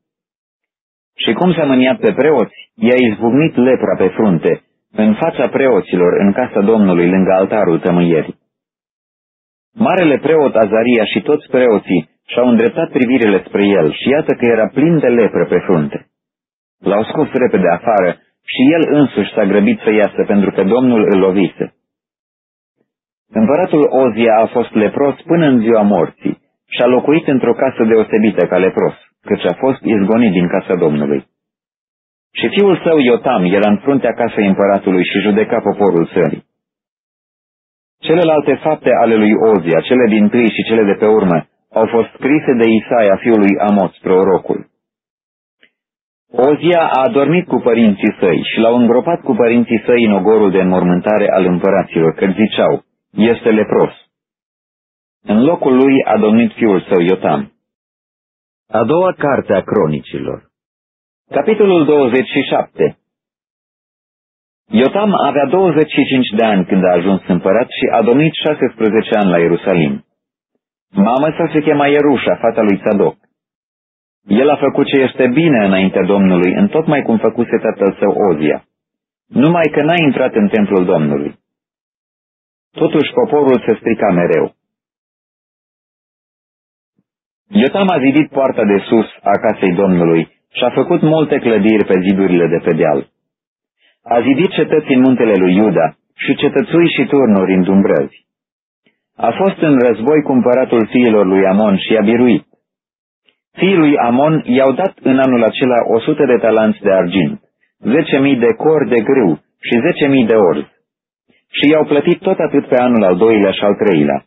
Și cum s-a mâniat pe preoți, i-a izbucnit lepra pe frunte, în fața preoților, în casa Domnului, lângă altarul tămâierii. Marele preot Azaria și toți preoții și-au îndreptat privirile spre el și iată că era plin de lepră pe frunte. L-au scos repede afară și el însuși s-a grăbit să iasă pentru că Domnul îl lovise. Împăratul Ozia a fost lepros până în ziua morții și a locuit într-o casă deosebită ca lepros, căci a fost izgonit din casa Domnului. Și fiul său Iotam era în fruntea casei împăratului și judeca poporul țării. Celelalte fapte ale lui Ozia, cele din tâi și cele de pe urmă, au fost scrise de Isaia fiului Amoț, prorocul. Ozia a adormit cu părinții săi și l-au îngropat cu părinții săi în ogorul de înmormântare al împăraților, că ziceau, este lepros. În locul lui a domnit fiul său Iotam. A doua carte a cronicilor Capitolul 27 Iotam avea 25 de ani când a ajuns împărat și a domnit 16 ani la Ierusalim. Mama sa se chema Ierușa, fata lui Sadoc. El a făcut ce este bine înaintea Domnului, în tocmai cum făcuse tatăl său Ozia, numai că n-a intrat în templul Domnului. Totuși poporul se strica mereu. Iotam a zidit poarta de sus a casei Domnului și a făcut multe clădiri pe zidurile de pe deal. A zidit cetăți în muntele lui Iuda și cetățui și turnuri în dumbrăzi. A fost în război cu împăratul fiilor lui Amon și a biruit. Fiii lui Amon i-au dat în anul acela o sută de talanți de argint, zece mii de cor de grâu și zece mii de orz. Și i-au plătit tot atât pe anul al doilea și al treilea.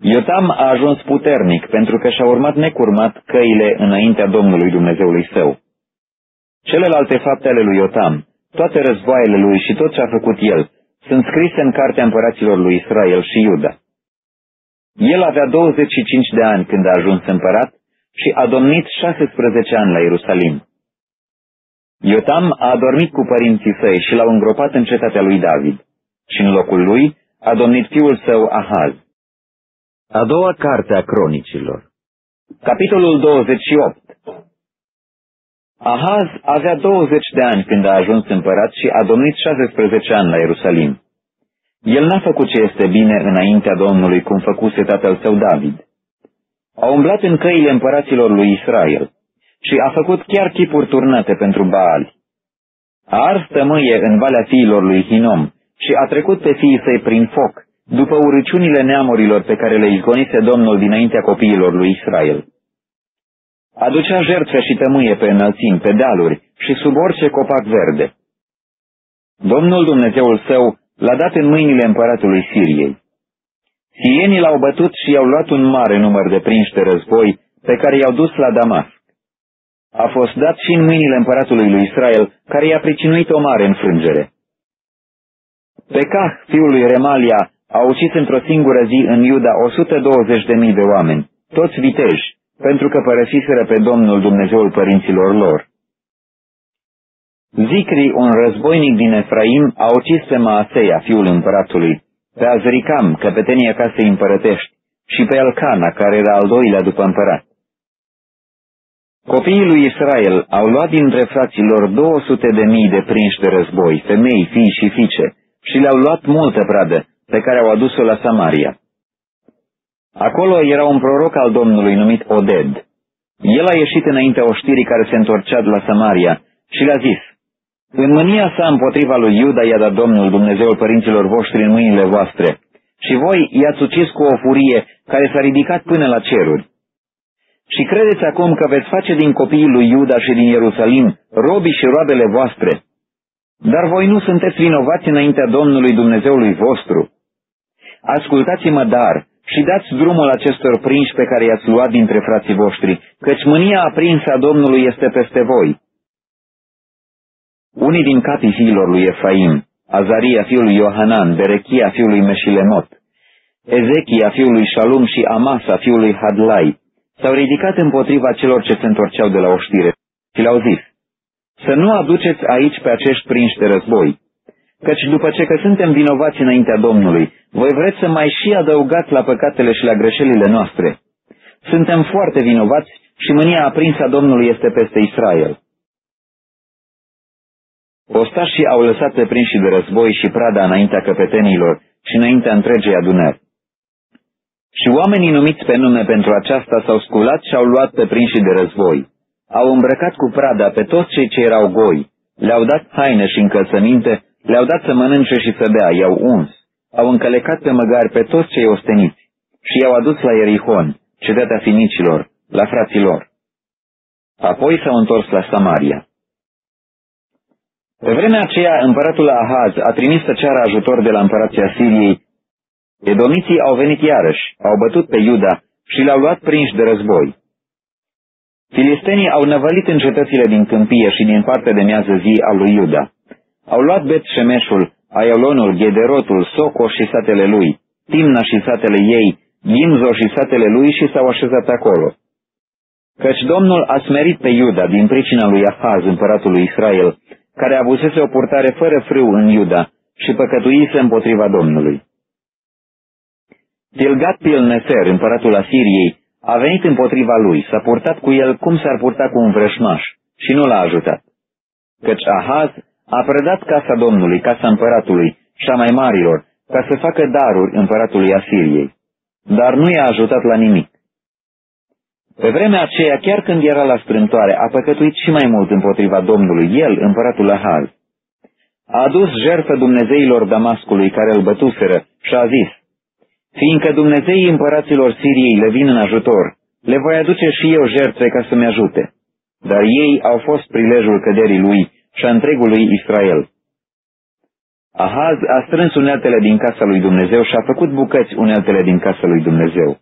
Iotam a ajuns puternic pentru că și-a urmat necurmat căile înaintea Domnului Dumnezeului său. Celelalte fapte ale lui Iotam, toate războaiele lui și tot ce a făcut el, sunt scrise în cartea împăraților lui Israel și Iuda. El avea 25 de ani când a ajuns împărat și a domnit 16 ani la Ierusalim. Iotam a adormit cu părinții săi și l-au îngropat în cetatea lui David și în locul lui a domnit fiul său Ahaz. A doua carte a cronicilor Capitolul 28 Ahaz avea 20 de ani când a ajuns împărat și a domnit 16 ani la Ierusalim. El n-a făcut ce este bine înaintea Domnului, cum făcuse tatăl său David. A umblat în căile împăraților lui Israel și a făcut chiar chipuri turnate pentru Baali. A ars tămâie în valea fiilor lui Hinom și a trecut pe fiii săi prin foc, după urăciunile neamurilor pe care le izgonise Domnul dinaintea copiilor lui Israel. Aducea jertfe și tămâie pe înălțimi, pe dealuri și sub orice copac verde. Domnul Dumnezeul său l-a dat în mâinile împăratului Siriei. Sirienii l-au bătut și i-au luat un mare număr de prinși de război pe care i-au dus la Damasc. A fost dat și în mâinile împăratului lui Israel, care i-a pricinuit o mare înfrângere. Pe Cah, fiul lui Remalia, a ucis într-o singură zi în Iuda 120.000 de oameni, toți viteji, pentru că părăsiseră pe Domnul Dumnezeul părinților lor. Zicri, un războinic din Efraim, a ucis pe Maaseia, fiul împăratului, pe Azricam, căpetenia casei împărătești, și pe Elcana, care era al doilea după împărat. Copiii lui Israel au luat dintre fraților 200 de mii de prinși de război, femei, fii și fiice, și le-au luat multă pradă, pe care au adus-o la Samaria. Acolo era un proroc al Domnului numit Oded. El a ieșit înaintea oștirii care se întorcea de la Samaria și le-a zis, În mânia sa împotriva lui Iuda i-a dat Domnul Dumnezeul părinților voștri în mâinile voastre și voi i-ați ucis cu o furie care s-a ridicat până la ceruri. Și credeți acum că veți face din copiii lui Iuda și din Ierusalim robii și roadele voastre. Dar voi nu sunteți vinovați înaintea Domnului Dumnezeului vostru. Ascultați-mă dar și dați drumul acestor prinși pe care i-ați luat dintre frații voștri, căci mânia aprinsă a Domnului este peste voi. Unii din capii fiilor lui Efraim, Azaria fiul lui Iohanan, Berechia fiul lui Meșilemot, Ezechia fiul lui Shalum și Amasa fiul lui Hadlai, s-au ridicat împotriva celor ce se întorceau de la oștire și le-au zis, să nu aduceți aici pe acești prinși de război, căci după ce că suntem vinovați înaintea Domnului, voi vreți să mai și adăugați la păcatele și la greșelile noastre. Suntem foarte vinovați și mânia aprinsă a Domnului este peste Israel. Ostașii au lăsat pe prinși de război și prada înaintea căpetenilor și înaintea întregei adunări. Și oamenii numiți pe nume pentru aceasta s-au sculat și au luat pe prinși de război. Au îmbrăcat cu prada pe toți cei ce erau goi, le-au dat haine și încălțăminte le-au dat să mănânce și să bea, i-au uns, au încălecat pe măgari pe toți cei osteniți și i-au adus la Erihon, cetatea finicilor, la fraților. Apoi s-au întors la Samaria. Pe vremea aceea, împăratul Ahaz a trimis să ceară ajutor de la împărația Siriei. Edomiții au venit iarăși, au bătut pe Iuda și le-au luat prinși de război. Filistenii au năvălit în cetățile din câmpie și din partea de miază zi a lui Iuda. Au luat Bet Shemeșul, Aiolonul, Gederotul, Soco și satele lui, Timna și satele ei, Gimzo și satele lui și s-au așezat acolo. Căci Domnul a smerit pe Iuda din pricina lui Ahaz, împăratul lui Israel, care avusese o purtare fără frâu în Iuda și păcătuise împotriva Domnului. Tilgat Pilneser, împăratul Asiriei, a venit împotriva lui, s-a purtat cu el cum s-ar purta cu un vrășmaș și nu l-a ajutat. Căci Ahaz a predat casa Domnului, casa împăratului și a mai marilor, ca să facă daruri împăratului Asiriei, dar nu i-a ajutat la nimic. Pe vremea aceea, chiar când era la strântoare, a păcătuit și mai mult împotriva Domnului, el, împăratul Ahaz. A adus jertfă Dumnezeilor Damascului care îl bătuseră și a zis, Fiindcă Dumnezeii împăraților Siriei le vin în ajutor, le voi aduce și eu jertfe ca să-mi ajute. Dar ei au fost prilejul căderii lui și a întregului Israel. Ahaz a strâns uneltele din casa lui Dumnezeu și a făcut bucăți uneltele din casa lui Dumnezeu.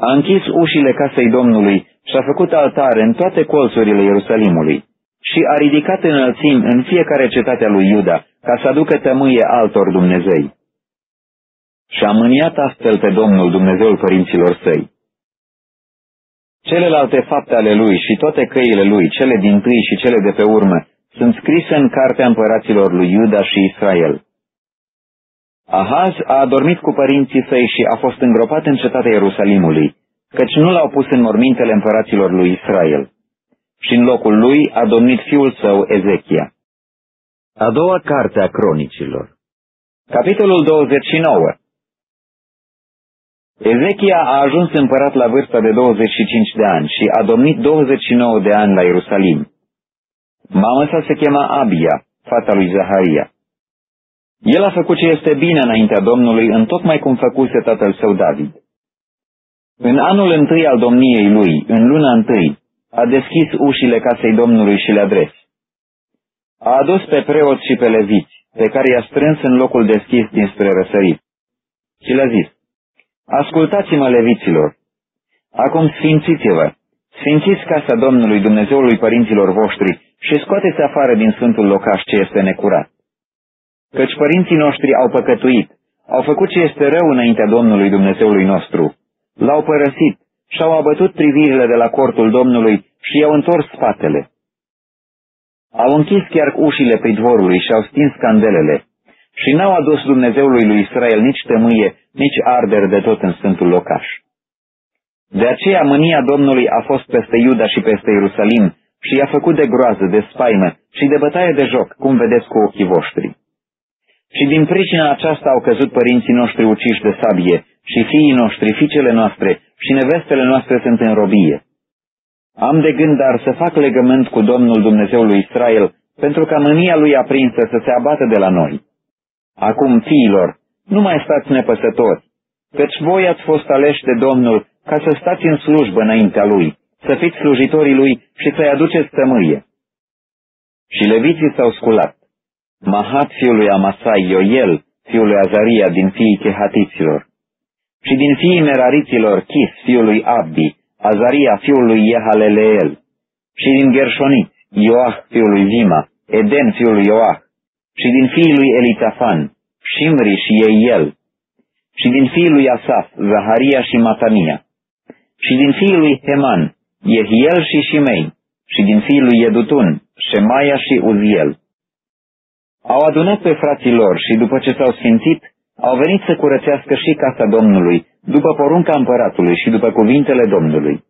A închis ușile casei Domnului și a făcut altare în toate colțurile Ierusalimului și a ridicat înălțimi în fiecare cetate a lui Iuda, ca să aducă tămâie altor Dumnezei. Și a mâniat astfel pe Domnul Dumnezeul părinților săi. Celelalte fapte ale lui și toate căile lui, cele din tâi și cele de pe urmă, sunt scrise în cartea împăraților lui Iuda și Israel. Ahaz a adormit cu părinții săi și a fost îngropat în cetatea Ierusalimului, căci nu l-au pus în mormintele împăraților lui Israel. Și în locul lui a domnit fiul său Ezechia. A doua carte a cronicilor Capitolul 29 Ezechia a ajuns împărat la vârsta de 25 de ani și a domnit 29 de ani la Ierusalim. Mama sa se chema Abia, fata lui Zaharia. El a făcut ce este bine înaintea Domnului, în tocmai cum făcuse tatăl său David. În anul întâi al domniei lui, în luna întâi, a deschis ușile casei Domnului și le-a dres. A adus pe preoți și pe leviți, pe care i-a strâns în locul deschis dinspre răsărit. Și le-a zis, Ascultați-mă, leviților! Acum sfințiți-vă! Sfințiți casa Domnului Dumnezeului părinților voștri și scoateți afară din sfântul locaș ce este necurat. Căci părinții noștri au păcătuit, au făcut ce este rău înaintea Domnului Dumnezeului nostru, l-au părăsit și-au abătut privirile de la cortul Domnului și i-au întors spatele. Au închis chiar ușile pridvorului și au stins candelele și n-au adus Dumnezeului lui Israel nici tămâie, nici arder de tot în sfântul locaș. De aceea mânia Domnului a fost peste Iuda și peste Ierusalim și i-a făcut de groază, de spaimă și de bătaie de joc, cum vedeți cu ochii voștri. Și din pricina aceasta au căzut părinții noștri uciși de sabie și fiii noștri, fiicele noastre și nevestele noastre sunt în robie. Am de gând dar să fac legământ cu Domnul Dumnezeului Israel, pentru ca mânia lui aprinsă să se abată de la noi. Acum, fiilor, nu mai stați nepăsători, căci voi ați fost aleși de Domnul ca să stați în slujbă înaintea Lui, să fiți slujitorii Lui și să-i aduceți tămâie. Și leviții s-au sculat. Mahat fiul lui Amasai, Ioel, fiul lui Azaria, din fiii Chehatiților. Și din fiii Merariților, Chis, fiul lui Abdi, Azaria, fiul lui Yehaleleel. Și din Gershonit, Ioah, fiul lui Zima, Eden, fiul lui Ioah. Și din fiii lui Elitafan, Shimri și Eiel. Și din fiii lui Asaf, Zaharia și Matania și din fiul lui Heman, Jehiel și Shimei, și din fiul lui Edutun, Shemaia și Uziel. Au adunat pe frații lor și după ce s-au sfințit, au venit să curățească și casa Domnului, după porunca împăratului și după cuvintele Domnului.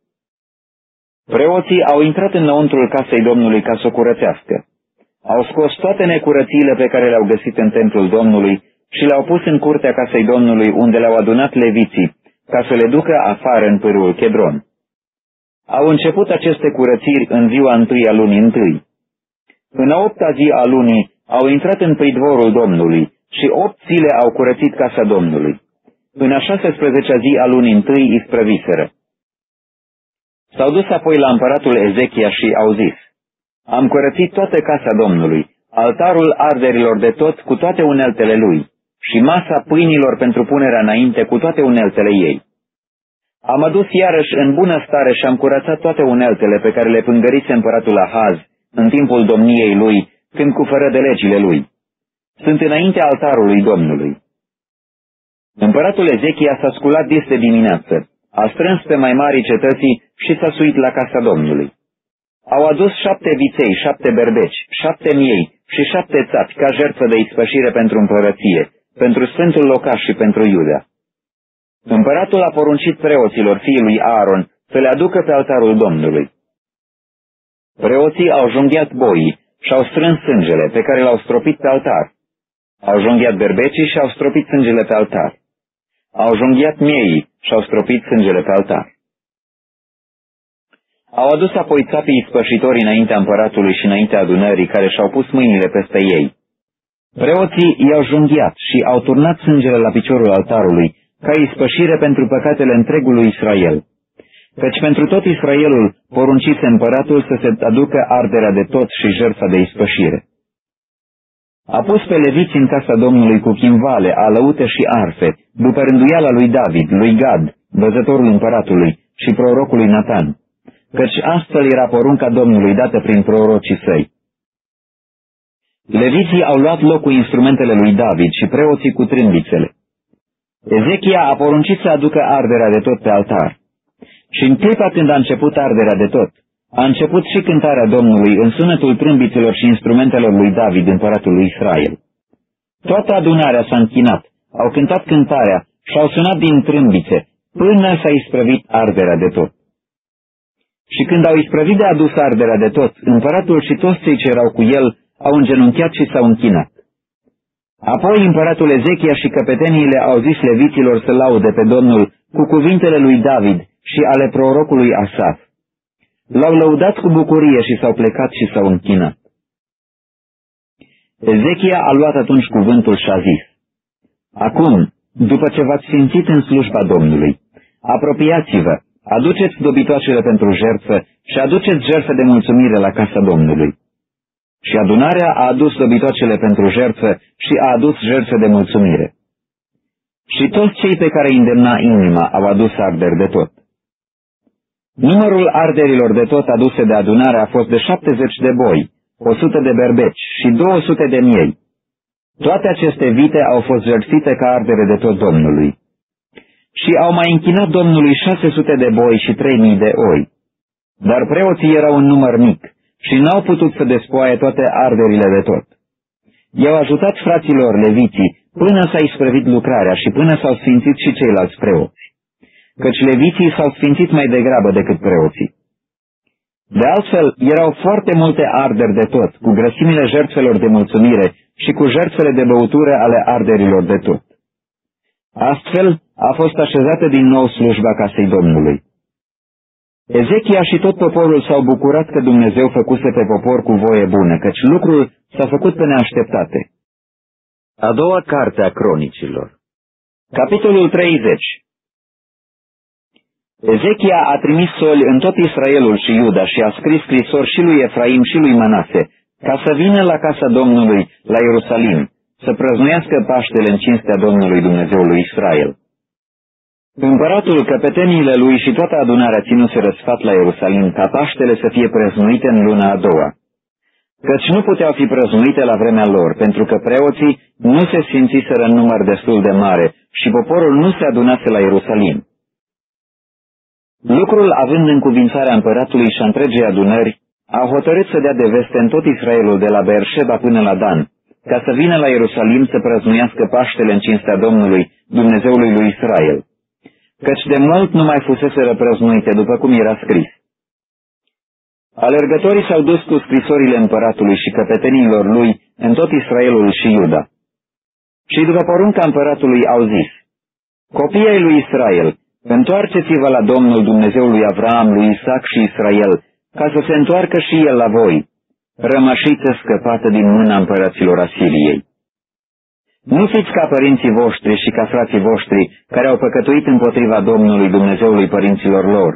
Preoții au intrat înăuntrul casei Domnului ca să o curățească. Au scos toate necurățiile pe care le-au găsit în templul Domnului și le-au pus în curtea casei Domnului unde le-au adunat leviții, ca să le ducă afară în pârul Chedron. Au început aceste curățiri în ziua întâi a lunii întâi. În a opta zi a lunii au intrat în pridvorul Domnului și opt zile au curățit casa Domnului. În a 16 zi a lunii întâi isprăviseră. S-au dus apoi la împăratul Ezechia și au zis, Am curățit toată casa Domnului, altarul arderilor de tot cu toate uneltele lui, și masa pâinilor pentru punerea înainte cu toate uneltele ei. Am adus iarăși în bună stare și am curățat toate uneltele pe care le pângărise împăratul Ahaz în timpul domniei lui, când cu fără de legile lui. Sunt înaintea altarului Domnului. Împăratul Ezechia s-a sculat dis de dimineață, a strâns pe mai mari cetății și s-a suit la casa Domnului. Au adus șapte viței, șapte berbeci, șapte miei și șapte țapi ca jertfă de ispășire pentru împărăție, pentru sfântul locaș și pentru Iuda. Împăratul a poruncit preoților fiului Aaron să le aducă pe altarul Domnului. Preoții au junghiat boii și au strâns sângele pe care l-au stropit pe altar. Au junghiat berbecii și au stropit sângele pe altar. Au junghiat miei și au stropit sângele pe altar. Au adus apoi țapii spășitori înaintea împăratului și înaintea adunării care și-au pus mâinile peste ei Preoții i-au junghiat și au turnat sângele la piciorul altarului, ca ispășire pentru păcatele întregului Israel. Căci pentru tot Israelul poruncise împăratul să se aducă arderea de tot și jertfa de ispășire. A pus pe leviți în casa Domnului cu chimvale, alăute și arfe, după rânduiala lui David, lui Gad, văzătorul împăratului și prorocului Natan, căci astfel era porunca Domnului dată prin prorocii săi. Leviții au luat loc cu instrumentele lui David și preoții cu trâmbițele. Ezechia a poruncit să aducă arderea de tot pe altar. Și în clipa când a început arderea de tot, a început și cântarea Domnului în sunetul trâmbițelor și instrumentelor lui David, împăratul lui Israel. Toată adunarea s-a închinat, au cântat cântarea și au sunat din trâmbițe, până s-a isprăvit arderea de tot. Și când au isprăvit de adus arderea de tot, împăratul și toți cei ce erau cu el au îngenunchiat și s-au închinat. Apoi împăratul Ezechia și căpeteniile au zis leviților să laude pe Domnul cu cuvintele lui David și ale prorocului Asaf. L-au lăudat cu bucurie și s-au plecat și s-au închinat. Ezechia a luat atunci cuvântul și a zis, Acum, după ce v-ați simțit în slujba Domnului, apropiați-vă, aduceți dobitoacele pentru jertfă și aduceți jertfă de mulțumire la casa Domnului. Și adunarea a adus dobitoacele pentru jertfă și a adus jertfă de mulțumire. Și toți cei pe care îi îndemna inima au adus arderi de tot. Numărul arderilor de tot aduse de adunare a fost de 70 de boi, 100 de berbeci și 200 de miei. Toate aceste vite au fost jertfite ca ardere de tot Domnului. Și au mai închinat Domnului 600 de boi și 3000 de oi. Dar preoții erau un număr mic și n-au putut să despoaie toate arderile de tot. I-au ajutat fraților leviții până s-a isprăvit lucrarea și până s-au sfințit și ceilalți preoți, căci leviții s-au sfințit mai degrabă decât preoții. De altfel, erau foarte multe arderi de tot, cu grăsimile jertfelor de mulțumire și cu jertfele de băutură ale arderilor de tot. Astfel, a fost așezată din nou slujba casei Domnului. Ezechia și tot poporul s-au bucurat că Dumnezeu făcuse pe popor cu voie bună, căci lucrul s-a făcut pe neașteptate. A doua carte a cronicilor Capitolul 30 Ezechia a trimis soli în tot Israelul și Iuda și a scris scrisori și lui Efraim și lui Manase, ca să vină la casa Domnului, la Ierusalim, să prăznuiască Paștele în cinstea Domnului Dumnezeului Israel. Împăratul, căpeteniile lui și toată adunarea ținuse răsfat la Ierusalim ca Paștele să fie prăznuite în luna a doua. Căci nu puteau fi prăznuite la vremea lor, pentru că preoții nu se simțiseră în număr destul de mare și poporul nu se adunase la Ierusalim. Lucrul, având în cuvințarea împăratului și întregii adunări, a hotărât să dea de veste în tot Israelul de la Beersheba până la Dan, ca să vină la Ierusalim să prăznuiască Paștele în cinstea Domnului, Dumnezeului lui Israel căci de mult nu mai fusese răprăznuite, după cum era scris. Alergătorii s-au dus cu scrisorile împăratului și căpetenilor lui în tot Israelul și Iuda. Și după porunca împăratului au zis, Copiii lui Israel, întoarceți-vă la Domnul Dumnezeul lui Avram, lui Isaac și Israel, ca să se întoarcă și el la voi, rămășiță scăpată din mâna împăraților Asiriei. Nu fiți ca părinții voștri și ca frații voștri, care au păcătuit împotriva Domnului Dumnezeului părinților lor,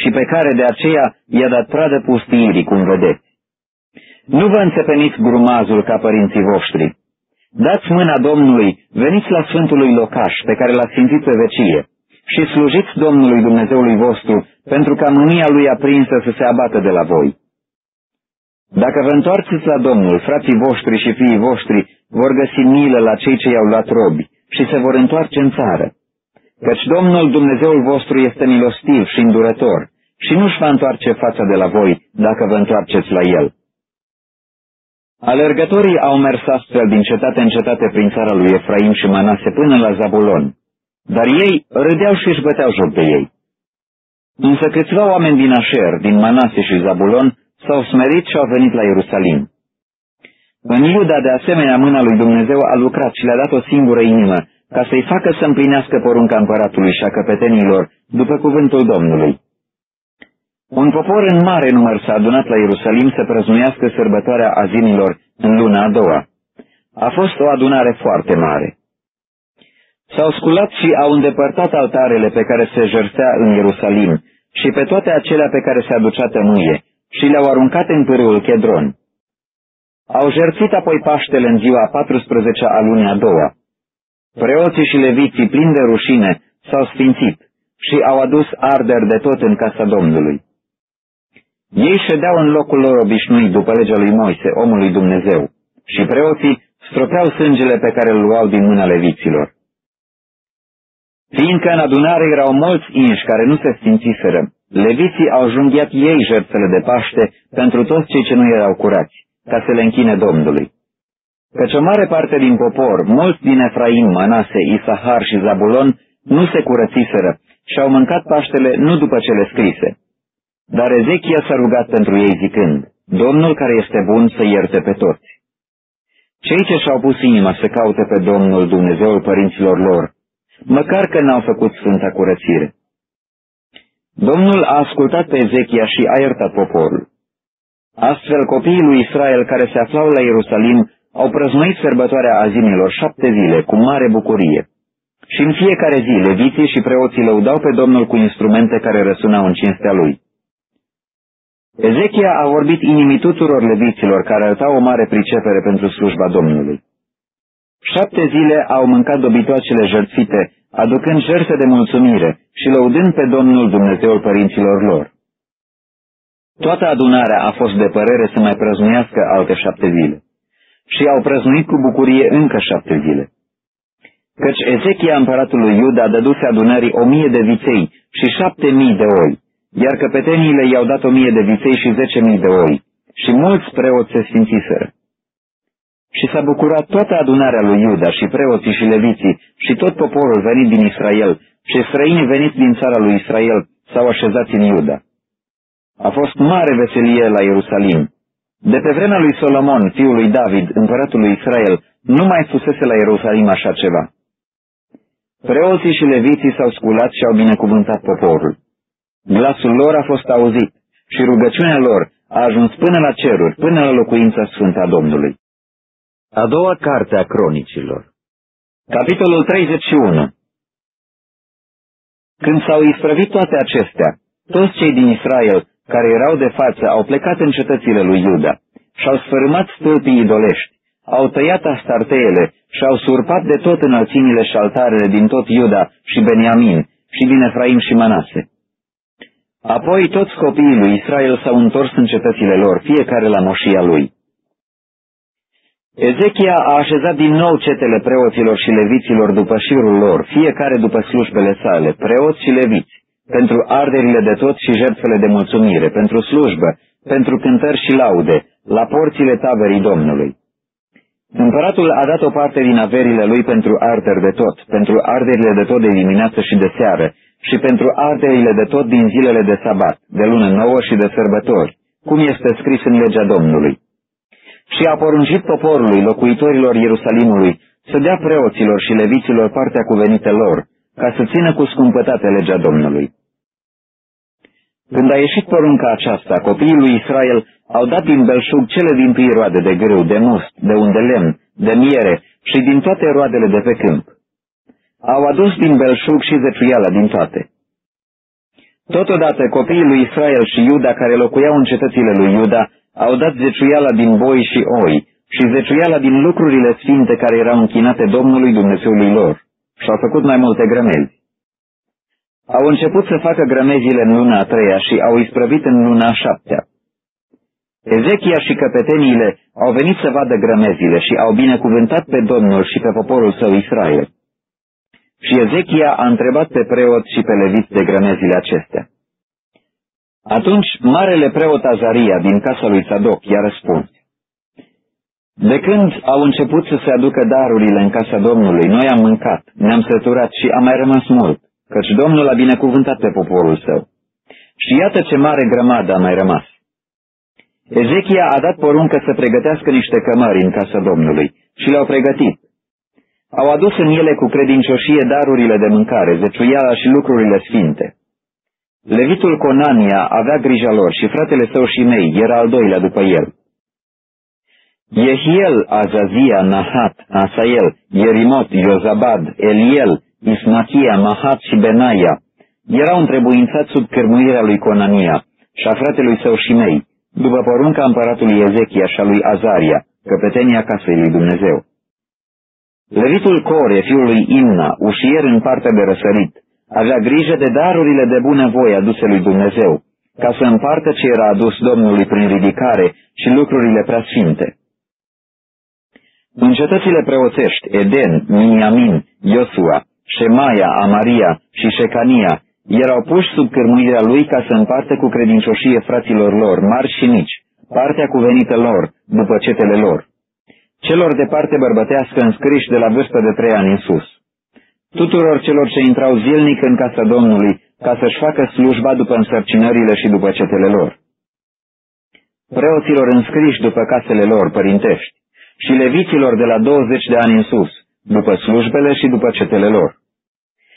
și pe care de aceea i-a dat pradă pustiirii, cum vedeți. Nu vă înțepeniți grumazul ca părinții voștri. Dați mâna Domnului, veniți la Sfântului Locaș, pe care l-ați simțit pe vecie, și slujiți Domnului Dumnezeului vostru, pentru ca mânia lui aprinsă să se abată de la voi. Dacă vă întoarceți la Domnul, frații voștri și fiii voștri vor găsi milă la cei ce i-au luat robi și se vor întoarce în țară. Căci Domnul Dumnezeul vostru este milostiv și îndurător și nu-și va întoarce fața de la voi dacă vă întoarceți la El. Alergătorii au mers astfel din cetate în cetate prin țara lui Efraim și Manase până la Zabulon, dar ei râdeau și își băteau joc de ei. Însă câțiva oameni din Asher, din Manase și Zabulon, s-au smerit și au venit la Ierusalim. În Iuda, de asemenea, mâna lui Dumnezeu a lucrat și le-a dat o singură inimă, ca să-i facă să împlinească porunca împăratului și a căpetenilor, după cuvântul Domnului. Un popor în mare număr s-a adunat la Ierusalim să prăznuiască sărbătoarea azinilor în luna a doua. A fost o adunare foarte mare. S-au sculat și au îndepărtat altarele pe care se jertfea în Ierusalim și pe toate acelea pe care se aducea tămâie și le-au aruncat în pârâul Chedron. Au jertfit apoi Paștele în ziua 14 a lunii a doua. Preoții și leviții, plini de rușine, s-au sfințit și au adus arder de tot în casa Domnului. Ei ședeau în locul lor obișnuit după legea lui Moise, omul lui Dumnezeu, și preoții stropeau sângele pe care îl luau din mâna leviților. Fiindcă în adunare erau mulți inși care nu se sfințiseră, leviții au junghiat ei jertfele de Paște pentru toți cei ce nu erau curați, ca să le închine Domnului. Căci o mare parte din popor, mulți din Efraim, Manase, Isahar și Zabulon, nu se curățiseră și au mâncat Paștele nu după cele scrise. Dar Ezechia s-a rugat pentru ei zicând, Domnul care este bun să ierte pe toți. Cei ce și-au pus inima să caute pe Domnul Dumnezeul părinților lor, măcar că n-au făcut sfânta curățire. Domnul a ascultat pe Ezechia și a iertat poporul. Astfel, copiii lui Israel care se aflau la Ierusalim au prăznuit sărbătoarea azinilor șapte zile cu mare bucurie. Și în fiecare zi, leviții și preoții lăudau pe Domnul cu instrumente care răsunau în cinstea lui. Ezechia a vorbit inimii tuturor leviților care arătau o mare pricepere pentru slujba Domnului. Șapte zile au mâncat dobitoacele jertfite, aducând jertfe de mulțumire și lăudând pe Domnul Dumnezeul părinților lor. Toată adunarea a fost de părere să mai prăznuiască alte șapte zile și au prăznuit cu bucurie încă șapte zile. Căci Ezechia împăratului Iuda dăduse adunării o mie de viței și șapte mii de oi, iar căpeteniile i-au dat o mie de viței și zece mii de oi, și mulți preoți se sfințiseră. Și s-a bucurat toată adunarea lui Iuda și preoții și leviții și tot poporul venit din Israel și străinii veniți din țara lui Israel s-au așezat în Iuda. A fost mare veselie la Ierusalim. De pe vremea lui Solomon, fiul lui David, împăratul lui Israel, nu mai fusese la Ierusalim așa ceva. Preoții și leviții s-au sculat și au binecuvântat poporul. Glasul lor a fost auzit și rugăciunea lor a ajuns până la ceruri, până la locuința sfântă a Domnului. A doua carte a cronicilor Capitolul 31 Când s-au isprăvit toate acestea, toți cei din Israel care erau de față au plecat în cetățile lui Iuda și-au sfărâmat stâlpii idolești, au tăiat astarteele și-au surpat de tot înălțimile și altarele din tot Iuda și Beniamin și din Efraim și Manase. Apoi toți copiii lui Israel s-au întors în cetățile lor, fiecare la moșia lui. Ezechia a așezat din nou cetele preoților și leviților după șirul lor, fiecare după slujbele sale, preoți și leviți, pentru arderile de tot și jertfele de mulțumire, pentru slujbă, pentru cântări și laude, la porțile taberii Domnului. Împăratul a dat o parte din averile lui pentru arderi de tot, pentru arderile de tot de dimineață și de seară, și pentru arderile de tot din zilele de sabat, de lună nouă și de sărbători, cum este scris în legea Domnului. Și a poruncit poporului, locuitorilor Ierusalimului, să dea preoților și leviților partea cuvenită lor, ca să țină cu scumpătate legea Domnului. Când a ieșit porunca aceasta, copiii lui Israel au dat din belșug cele din tâi roade de grâu, de must, de un de lemn, de miere și din toate roadele de pe câmp. Au adus din belșug și zeciuiala din toate. Totodată copiii lui Israel și Iuda care locuiau în cetățile lui Iuda au dat zeciuiala din boi și oi și zeciuiala din lucrurile sfinte care erau închinate Domnului Dumnezeului lor și au făcut mai multe grămezi. Au început să facă grămezile în luna a treia și au isprăvit în luna a șaptea. Ezechia și căpeteniile au venit să vadă grămezile și au binecuvântat pe Domnul și pe poporul său Israel. Și Ezechia a întrebat pe preot și pe levit de grămezile acestea. Atunci marele preot Azaria din casa lui Sadoc i-a răspuns. De când au început să se aducă darurile în casa Domnului, noi am mâncat, ne-am săturat și a mai rămas mult, căci Domnul a binecuvântat pe poporul său. Și iată ce mare grămadă a mai rămas. Ezechia a dat poruncă să pregătească niște cămări în casa Domnului și le-au pregătit. Au adus în ele cu credincioșie darurile de mâncare, zeciuiala și lucrurile sfinte. Levitul Conania avea grija lor și fratele său și mei era al doilea după el. Yehiel, Azazia, Nahat, Asael, Yerimot, Iozabad, Eliel, Ismachia, Mahat și Benaia erau întrebuințați sub cărmuirea lui Conania și a fratelui său Shimei, după porunca împăratului Ezechia și a lui Azaria, căpetenia casei lui Dumnezeu. Levitul Core, fiul lui Imna, ușier în partea de răsărit, avea grijă de darurile de bunăvoie aduse lui Dumnezeu, ca să împartă ce era adus Domnului prin ridicare și lucrurile preasfinte. În cetățile preoțești, Eden, Miniamin, Iosua, Shemaia, Amaria și Shecania erau puși sub cârmuirea lui ca să împartă cu credincioșie fraților lor, mari și mici, partea cuvenită lor, după cetele lor. Celor de parte bărbătească înscriși de la vârstă de trei ani în sus. Tuturor celor ce intrau zilnic în casa Domnului, ca să-și facă slujba după însărcinările și după cetele lor. Preoților înscriși după casele lor, părintești, și leviților de la 20 de ani în sus, după slujbele și după cetele lor.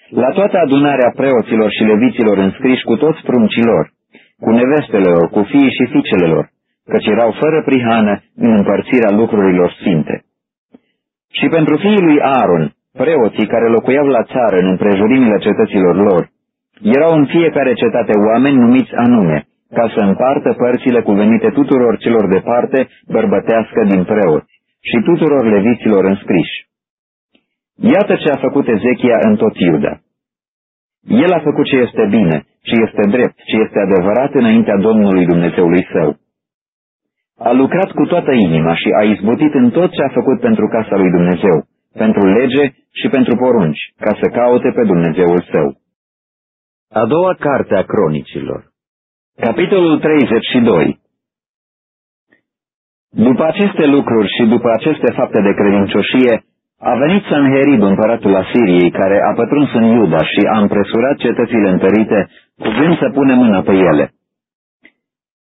La toată adunarea preoților și leviților înscriși cu toți pruncilor, cu nevestele lor, cu fiii și fiicele lor, căci erau fără prihană în împărțirea lucrurilor sfinte. Și pentru fiii lui Aaron, preoții care locuiau la țară în împrejurimile cetăților lor, erau în fiecare cetate oameni numiți anume, ca să împartă părțile cuvenite tuturor celor de parte bărbătească din preoți și tuturor leviților înscriși. Iată ce a făcut Ezechia în tot Iuda. El a făcut ce este bine, ce este drept, ce este adevărat înaintea Domnului Dumnezeului său. A lucrat cu toată inima și a izbutit în tot ce a făcut pentru casa lui Dumnezeu, pentru lege și pentru porunci, ca să caute pe Dumnezeul său. A doua carte a cronicilor Capitolul 32 După aceste lucruri și după aceste fapte de credincioșie, a venit Sanherib, împăratul Asiriei, care a pătruns în Iuda și a împresurat cetățile întărite, cu gând să pune mâna pe ele.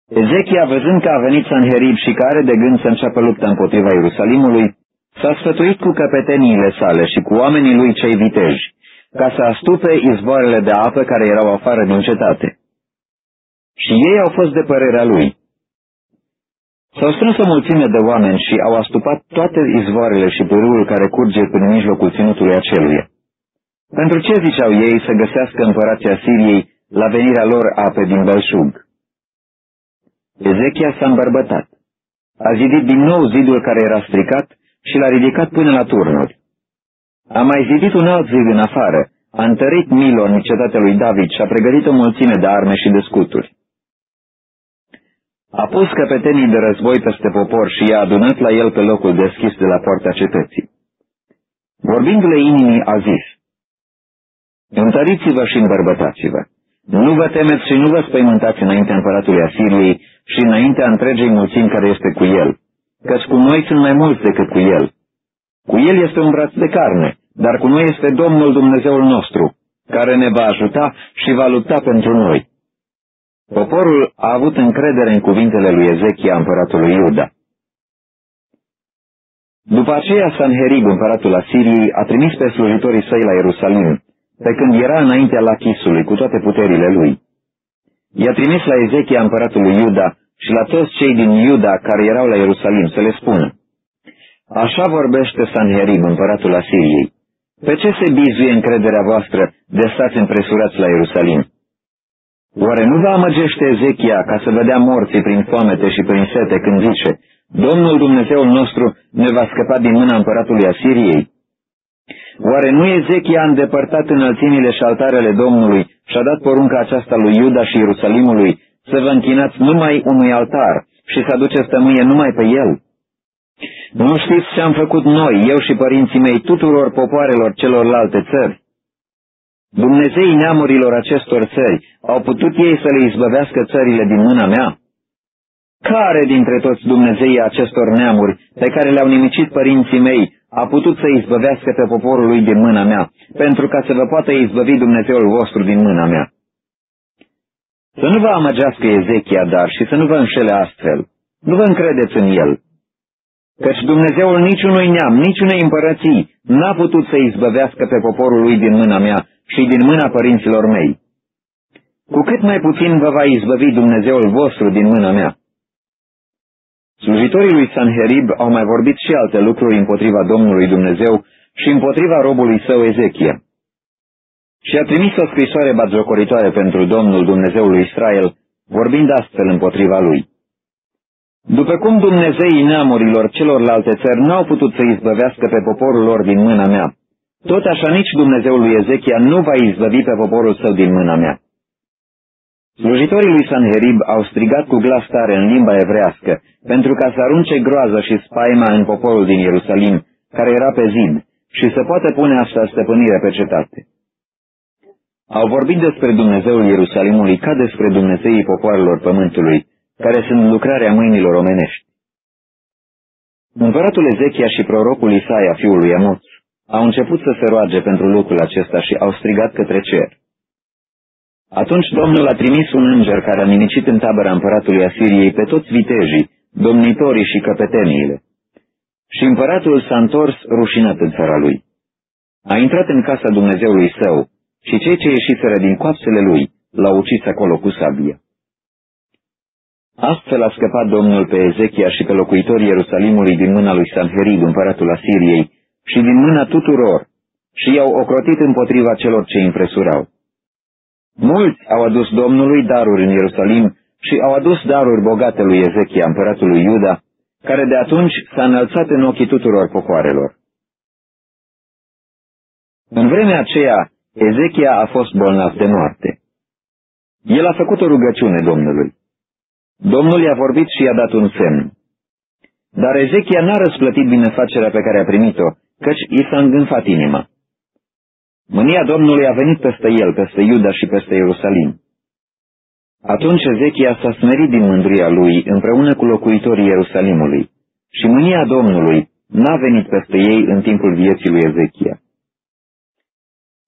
Ezechia, văzând că a venit Sanherib și că are de gând să înceapă lupta împotriva Ierusalimului, s-a sfătuit cu căpeteniile sale și cu oamenii lui cei viteji, ca să astupe izvoarele de apă care erau afară din cetate. Și ei au fost de părerea lui. S-au strâns o mulțime de oameni și au astupat toate izvoarele și pârâul care curge prin mijlocul ținutului aceluia. Pentru ce ziceau ei să găsească împărația Siriei la venirea lor ape din Belșug? Ezechia s-a îmbărbătat. A zidit din nou zidul care era stricat și l-a ridicat până la turnuri. A mai zidit un alt zid în afară, a întărit Milon, cetatea lui David, și a pregătit o mulțime de arme și de scuturi. A pus căpetenii de război peste popor și i-a adunat la el pe locul deschis de la poarta cetății. Vorbindu-le inimii, a zis, Întăriți-vă și îmbărbătați-vă. Nu vă temeți și nu vă spăimântați înaintea împăratului Asiriei și înaintea întregei mulțimi care este cu el, căci cu noi sunt mai mulți decât cu el. Cu el este un braț de carne, dar cu noi este Domnul Dumnezeul nostru, care ne va ajuta și va lupta pentru noi. Poporul a avut încredere în cuvintele lui Ezechia, împăratul lui Iuda. După aceea, Sanherib, împăratul Asiriei, a trimis pe slujitorii săi la Ierusalim, pe când era înaintea lachisului cu toate puterile lui. I-a trimis la Ezechia împăratul lui Iuda și la toți cei din Iuda care erau la Ierusalim să le spună. Așa vorbește Sanherib, împăratul Asiriei. Pe ce se bizuie încrederea voastră de stați împresurați la Ierusalim? Oare nu vă amăgește Ezechia ca să vedea morții prin foamete și prin sete când zice, Domnul Dumnezeul nostru ne va scăpa din mâna împăratului Asiriei? Oare nu Ezechia a îndepărtat înălțimile și altarele Domnului și a dat porunca aceasta lui Iuda și Ierusalimului să vă închinați numai unui altar și să aduceți tămâie numai pe el? Nu știți ce am făcut noi, eu și părinții mei, tuturor popoarelor celorlalte țări? Dumnezeii neamurilor acestor țări au putut ei să le izbăvească țările din mâna mea? Care dintre toți Dumnezeii acestor neamuri pe care le-au nimicit părinții mei a putut să izbăvească pe poporul lui din mâna mea, pentru ca să vă poată izbăvi Dumnezeul vostru din mâna mea. Să nu vă amăgească Ezechia, dar și să nu vă înșele astfel. Nu vă încredeți în el. Căci Dumnezeul niciunui neam, niciunei împărății n-a putut să izbăvească pe poporul lui din mâna mea și din mâna părinților mei. Cu cât mai puțin vă va izbăvi Dumnezeul vostru din mâna mea. Slujitorii lui Sanherib au mai vorbit și alte lucruri împotriva Domnului Dumnezeu și împotriva robului său Ezechia. Și a trimis o scrisoare batjocoritoare pentru Domnul Dumnezeului Israel, vorbind astfel împotriva lui. După cum Dumnezeii neamurilor celorlalte țări n-au putut să izbăvească pe poporul lor din mâna mea, tot așa nici Dumnezeul lui Ezechia nu va izbăvi pe poporul său din mâna mea. Slujitorii lui Sanherib au strigat cu glas tare în limba evrească pentru ca să arunce groaza și spaima în poporul din Ierusalim, care era pe zid, și să poată pune asta stăpânire pe cetate. Au vorbit despre Dumnezeul Ierusalimului ca despre Dumnezeii popoarelor pământului, care sunt lucrarea mâinilor omenești. Împăratul Ezechia și prorocul Isaia, fiul lui Amoț, au început să se roage pentru lucrul acesta și au strigat către cer. Atunci Domnul a trimis un înger care a nimicit în tabăra împăratului Asiriei pe toți vitejii, domnitorii și căpeteniile. Și împăratul s-a întors rușinat în țara lui. A intrat în casa Dumnezeului său și cei ce ieșiseră din coapsele lui l-au ucis acolo cu sabia. Astfel a scăpat Domnul pe Ezechia și pe locuitorii Ierusalimului din mâna lui Sanherib, împăratul Asiriei, și din mâna tuturor, și i-au ocrotit împotriva celor ce impresurau. Mulți au adus Domnului daruri în Ierusalim și au adus daruri bogate lui Ezechia, împăratul lui Iuda, care de atunci s-a înălțat în ochii tuturor popoarelor. În vremea aceea, Ezechia a fost bolnav de moarte. El a făcut o rugăciune Domnului. Domnul i-a vorbit și i-a dat un semn. Dar Ezechia n-a răsplătit binefacerea pe care a primit-o, căci i s-a îngânfat inima. Mânia Domnului a venit peste el, peste Iuda și peste Ierusalim. Atunci Ezechia s-a smerit din mândria lui împreună cu locuitorii Ierusalimului și mânia Domnului n-a venit peste ei în timpul vieții lui Ezechia.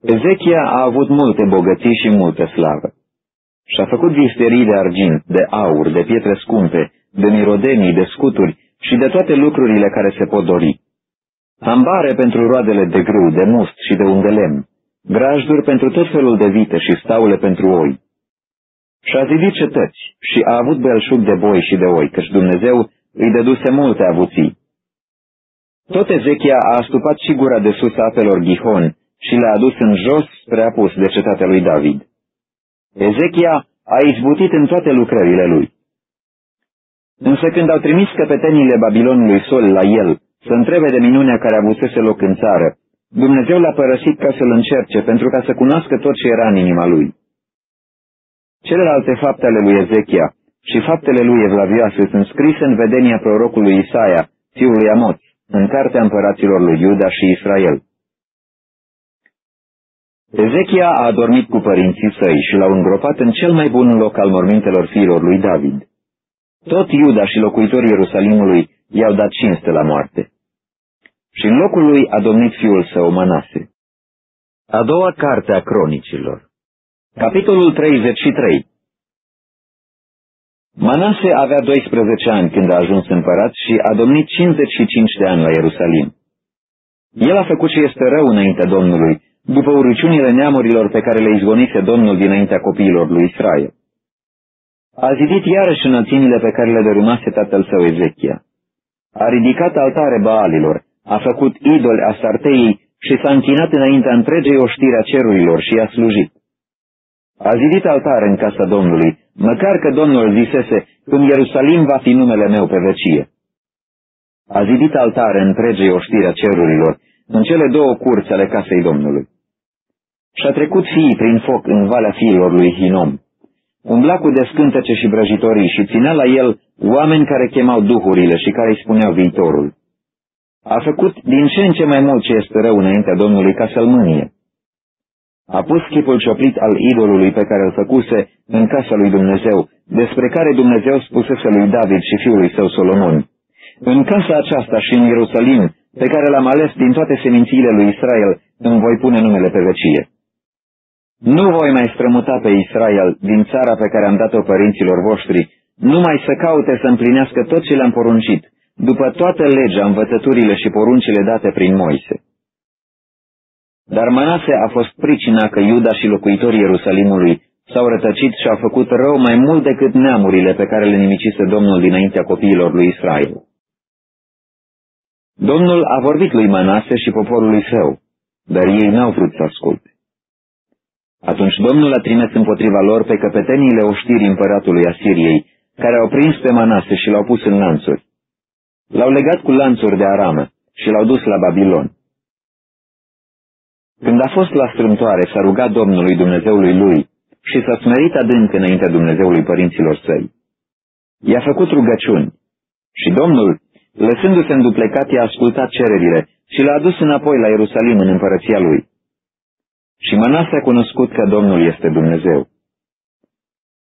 Ezechia a avut multe bogății și multă slavă. Și-a făcut visterii de argint, de aur, de pietre scumpe, de mirodenii, de scuturi și de toate lucrurile care se pot dori. Ambare pentru roadele de grâu, de must și de undelem, grajduri pentru tot felul de vite și staule pentru oi. Și-a zidit cetăți și a avut belșug de boi și de oi, căci Dumnezeu îi dăduse multe avuții. Tot Ezechia a astupat și gura de sus a apelor Gihon și le-a adus în jos spre apus de cetatea lui David. Ezechia a izbutit în toate lucrările lui. Însă când au trimis căpetenile Babilonului Sol la el să întrebe de minunea care avusese loc în țară, Dumnezeu l-a părăsit ca să-l încerce pentru ca să cunoască tot ce era în inima lui. Celelalte fapte ale lui Ezechia și faptele lui evlavioase sunt scrise în vedenia prorocului Isaia, fiul lui Amoț, în cartea împăraților lui Iuda și Israel. Ezechia a adormit cu părinții săi și l-au îngropat în cel mai bun loc al mormintelor fiilor lui David. Tot Iuda și locuitorii Ierusalimului i-au dat cinste la moarte. Și în locul lui a domnit fiul său Manase. A doua carte a cronicilor Capitolul 33 Manase avea 12 ani când a ajuns împărat și a domnit 55 de ani la Ierusalim. El a făcut ce este rău înaintea Domnului după urăciunile neamurilor pe care le izgonise Domnul dinaintea copiilor lui Israel. A zidit iarăși înălțimile pe care le dărâmase tatăl său Ezechia. A ridicat altare baalilor, a făcut idoli a sarteii și s-a închinat înaintea întregei oștiri a cerurilor și i-a slujit. A zidit altare în casa Domnului, măcar că Domnul zisese, în Ierusalim va fi numele meu pe vecie. A zidit altare întregei oștiri a cerurilor, în cele două curți ale casei Domnului. Și-a trecut fiii prin foc în valea fiilor lui Hinom. Umbla cu descântece și vrăjitorii și ținea la el oameni care chemau duhurile și care îi spuneau viitorul. A făcut din ce în ce mai mult ce este rău înaintea Domnului ca să-l mânie. A pus chipul cioplit al idolului pe care îl făcuse în casa lui Dumnezeu, despre care Dumnezeu spusese lui David și fiului său Solomon. În casa aceasta și în Ierusalim, pe care l-am ales din toate semințiile lui Israel, îmi voi pune numele pe vecie. Nu voi mai strămuta pe Israel din țara pe care am dat-o părinților voștri, numai să caute să împlinească tot ce le-am poruncit, după toată legea, învățăturile și poruncile date prin Moise. Dar Manase a fost pricina că Iuda și locuitorii Ierusalimului s-au rătăcit și au făcut rău mai mult decât neamurile pe care le nimicise Domnul dinaintea copiilor lui Israel. Domnul a vorbit lui Manase și poporului său, dar ei n-au vrut să asculte. Atunci Domnul a trimis împotriva lor pe căpeteniile oștirii împăratului Asiriei, care au prins pe Manase și l-au pus în lanțuri. L-au legat cu lanțuri de aramă și l-au dus la Babilon. Când a fost la strâmtoare, s-a rugat Domnului Dumnezeului lui, și s-a smerit adânc înaintea Dumnezeului părinților săi. I-a făcut rugăciuni și Domnul, lăsându-se înduplecat, i-a ascultat cererile și l-a adus înapoi la Ierusalim în împărăția lui. Și Manase a cunoscut că Domnul este Dumnezeu.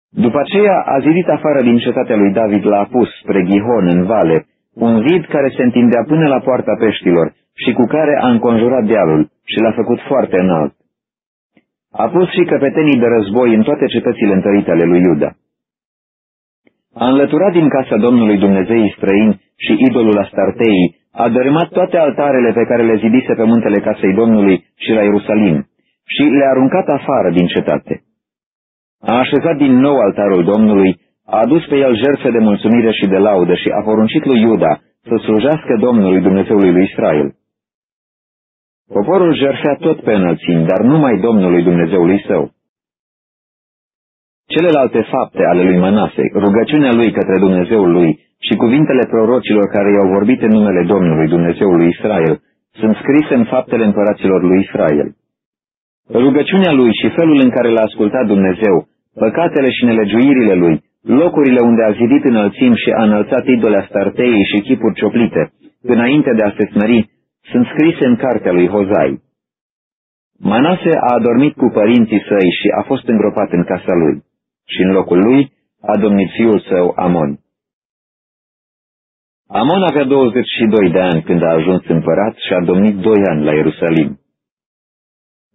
După aceea a zidit afară din cetatea lui David la apus spre Gihon în vale, un zid care se întindea până la poarta peștilor și cu care a înconjurat dealul și l-a făcut foarte înalt. A pus și căpetenii de război în toate cetățile întărite ale lui Iuda. A înlăturat din casa Domnului Dumnezeii străini și idolul Astartei, a dărâmat toate altarele pe care le zidise pe muntele casei Domnului și la Ierusalim și le-a aruncat afară din cetate. A așezat din nou altarul Domnului, a adus pe el jertfe de mulțumire și de laudă și a poruncit lui Iuda să slujească Domnului Dumnezeului lui Israel. Poporul jertfea tot pe înălțimi, dar numai Domnului Dumnezeului său. Celelalte fapte ale lui Manase, rugăciunea lui către Dumnezeul lui și cuvintele prorocilor care i-au vorbit în numele Domnului Dumnezeului Israel, sunt scrise în faptele împăraților lui Israel. Rugăciunea lui și felul în care l-a ascultat Dumnezeu, păcatele și nelegiuirile lui, locurile unde a zidit înălțim și a înălțat idole astarteii și chipuri cioplite, înainte de a se smeri, sunt scrise în cartea lui Hozai. Manase a adormit cu părinții săi și a fost îngropat în casa lui și în locul lui a domnit fiul său Amon. Amon avea 22 de ani când a ajuns împărat și a domnit doi ani la Ierusalim.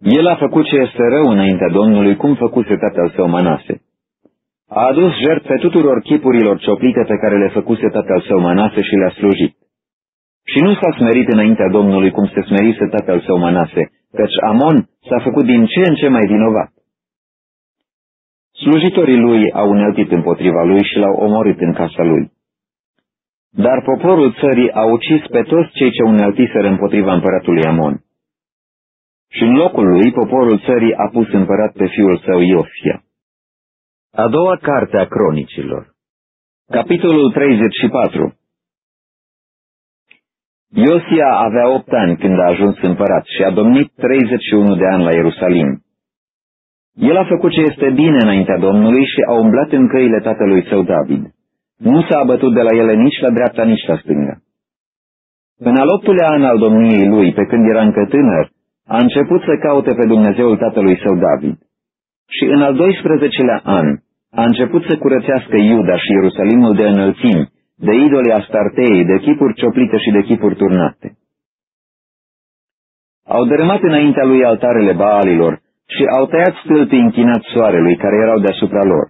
El a făcut ce este rău înaintea Domnului, cum făcuse tatăl său Manase. A adus jertfe tuturor chipurilor cioplite pe care le făcuse tatăl său Manase și le-a slujit. Și nu s-a smerit înaintea Domnului cum se smerise tatăl său Manase, căci Amon s-a făcut din ce în ce mai vinovat. Slujitorii lui au uneltit împotriva lui și l-au omorât în casa lui. Dar poporul țării a ucis pe toți cei ce uneltiseră împotriva împăratului Amon. Și în locul lui poporul țării a pus împărat pe fiul său Iofia. A doua carte a cronicilor Capitolul 34 Iosia avea opt ani când a ajuns împărat și a domnit 31 de ani la Ierusalim. El a făcut ce este bine înaintea Domnului și a umblat în căile tatălui său David. Nu s-a abătut de la ele nici la dreapta, nici la stânga. În al optulea an al domniei lui, pe când era încă tânăr, a început să caute pe Dumnezeul tatălui său David. Și în al 12-lea an a început să curățească Iuda și Ierusalimul de înălțimi, de idoli astartei, de chipuri cioplite și de chipuri turnate. Au dărâmat înaintea lui altarele baalilor și au tăiat stâlpii închinați soarelui care erau deasupra lor.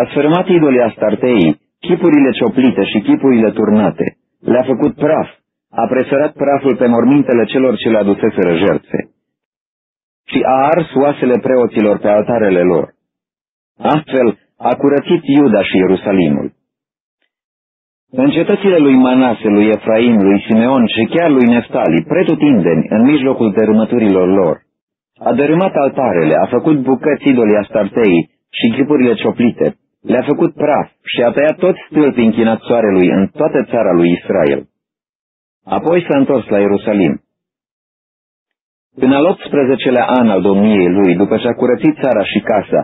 A sfârmat idolii astartei, chipurile cioplite și chipurile turnate, le-a făcut praf, a presărat praful pe mormintele celor ce le aduseseră jertfe și a ars oasele preoților pe altarele lor. Astfel a curățit Iuda și Ierusalimul. În cetățile lui Manase, lui Efraim, lui Simeon și chiar lui Neftali, pretutindeni, în mijlocul dărâmăturilor lor, a dărâmat altarele, a făcut bucăți idolii astartei și chipurile cioplite, le-a făcut praf și a tăiat toți stâlpii închinat soarelui în toată țara lui Israel. Apoi s-a întors la Ierusalim. În al 18-lea an al domniei lui, după ce a curățit țara și casa,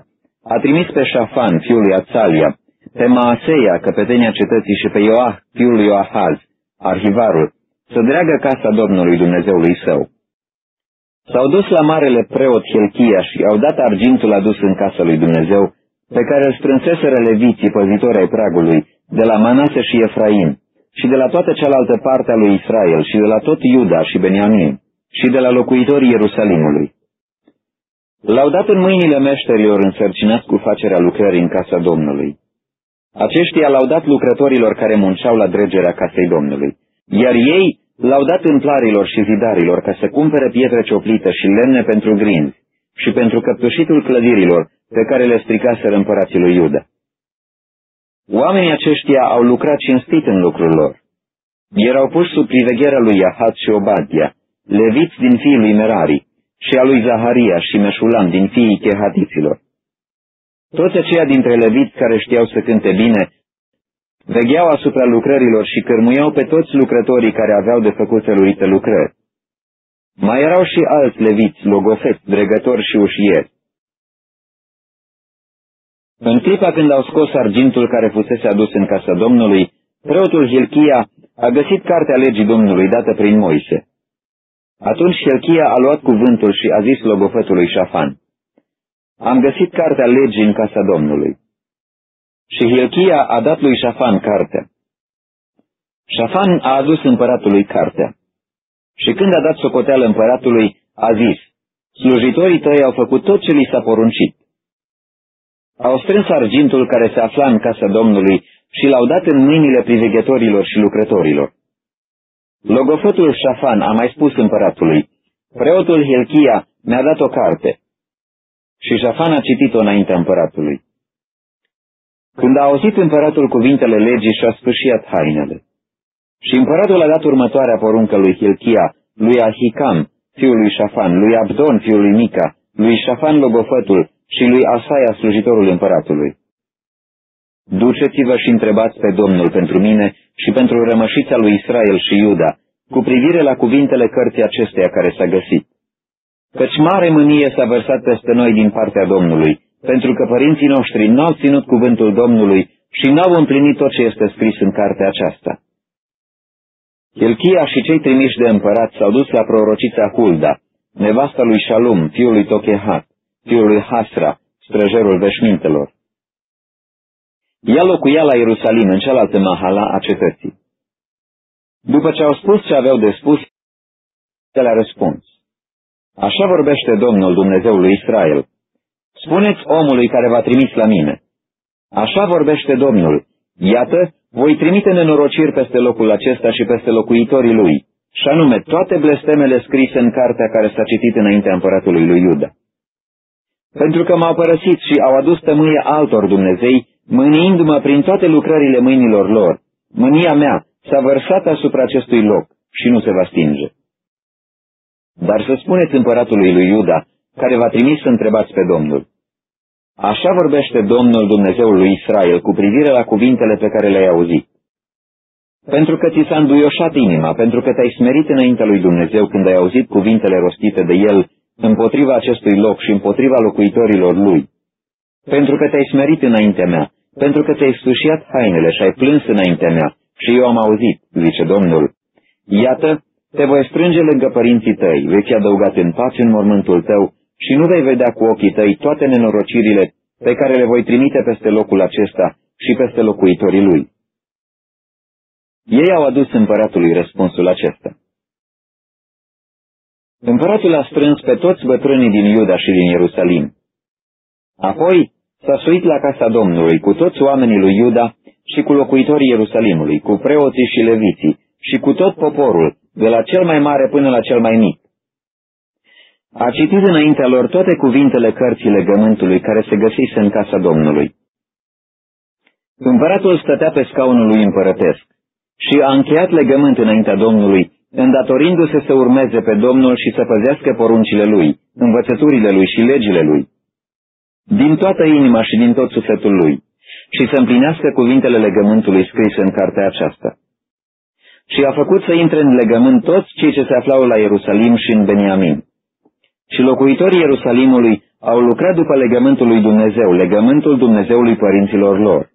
a trimis pe Șafan, fiul lui Ațalia, pe Maaseia, căpetenia cetății, și pe Ioah, fiul lui Ioahaz, arhivarul, să dreagă casa Domnului Dumnezeului său. S-au dus la marele preot Helchia și au dat argintul adus în casa lui Dumnezeu, pe care îl strânseseră leviții păzitori ai pragului, de la Manase și Efraim, și de la toată cealaltă parte a lui Israel, și de la tot Iuda și Beniamin, și de la locuitorii Ierusalimului. L-au dat în mâinile meșterilor însărcinați cu facerea lucrării în casa Domnului. Aceștia l-au dat lucrătorilor care munceau la dregerea casei Domnului, iar ei l-au dat împlarilor și zidarilor ca să cumpere pietre cioplită și lemne pentru grinzi și pentru căptușitul clădirilor pe care le stricaseră împărații lui Iuda. Oamenii aceștia au lucrat cinstit în lucrul lor. Erau puși sub privegherea lui Yahat și Obadia, leviți din fiii lui Merari, și a lui Zaharia și Meșulam din fiii chehatiților. Toți aceia dintre leviți care știau să cânte bine, vegheau asupra lucrărilor și cărmuiau pe toți lucrătorii care aveau de făcut felurite lucrări. Mai erau și alți leviți, logofeți, dregători și ușieri. În clipa când au scos argintul care fusese adus în casa Domnului, preotul Hilchia a găsit cartea legii Domnului dată prin Moise. Atunci Hilchia a luat cuvântul și a zis logofătului Șafan, Am găsit cartea legii în casa Domnului. Și Hilchia a dat lui Șafan cartea. Șafan a adus împăratului cartea. Și când a dat socoteală împăratului, a zis, slujitorii tăi au făcut tot ce li s-a poruncit. Au strâns argintul care se afla în casa Domnului și l-au dat în mâinile priveghetorilor și lucrătorilor. Logofătul Șafan a mai spus împăratului, preotul Hilchia mi-a dat o carte. Și Șafan a citit-o înaintea împăratului. Când a auzit împăratul cuvintele legii și-a sfârșit hainele. Și împăratul a dat următoarea poruncă lui Hilchia, lui Ahicam, fiul lui Șafan, lui Abdon, fiul lui Mica, lui Șafan logofătul și lui Asaia, slujitorul împăratului. Duceți-vă și întrebați pe Domnul pentru mine și pentru rămășița lui Israel și Iuda, cu privire la cuvintele cărții acesteia care s-a găsit. Căci mare mânie s-a vărsat peste noi din partea Domnului, pentru că părinții noștri n-au ținut cuvântul Domnului și n-au împlinit tot ce este scris în cartea aceasta. Chelchia și cei trimiși de împărat s-au dus la prorocița Hulda, nevasta lui Shalum, fiul lui Tochehat, fiul lui Hasra, străjerul veșmintelor. Ea locuia la Ierusalim, în cealaltă mahala a cetății. După ce au spus ce aveau de spus, le-a răspuns. Așa vorbește Domnul Dumnezeul lui Israel. Spuneți omului care v-a trimis la mine. Așa vorbește Domnul. Iată, voi trimite nenorociri peste locul acesta și peste locuitorii lui, și anume toate blestemele scrise în cartea care s-a citit înaintea împăratului lui Iuda. Pentru că m-au părăsit și au adus tămâie altor Dumnezei, mâniindu-mă prin toate lucrările mâinilor lor, mânia mea s-a vărsat asupra acestui loc și nu se va stinge. Dar să spuneți împăratului lui Iuda, care va trimis să întrebați pe Domnul. Așa vorbește Domnul Dumnezeul lui Israel cu privire la cuvintele pe care le-ai auzit. Pentru că ți s-a înduioșat inima, pentru că te-ai smerit înaintea lui Dumnezeu când ai auzit cuvintele rostite de El împotriva acestui loc și împotriva locuitorilor lui. Pentru că te-ai smerit înaintea mea, pentru că ți-ai sfârșiat hainele și ai plâns înaintea mea, și eu am auzit, zice Domnul. Iată, te voi strânge lângă părinții tăi, veți fi adăugat în pace în mormântul tău și nu vei vedea cu ochii tăi toate nenorocirile pe care le voi trimite peste locul acesta și peste locuitorii lui. Ei au adus împăratului răspunsul acesta. Împăratul a strâns pe toți bătrânii din Iuda și din Ierusalim. Apoi s-a suit la casa Domnului cu toți oamenii lui Iuda și cu locuitorii Ierusalimului, cu preoții și leviții și cu tot poporul, de la cel mai mare până la cel mai mic. A citit înaintea lor toate cuvintele cărții legământului care se găsise în casa Domnului. Împăratul stătea pe scaunul lui împărătesc și a încheiat legământ înaintea Domnului, îndatorindu-se să urmeze pe Domnul și să păzească poruncile lui, învățăturile lui și legile lui, din toată inima și din tot sufletul lui, și să împlinească cuvintele legământului scrise în cartea aceasta. Și a făcut să intre în legământ toți cei ce se aflau la Ierusalim și în Beniamin și locuitorii Ierusalimului au lucrat după legământul lui Dumnezeu, legământul Dumnezeului părinților lor.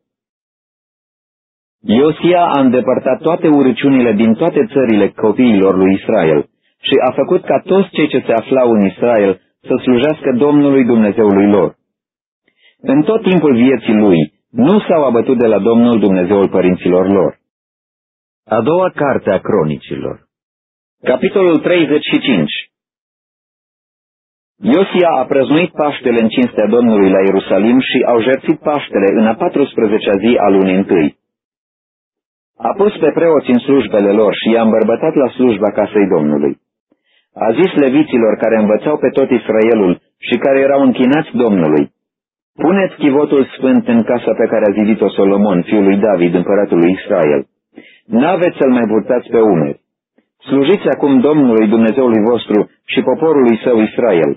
Iosia a îndepărtat toate urăciunile din toate țările copiilor lui Israel și a făcut ca toți cei ce se aflau în Israel să slujească Domnului Dumnezeului lor. În tot timpul vieții lui nu s-au abătut de la Domnul Dumnezeul părinților lor. A doua carte a cronicilor Capitolul 35 Iosia a prăznuit Paștele în cinstea Domnului la Ierusalim și au jertfit Paștele în a 14-a zi a lunii întâi. A pus pe preoți în slujbele lor și i-a îmbărbătat la slujba casei Domnului. A zis leviților care învățau pe tot Israelul și care erau închinați Domnului, Puneți chivotul sfânt în casa pe care a zidit-o Solomon, fiul lui David, împăratul lui Israel. N-aveți să-l mai purtați pe umeri. Slujiți acum Domnului Dumnezeului vostru și poporului său Israel.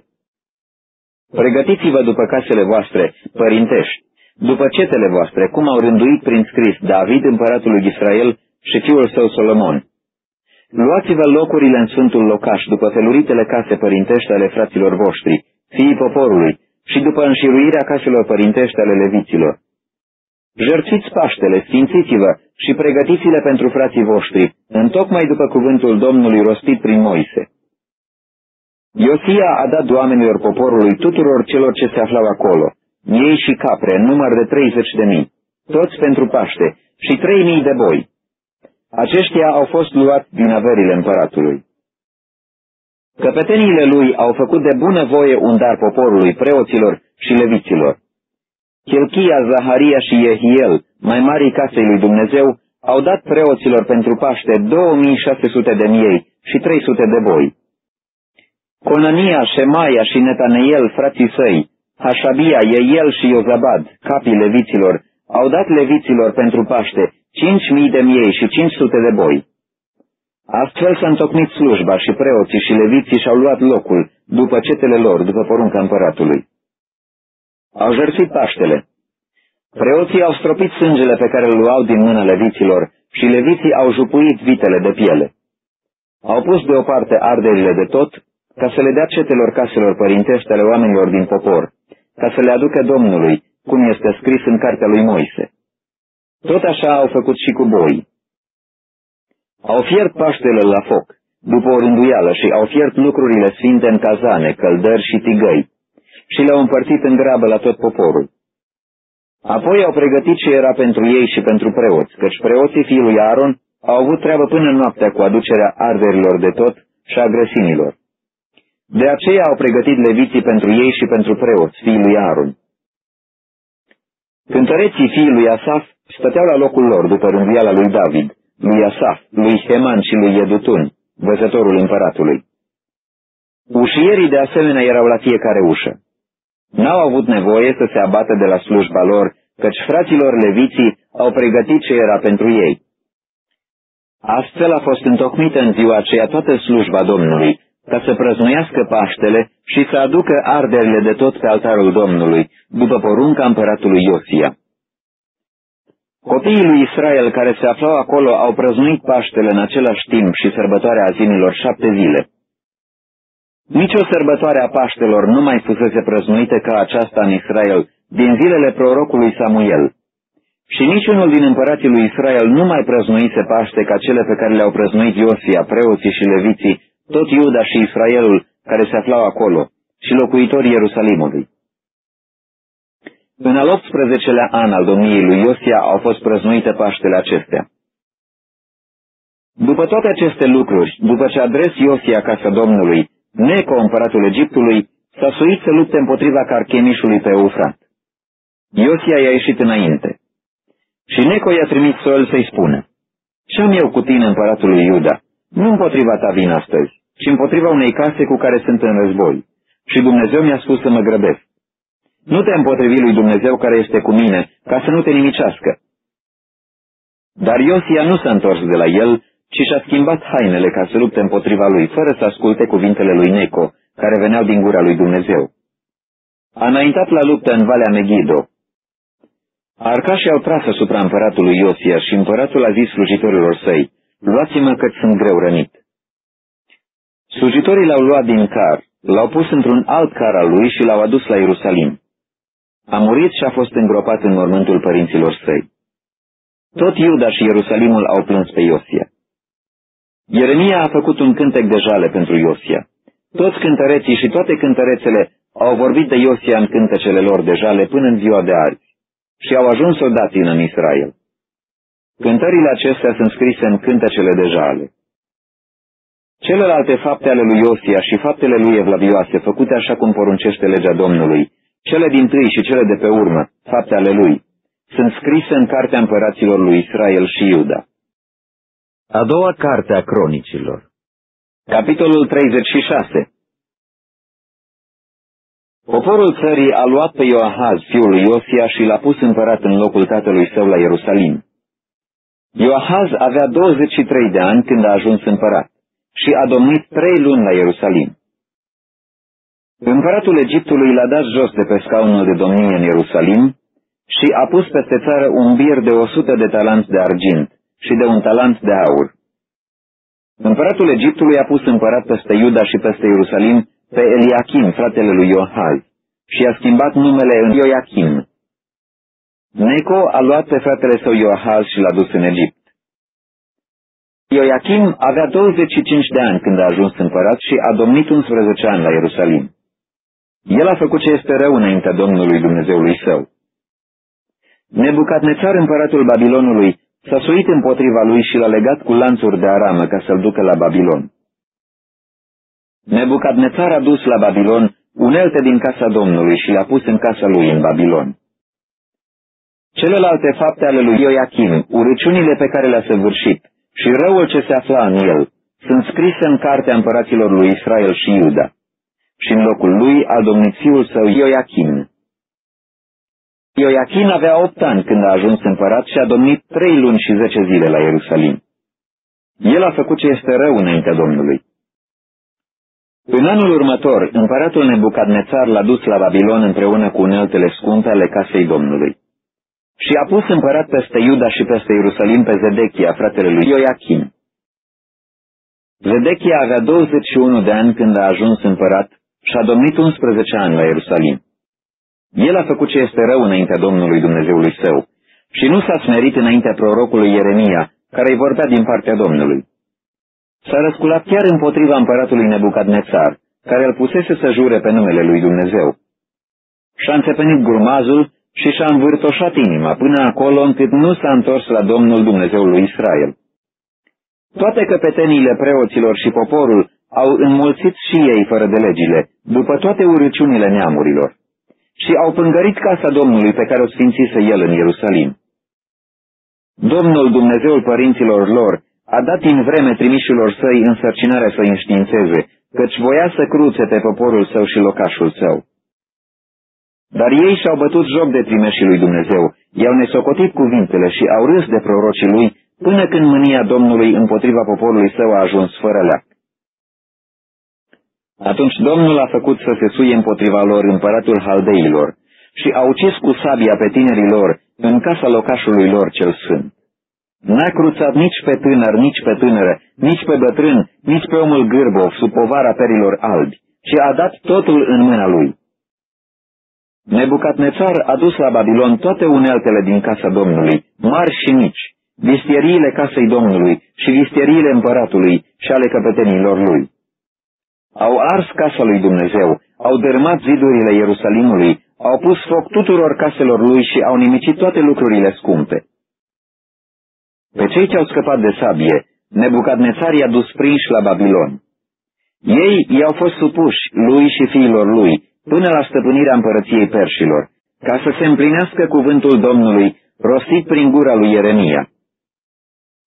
Pregătiți-vă după casele voastre, părintești, după cetele voastre, cum au rânduit prin scris David, împăratul lui Israel și fiul său Solomon. Luați-vă locurile în sfântul locaș, după feluritele case părintești ale fraților voștri, fiii poporului, și după înșiruirea caselor părintești ale leviților. Jertfiți Paștele, sfințiți-vă și pregătiți-le pentru frații voștri, întocmai după cuvântul Domnului rostit prin Moise. Iosia a dat oamenilor poporului tuturor celor ce se aflau acolo, ei și capre, în număr de treizeci de mii, toți pentru Paște, și trei mii de boi. Aceștia au fost luați din averile împăratului. Căpeteniile lui au făcut de bună voie un dar poporului, preoților și leviților. Chilchia, Zaharia și Jehiel, mai mari casei lui Dumnezeu, au dat preoților pentru Paște 2600 de miei și 300 de boi. Conania, Shemaia și Netaneel, frații săi, Hașabia, Eiel și Iozabad, capii leviților, au dat leviților pentru Paște 5.000 de miei și 500 de boi. Astfel s-a întocmit slujba și preoții și leviții și-au luat locul, după cetele lor, după porunca împăratului. Au jertfit Paștele. Preoții au stropit sângele pe care îl luau din mâna leviților și leviții au jupuit vitele de piele. Au pus deoparte arderile de tot, ca să le dea cetelor caselor părintești ale oamenilor din popor, ca să le aducă Domnului, cum este scris în cartea lui Moise. Tot așa au făcut și cu boi. Au fiert Paștele la foc, după o rânduială, și au fiert lucrurile sfinte în cazane, căldări și tigăi, și le-au împărțit în grabă la tot poporul. Apoi au pregătit ce era pentru ei și pentru preoți, căci preoții fiului Aaron au avut treabă până noaptea cu aducerea arderilor de tot și a grăsinilor. De aceea au pregătit leviții pentru ei și pentru preoți, fiii lui Aaron. Cântăreții fiii lui Asaf stăteau la locul lor după rânduiala lui David, lui Asaf, lui Heman și lui Edutun, văzătorul împăratului. Ușierii de asemenea erau la fiecare ușă. N-au avut nevoie să se abată de la slujba lor, căci fraților leviții au pregătit ce era pentru ei. Astfel a fost întocmită în ziua aceea toată slujba Domnului, ca să prăznuiască Paștele și să aducă arderile de tot pe altarul Domnului, după porunca împăratului Iosia. Copiii lui Israel care se aflau acolo au prăznuit Paștele în același timp și sărbătoarea azinilor șapte zile. Nici o sărbătoare a Paștelor nu mai fusese prăznuită ca aceasta în Israel din zilele prorocului Samuel. Și niciunul din împărații lui Israel nu mai prăznuise Paște ca cele pe care le-au prăznuit Iosia, preoții și leviții, tot Iuda și Israelul care se aflau acolo, și locuitorii Ierusalimului. În al 18-lea an al domniei lui Iosia au fost prăznuite Paștele acestea. După toate aceste lucruri, după ce adres Iosia casa Domnului, Neco, împăratul Egiptului, s-a suit să lupte împotriva Carchemișului pe Eufrat. Iosia i-a ieșit înainte. Și Neco i-a trimis sol să-i spună, Ce-am eu cu tine, împăratul lui Iuda? Nu împotriva ta vin astăzi, ci împotriva unei case cu care sunt în război. Și Dumnezeu mi-a spus să mă grăbesc. Nu te împotrivi lui Dumnezeu care este cu mine, ca să nu te nimicească. Dar Iosia nu s-a întors de la el, ci și-a schimbat hainele ca să lupte împotriva lui, fără să asculte cuvintele lui Neco, care veneau din gura lui Dumnezeu. A înaintat la luptă în Valea Megiddo. Arcașii au tras asupra împăratului Iosia și împăratul a zis slujitorilor săi, luați-mă că sunt greu rănit. Slujitorii l-au luat din car, l-au pus într-un alt car al lui și l-au adus la Ierusalim. A murit și a fost îngropat în mormântul părinților săi. Tot Iuda și Ierusalimul au plâns pe Iosia. Ieremia a făcut un cântec de jale pentru Iosia. Toți cântăreții și toate cântărețele au vorbit de Iosia în cântecele lor de jale până în ziua de azi și au ajuns soldații în Israel. Cântările acestea sunt scrise în cântecele de jale. Celelalte fapte ale lui Iosia și faptele lui evlavioase, făcute așa cum poruncește legea Domnului, cele din tâi și cele de pe urmă, fapte ale lui, sunt scrise în cartea împăraților lui Israel și Iuda. A doua carte a cronicilor Capitolul 36 Poporul țării a luat pe Ioahaz, fiul lui Iosia, și l-a pus împărat în locul tatălui său la Ierusalim. Ioahaz avea 23 de ani când a ajuns împărat și a domnit trei luni la Ierusalim. Împăratul Egiptului l-a dat jos de pe scaunul de domnie în Ierusalim și a pus peste țară un bir de o sută de talanți de argint și de un talent de aur. Împăratul Egiptului a pus împărat peste Iuda și peste Ierusalim pe Eliachim, fratele lui Iohaz, și i-a schimbat numele în Ioachim. Neco a luat pe fratele său Ioahaz și l-a dus în Egipt. Ioachim avea 25 de ani când a ajuns împărat și a domnit 11 ani la Ierusalim. El a făcut ce este rău înaintea Domnului Dumnezeului său. Nebucadnețar împăratul Babilonului s-a suit împotriva lui și l-a legat cu lanțuri de aramă ca să-l ducă la Babilon. Nebucadnețar a dus la Babilon unelte din casa Domnului și le-a pus în casa lui în Babilon. Celelalte fapte ale lui Ioachim, urăciunile pe care le-a săvârșit și răul ce se afla în el, sunt scrise în cartea împăraților lui Israel și Iuda. Și în locul lui a domnit fiul său Ioachim. Ioachim avea opt ani când a ajuns împărat și a domnit trei luni și zece zile la Ierusalim. El a făcut ce este rău înaintea Domnului. În anul următor, împăratul Nebucadnețar l-a dus la Babilon împreună cu uneltele scumpe ale casei Domnului. Și a pus împărat peste Iuda și peste Ierusalim pe Zedechia, fratele lui Ioachim. Zedechia avea 21 de ani când a ajuns împărat și a domnit 11 ani la Ierusalim. El a făcut ce este rău înaintea Domnului Dumnezeului său și nu s-a smerit înaintea prorocului Ieremia, care îi vorbea din partea Domnului. S-a răsculat chiar împotriva împăratului Nebucadnețar, care îl pusese să jure pe numele lui Dumnezeu. Și-a înțepenit grumazul și și-a învârtoșat inima până acolo încât nu s-a întors la Domnul Dumnezeul lui Israel. Toate căpeteniile preoților și poporul au înmulțit și ei fără de legile, după toate urăciunile neamurilor, și au pângărit casa Domnului pe care o sfințise el în Ierusalim. Domnul Dumnezeul părinților lor a dat în vreme trimișilor săi însărcinarea să înștiințeze, căci voia să cruțe pe poporul său și locașul său. Dar ei și-au bătut joc de trimeșii lui Dumnezeu, i-au nesocotit cuvintele și au râs de prorocii lui, până când mânia Domnului împotriva poporului său a ajuns fără leac. Atunci Domnul a făcut să se suie împotriva lor împăratul haldeilor și a ucis cu sabia pe tinerii lor în casa locașului lor cel sfânt. N-a cruțat nici pe tânăr, nici pe tânără, nici pe bătrân, nici pe omul gârbov sub povara perilor albi, ci a dat totul în mâna lui. Nebucatnețar a dus la Babilon toate uneltele din casa Domnului, mari și mici, vistieriile casei Domnului și vistieriile împăratului și ale căpetenilor lui. Au ars casa lui Dumnezeu, au dărmat zidurile Ierusalimului, au pus foc tuturor caselor lui și au nimicit toate lucrurile scumpe. Pe cei ce au scăpat de sabie, Nebucadnețar i-a dus prinși la Babilon. Ei i-au fost supuși, lui și fiilor lui, până la stăpânirea împărăției perșilor, ca să se împlinească cuvântul Domnului, rostit prin gura lui Ieremia.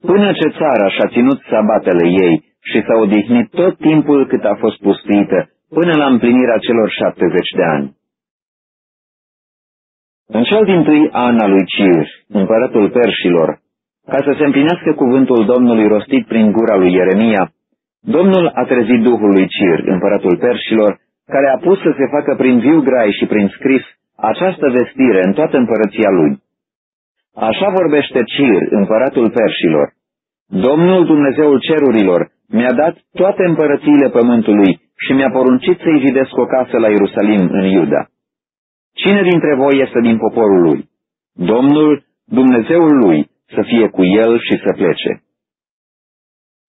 Până ce țara și-a ținut sabatele ei și s-a odihnit tot timpul cât a fost pustită, până la împlinirea celor șaptezeci de ani. În cel din tâi an al lui Cir, împăratul perșilor, ca să se împlinească cuvântul Domnului rostit prin gura lui Ieremia, Domnul a trezit Duhul lui Cir, împăratul perșilor, care a pus să se facă prin viu grai și prin scris această vestire în toată împărăția lui. Așa vorbește Cir, împăratul perșilor. Domnul Dumnezeul cerurilor mi-a dat toate împărățiile pământului și mi-a poruncit să-i zidesc o casă la Ierusalim, în Iuda. Cine dintre voi este din poporul lui? Domnul, Dumnezeul lui, să fie cu el și să plece.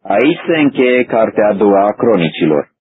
Aici se încheie cartea a doua a cronicilor.